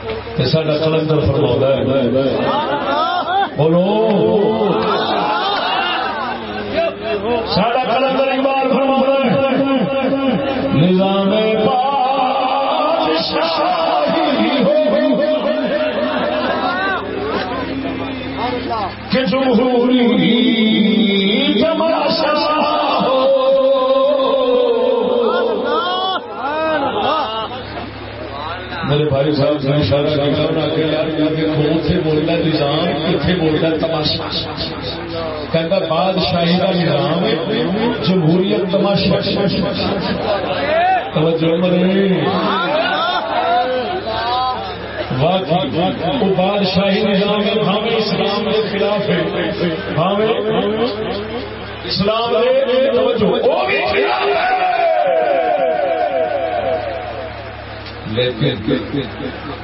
شہنشاہی ساڈا کلندر فرما ہے بولو ساڈا کلندر اقبال فرما نظام کہ جمہوری میرے بھائی صاحب نے اشارہ کیا اتنے بولتا نظام کتنے بولتا تماشا۔ کہتا بادشاہی کا نظام جمہوریت تماشا۔ توجہ مرے وہ بادشاہی نظام ہے ہمیں اسلام کے خلاف ہے۔ ہمیں اسلام توجہ۔ او بھی خلاف ہے۔ لیکن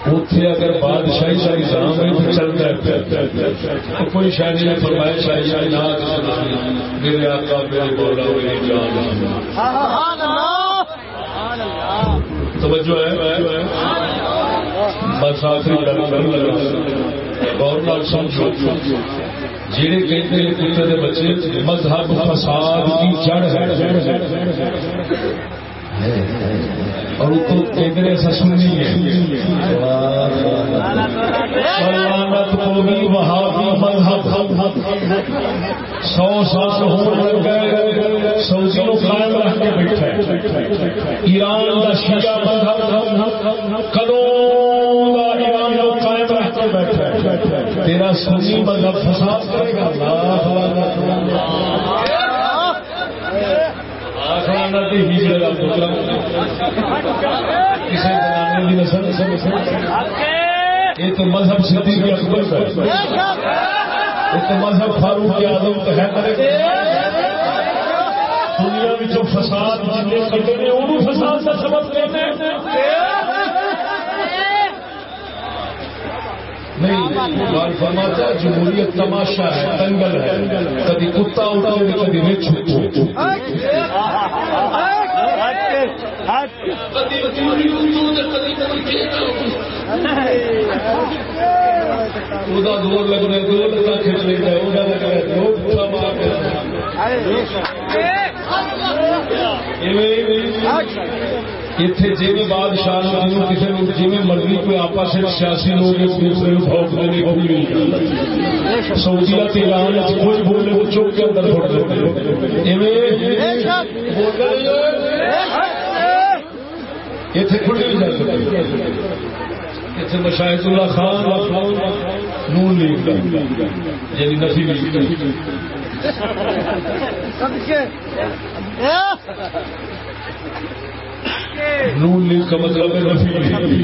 اتنے اگر بادشاہی کا نظام ہے تو چلتا ہے۔ کوئی شاید نے فرمایا شاہی شاہی نہ میرے آقا، میرے بولا میری جان۔ توجہ ہے۔ بس آخری گل کر لگا غور نال سمجھو۔ جہے کہتے ہیں، کتے کے بچے، مذہب فساد کی جڑ ہے۔ اور تو کہتے ایسا سننی ہے۔ سو سال ہو گئے۔ سعودی قائم رکھ کے بیٹھا ایران کا شیعہ مذہب۔ کدوں ایران کو قائم رکھ کے بیٹھا تیرا سنی مذہب فساد کرے گا۔ یہ تو مذہب صدیق اکبر کا یہ تو مذہب فاروق اعظم تو ہے دنیا میں فساد جانے کرتے ہیں فساد کا سبب نہیں فرماتا جمہوریت تماشا ہے دنگل ہے کبھی کتا اٹھاؤ کبھی رچ دور لگ رہے دو لگا کھیل رہے لگ رہے اتنے جی بادشاہ کسی نے جی مرضی کوئی آپس سیاسی لوگ ایک دوسرے کو بھوک دینے کو ایران کوئی بولنے کو چوک کے اندر پھوٹ دیتے اتنے کھلے بھی جا اتنے مشاہد اللہ خان نون لیگ یعنی نفی لیگ نون لیگ کا مطلب ہے نفی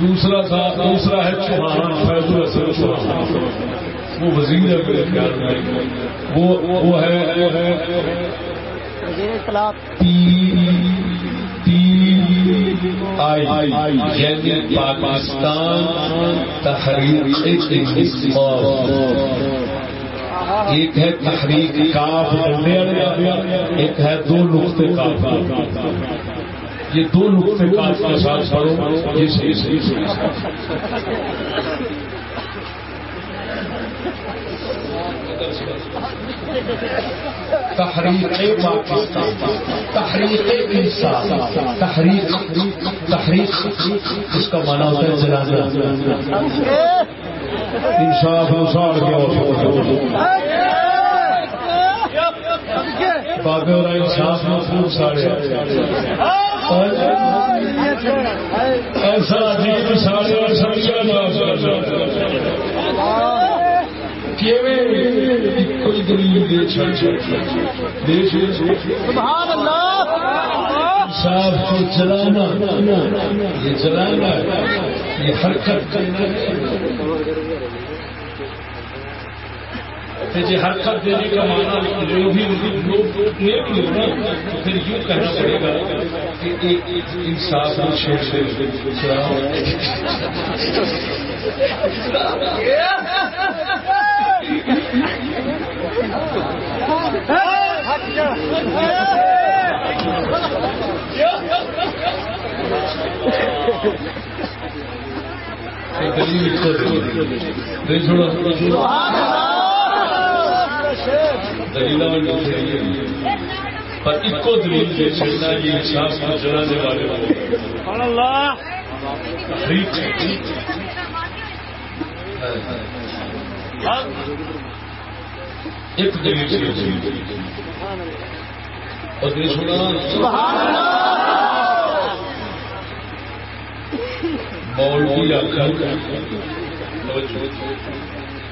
دوسرا تھا دوسرا ہے چوہان، فیض الحسن چوہان۔ وہ وزیر ہے میرے خیال میں۔ وہ وہ ہے یعنی پاکستان تحریک ایک ہے تحریک کاف ایک ہے دو نقطے کاف یہ دو نقطے کاف کے ساتھ پڑھو، یہ صحیح صحیح۔ تحریک پاکستان تحریک انصاف تحریک تحریک اس کا مانا ہوتا ہے جنازہ انصاف بابے اور انصاف مفہوم سارے ایسا عجیب سارے اور سمجھا صاحب کو چلانا یہ چلانا یہ حرکت جی حرکت دینے کا مانا جو بھی لوگ پھر یوں کہنا پڑے گا کہ انصاف شیر سے پر ایک دلیل یہ چلنا یہ احساس کو چلانے والے ایک اور مولوی آخر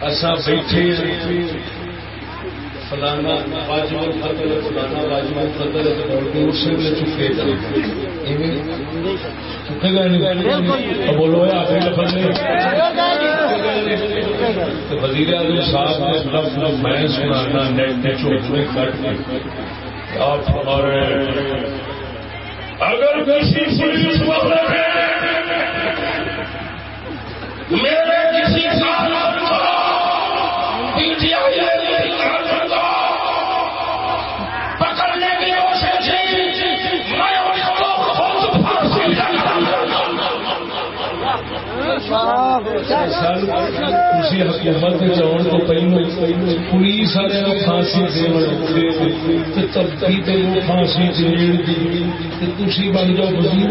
اصا بیٹھے فلانا واجب القتل فلانا واجب القتل مولوی چکے چکے گئے بولو آخری وزیر اعظم صاحب نے لفظ میں سنانا نیٹ نے چوٹ میں کٹ کے آپ ہمارے اگر کسی پولیس والے میرے کسی پی ٹی آئی حکومت تو پہلو پولیس والے پھانسی دے تین پھانسی تھی بن جاؤ وزیر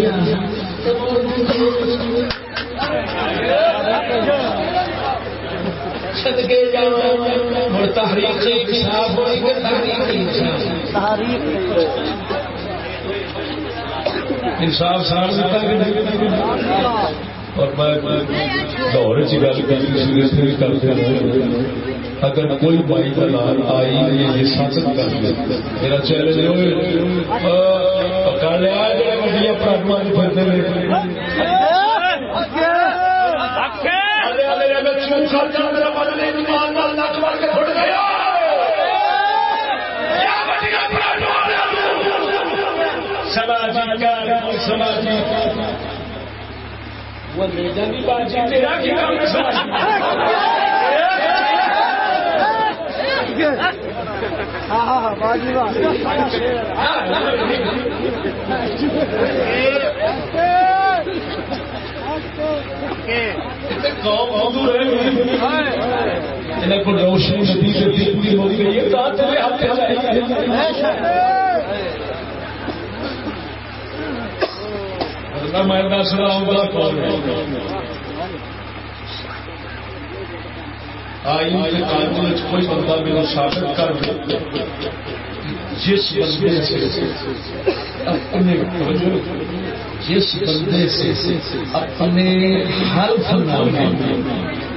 تحریک انصاف سال اور میں دور چ گل کر اگر کوئی بائی کا لال آئی، یہ سچ کر میرا چیلنج پکڑ لیا سماجی وہ ہاں باجی روشنی ندی سے ہو گئی ہے کہاں میں دس رہا ہوں کون آئی کے قانون کوئی بندہ میرا ثابت کر جس بندے سے اپنے جس بندے سے اپنے حرف نامے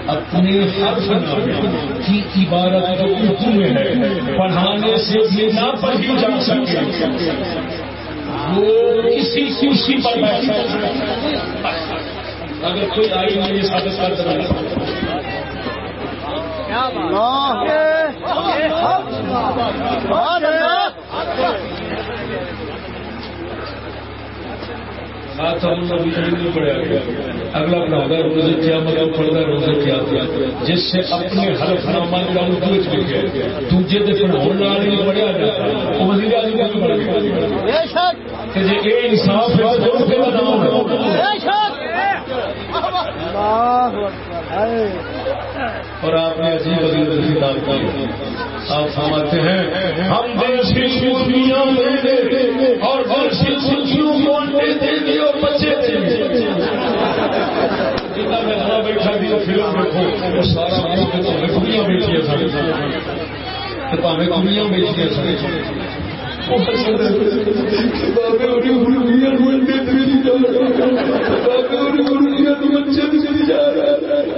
اپنے حرف نامے کی عبارت جو اردو میں ہے۔ پڑھانے سے یہ نہ پڑھی جا سکے۔ کسی کرسی پر بیٹھا اگر کوئی آئی نہیں یہ ثابت کر سکتا پڑھا گیا۔ اگلا پڑھا روزے کیا مطلب پڑھتا روزے کیا جس سے اپنے حلف نامہ کا اردو لکھے دوجے کے پڑھاؤ نہیں پڑھیا جاتا وہ وزیر اعظم کا بھی پڑھ گیا کہ جی انصاف ہے تو کے اور آپ نے عجیب عجیب خطاب کی آپ فرماتے ہیں، ہم دیسی اور دیسی کو انڈے دے اور بچے دے جتنا میں بیٹھا بھی فلم دیکھو، وہ سارا کمیاں بیچی سارے پاوے بیچی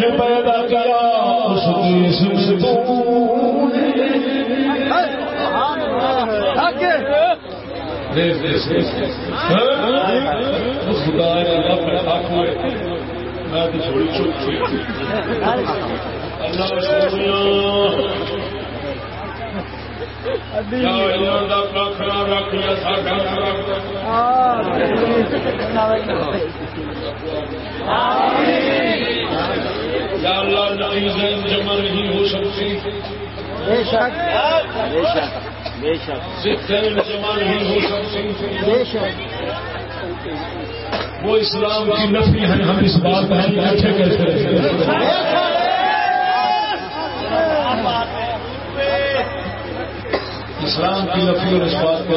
لیکن پیدا کیا اس کی خدا میں تو چھوڑی چھوڑی اللہ جمع نہیں ہو سکتی۔ بے شک۔ بے شک جمع نہیں ہو سکتی۔ بے شک۔ وہ اسلام کی نفی ہے ہم اس بات میں اچھے کیسے اسلام کی نفی اور اس بات کو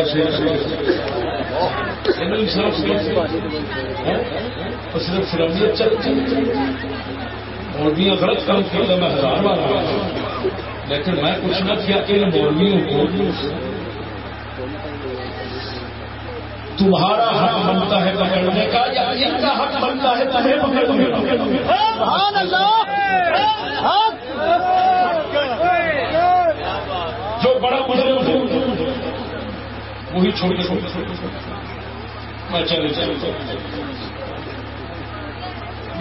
صرف سرمیت چلتی اور بھی غلط کام کیا میں ہزار بار لیکن میں کچھ نہ کیا کہ ان مولویوں کو تمہارا حق بنتا ہے پکڑنے کا یا ان کا حق بنتا ہے تمہیں پکڑنے کا؟ جو بڑا مجرم وہی چھوٹے چھوٹے میں چلے چلے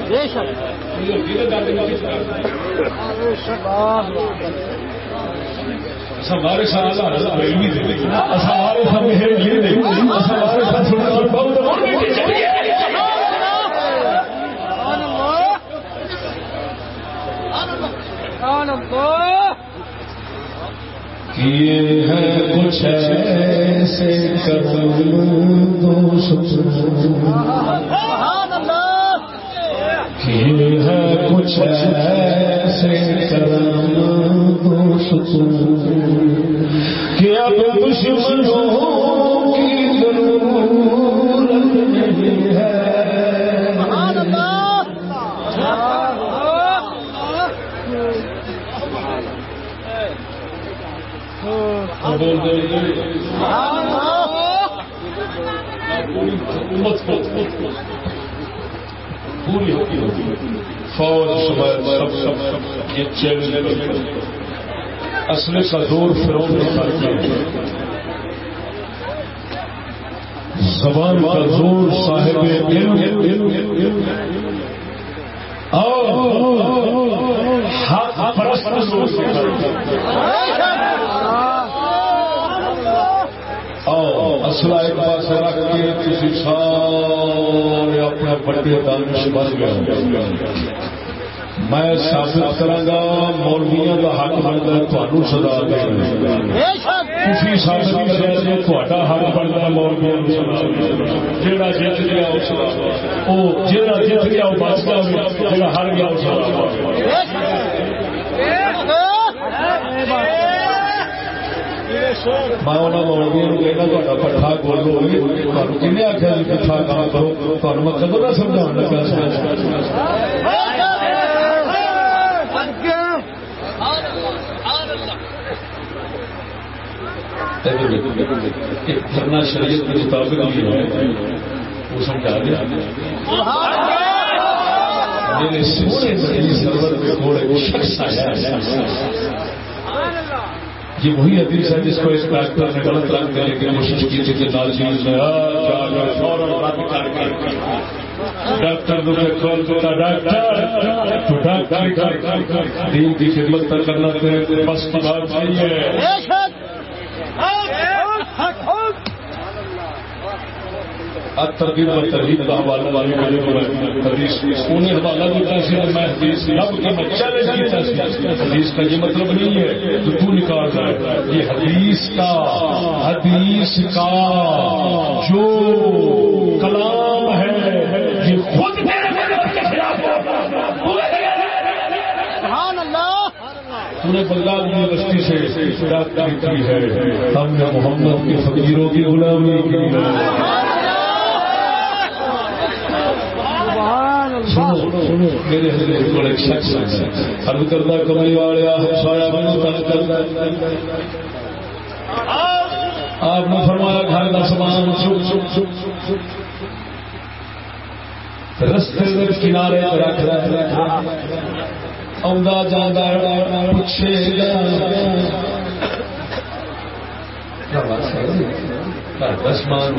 بے بڑے ہمارے ساتھ ہمارے کیے ہیں کچھ ایسے کرم دوست کیے ہیں کچھ ایسے کرم دوست کہ اب دشمنوں کی ضرورت نہیں ہے۔ حکومت کو یہ چیلنج اصل کا زور فروغ کر زبان کا زور صاحب علم اصلا ایک پاس رکھ کے کسی سارے اپنے بڑے دانش بن گئے۔ میں ثابت کرا گا مولویا کا حق بنتا ہے تمہیں سزا دے تھی ثابت کرا تا حق بنتا ہے مولویا جہاں جیت گیا وہ جہاں جیت گیا وہ بچ گیا جہاں ہر گیا وہ سزا میں انہوں کہنا تا پٹھا بولو تمہیں آخیا پٹھا کام کرو تمہیں میں کدو نہ سمجھا لگا کرنا شریعت کے مطابق نہیں ہے وہ سمجھا دیا میرے سونے سرور میں تھوڑے شخص آیا یہ وہی حدیث ہے جس کو اس ڈاکٹر نے غلط رنگ دینے کی کوشش کی تھی کہ نال چیز میں ڈاکٹر ڈاکٹر دین کی خدمت کرنا بس کی بات صحیح ہے۔ ترغیب اور ترغیب کا حوالہ والے حدیث انہیں حوالہ دیتا سی میں حدیث لب کے میں چیلنج کیتا سی حدیث کا یہ مطلب نہیں ہے تو تو نکال رہا ہے یہ حدیث کا حدیث کا جو کلام ہے یہ خود انہیں بنگال یونیورسٹی سے ڈاکٹری کی ہے۔ ہم نے محمد کے فقیروں کی غلامی کی ہے میرے بڑے شخص ارد کردہ کملی ہمسایا آپ نے فرمایا گھر کا سامان رستے کنارے رکھ رہا آ جانا پوچھے گا سامان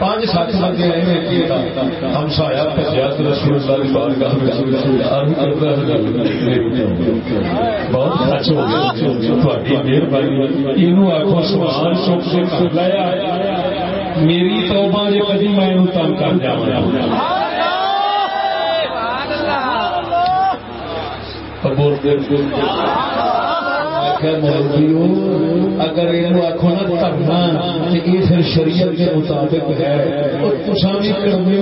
پانچ سات بندے ہم سایا پجیا رسول بہت خرچ ہو گیا۔ مہربانی۔ یہ آخو سوال چوک سے لایا میری تو جی کدی میں تنگ کر جا بولتے اگر یہ آخو نا کرنا یہ پھر شریعت کے مطابق ہے بھی کرنے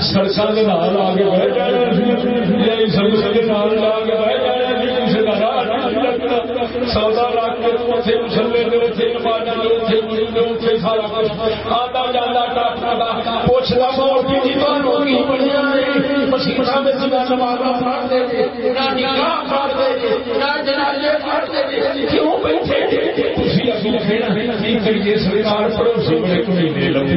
سڑک کے نال آ کے بہ جانا سڑک کے نال لا کے بہ جانا سودا رکھ کے مسلے سارا کچھ۔ آتا جانا پوچھتا سرکار پڑوسی بڑے کمینے لگے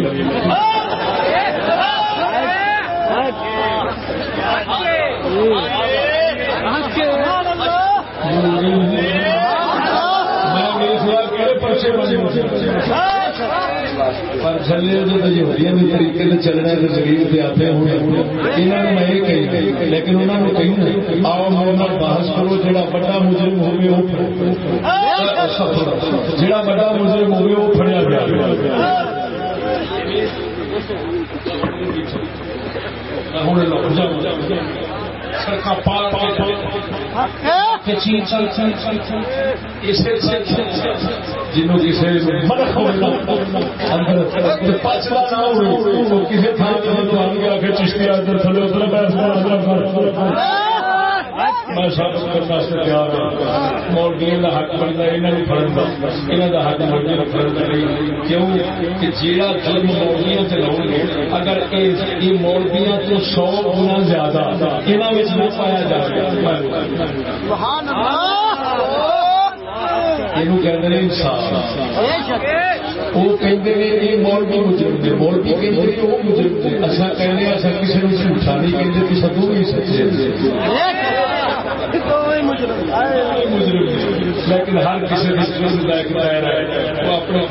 پر چلے طریقے سے چلنا شریر پہ آتے ہوئے یہاں میں یہ کہی لیکن انہوں نے کہی آؤ میرے بحث کرو جہاں بڑا مجرم ہوگی وہ جہاں بڑا مجرم ہوگی وہ فڑیا گیا ہوں جنوں کسی چشتی ادھر تھلے ادھر میں سب کرنے تیار ہوں۔ مولوی کا حق بنتا یہاں فرن کا یہاں کا حق مولوی کا فرن کا نہیں کیوں؟ کہ جیڑا ظلم مولویوں سے لاؤ گے اگر یہ مولویاں تو سو گنا زیادہ یہاں نہ پایا جائے یہ انصاف۔ وہ کہتے ہیں یہ مولوی مجرم نے مولوی کہتے ہیں وہ مجرم نے۔ اصا کہنے اصا کسی نے جھوٹا نہیں کہتے کہ بھی سچے لیکن ہر کسی دائرہ ہے وہ اپنے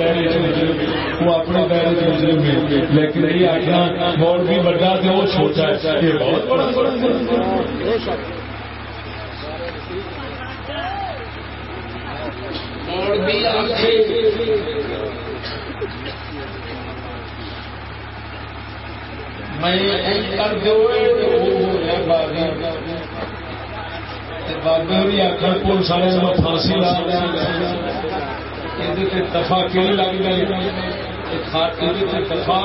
وہ اپنے دائرے سے مجرم ہے۔ لیکن یہ آخنا مولوی بڑا تو وہ چھوٹا ہے۔ یہ بہت بڑا آخے بابے بھی آخر پولیس والے پھانسی لا دفاع کیوں لگ گئی؟ دفاع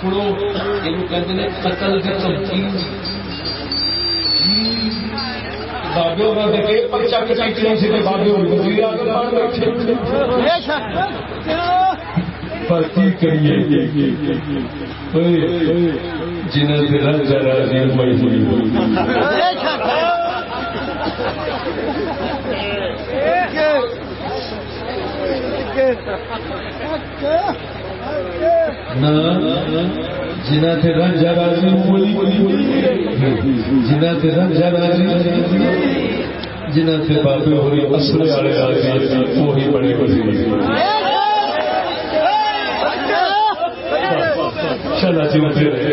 سنو یہ قتل کے چمکی بابے ہونا پرچا کچھ بابے پر کی کریے؟ جنہیں دل جی مجبوری جنہ سے رنگ راضی جنہ راضی جنہ بابے ہوئی اصل والے راضی وہی بڑے بڑے چلا جیتے رہے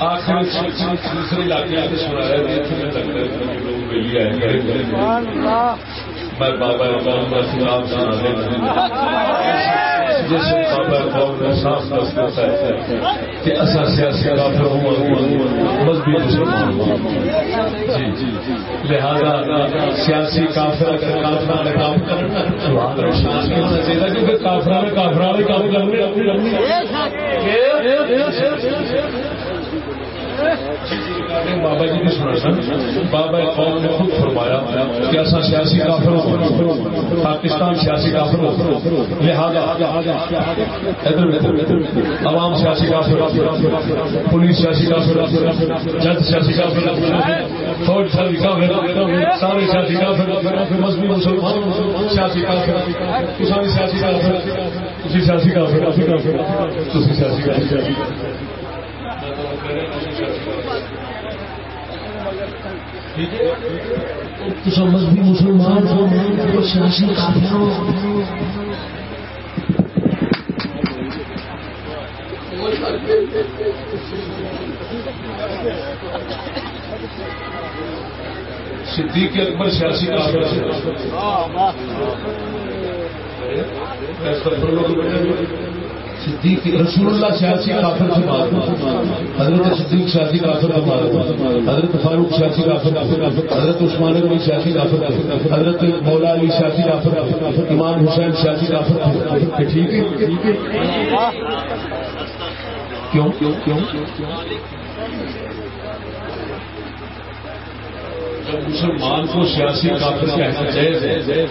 آخر دوسرے علاقے سے سنایا میں بابا قوم کا خلاف سنا جس بابا قوم صاف دس ہے کہ اصا سیاسی کافر مذہبی مسلمان جی،, جی جی لہذا سیاسی کافر اگر کافر کام کرنا چاہیے، کیونکہ کافر نے کافر نے کام کرنے بابا جی نے سنا سن بابا قوم نے خود فرمایا کہ ایسا سیاسی کافر پاکستان سیاسی کافر لہٰذا عوام سیاسی کافر پولیس سیاسی کافر جج سیاسی کافر فوج سیاسی کافر سارے سیاسی کافر مذہبی مسلمان سیاسی کافر کسان سیاسی کافر سیاسی کافر سیاسی کافر مذہبی مسلمان سیاسی صدیق اکبر سیاسی کافر صدیق رسول اللہ سیاسی کافر سے بات حضرت صدیق سیاسی کافر کا بات حضرت فاروق سیاسی کافر حضرت عثمان علی سیاسی کافر حضرت مولا علی سیاسی کافر امام حسین سیاسی کافر ٹھیک ہے کیوں کیوں؟ کیوں؟ جب مسلمان کو سیاسی کافر کہنا جائز ہے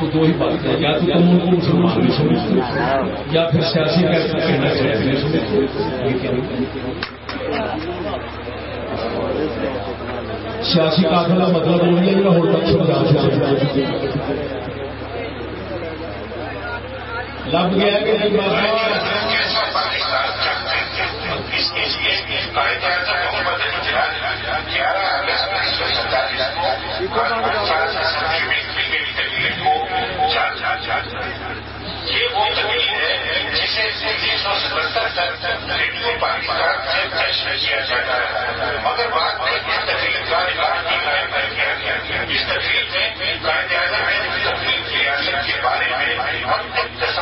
تو دو ہی بات ہے، یا تو تم ان کو مسلمان نہیں سمجھتے یا پھر سیاسی کہنا چاہیے سیاسی کافر کا مطلب وہ نہیں ہے کہ ہو تک سمجھا لب گیا کہ یہ وہ زمین ہے۔ انیس سو ستہتر تک پاکستان سے فیصلہ کیا جاتا ہے مگر بعد میں اس تقریب کا اعلان بھی کیا گیا اس تقریب میں قائد اعظم نے تقریب کی ریاست کے بارے میں اپنے تصورات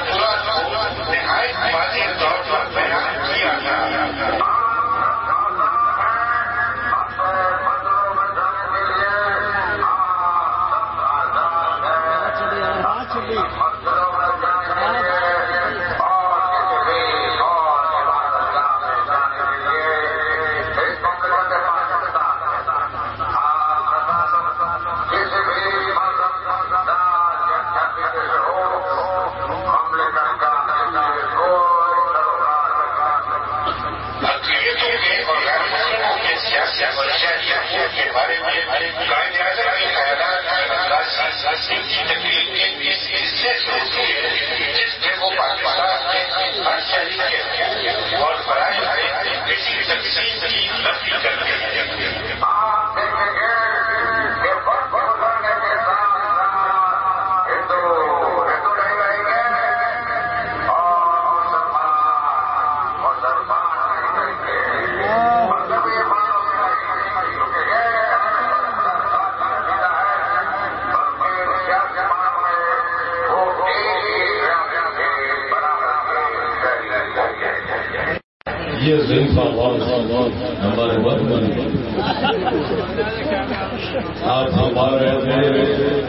آپ ہمارا رہے تھے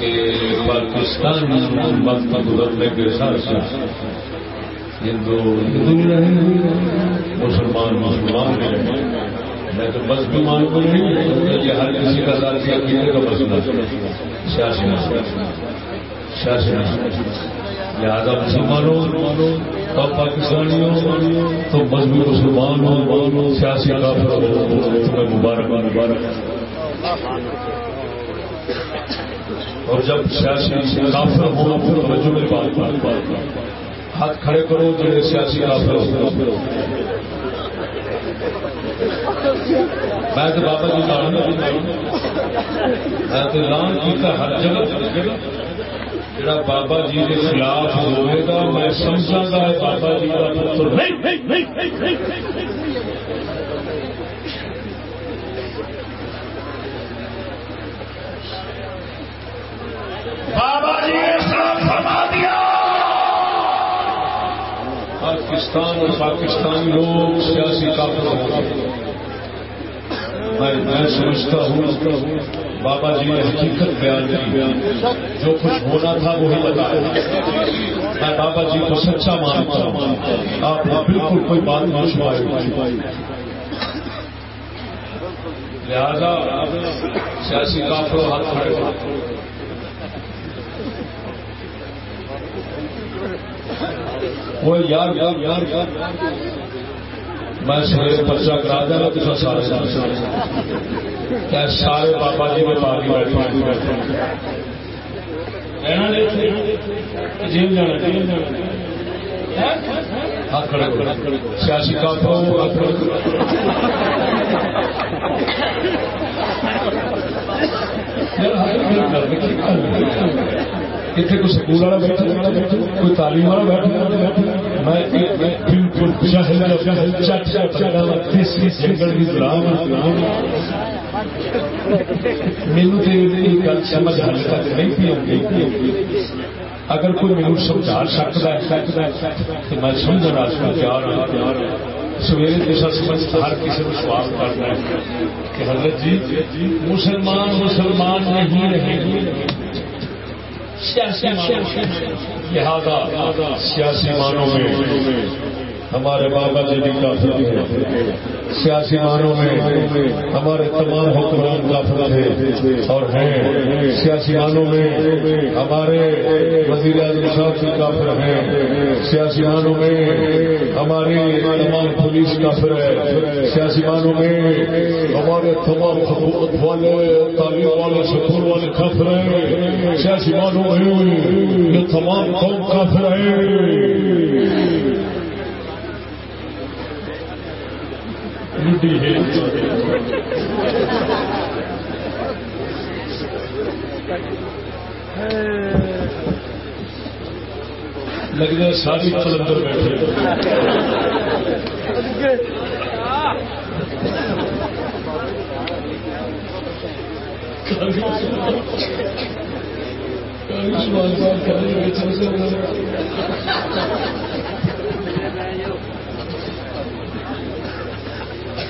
کہ پاکستان وقت گزرنے کے ساتھ ساتھ ہندو ہندو بھی رہے مسلمان مسلمان بھی رہے میں تو بس بھی مان کو نہیں یہ ہر کسی کا ساتھ عقیدے کا مسئلہ سیاسی مسئلہ سیاسی مسئلہ لہٰذا مسلمانوں اور پاکستانیوں تو مذہبی مسلمان ہو سیاسی کافر ہو تمہیں مبارک مبارک۔ اور جب سیاسی کافر ہو پھر توجہ میں بات بات بات ہاتھ کھڑے کرو جو سیاسی کافر ہو میں تو بابا جی کا میں تو اعلان کیا ہر جگہ۔ جڑا بابا جی کے خلاف ہوئے گا، میں سمجھا گا، بابا جی کا پتر نہیں۔ بابا جی نے فرما دیا۔ پاکستان اور پاکستانی لوگ سیاسی کافر میں سمجھتا ہوں بابا جی نے حقیقت بیان کی۔ جو کچھ ہونا تھا وہی بتایا۔ میں بابا جی کو سچا مانتا ہوں۔ آپ نے بالکل کوئی بات نہیں چھپائی۔ لہذا سیاسی کافر ہاتھ کھڑے وہ یار یار یار یار۔ میں سویرے پرچا کرا دیا تو سارے کیا سارے بابا جی میں باقی بیٹھے جیل جانا جیل جانا۔ سیاسی کافر ہاتھ اتنے کوئی سکول والا بیٹھا کوئی تعلیم والا بیٹھا میں بالکل جنگل کی میرے گل سمجھ حل تک نہیں پی آئی اگر کوئی میرے سمجھا سکتا ہے تو میں سمجھ رہا تیار ہوں سویرے جیسا سمجھ ہر کسی کو سوال کرنا ہے کہ حضرت جی مسلمان مسلمان نہیں رہے لہذا سیاسی معنوں میں۔ ہمارے بابا جی بھی کافر تھے۔ سیاسی معنوں میں ہمارے تمام حکمران کافر تھے۔ اور ہیں۔ سیاسی معنوں میں ہمارے وزیر اعظم صاحب بھی کافر ہیں۔ سیاسی معنوں میں ہماری تمام پولیس کافر ہے سیاسی معنوں میں ہمارے تمام حکومت والے تعلیم والے، سکول والے کافر ہیں۔ سیاسی معنوں میں یہ تمام قوم کافر ہیں۔ لگتا ساری کلندر بیٹھے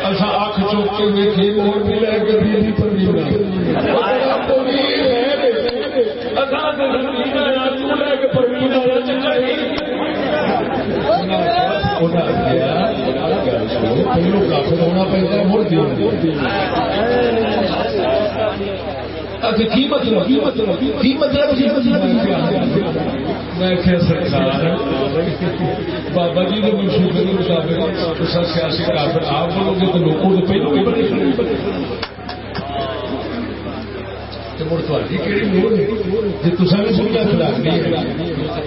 اچھا اکھ چوک کے ویکھی بھی لے کے بھی اچھا، پہلو کافر ہونا پہنتا مڑ دیا کی مطلب کی مطلب میں کیا سرکار بابا جی نے منصوبے کے مطابق سیاسی کافر آپ بولو گے تو لوگوں کو پہلو بھی بڑے مڑ تھی کہڑی جی تصا بھی سمجھا کھلاڑی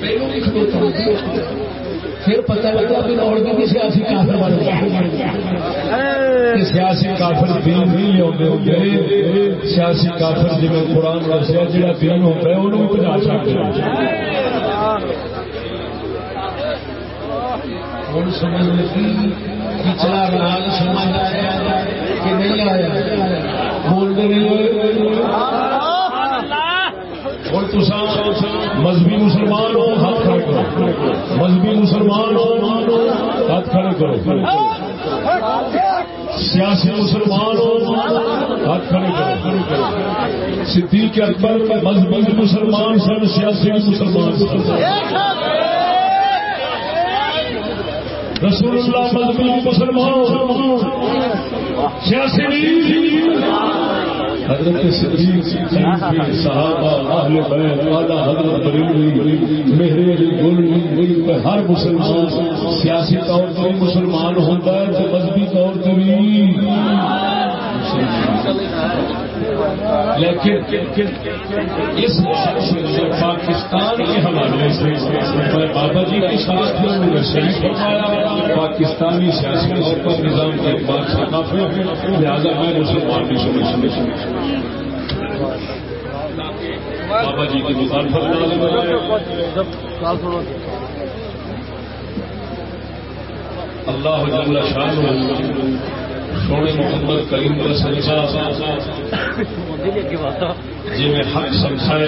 پہلو بھی کھلوتا پھر پتہ لگا بھی سیاسی کافر بن گیا سیاسی کافر دین نہیں سیاسی کافر جی قرآن دسیا جہاں دین ہوتا ہے انہوں بھی پہنچا سکتے ہوں سمجھ لگی پچھلا راگ سمجھ آیا کہ نہیں آیا بولتے نہیں اور مذہبی مسلمان ہو، ہاتھ کھڑے کرو۔ مذہبی مسلمان ہو، ہاتھ کھڑے کرو۔ سیاسی مسلمان ہو، ہاتھ کھڑے کرو۔ صدیق اکبر مذہبی مسلمان سن، سیاسی مسلمان سن۔ رسول اللہ مذہبی مسلمان سیاسی حضرت صدیق صحابہ، اہل بیت حضرت بریلوی گل ہر مسلمان سیاسی طور پر مسلمان ہوتا ہے تو مذہبی طور پر بھی لیکن اس پاکستان کے حوالے سے بابا جی کی ساتھ پاکستانی سیاسی طور پر نظام کے اعتبار سے کافی لہٰذا میں مسلمان بھی سمجھ بابا جی کی دکان اللہ جل شان سونے محمد کریم کا سچا جی میں حق سمجھایا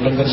لنگر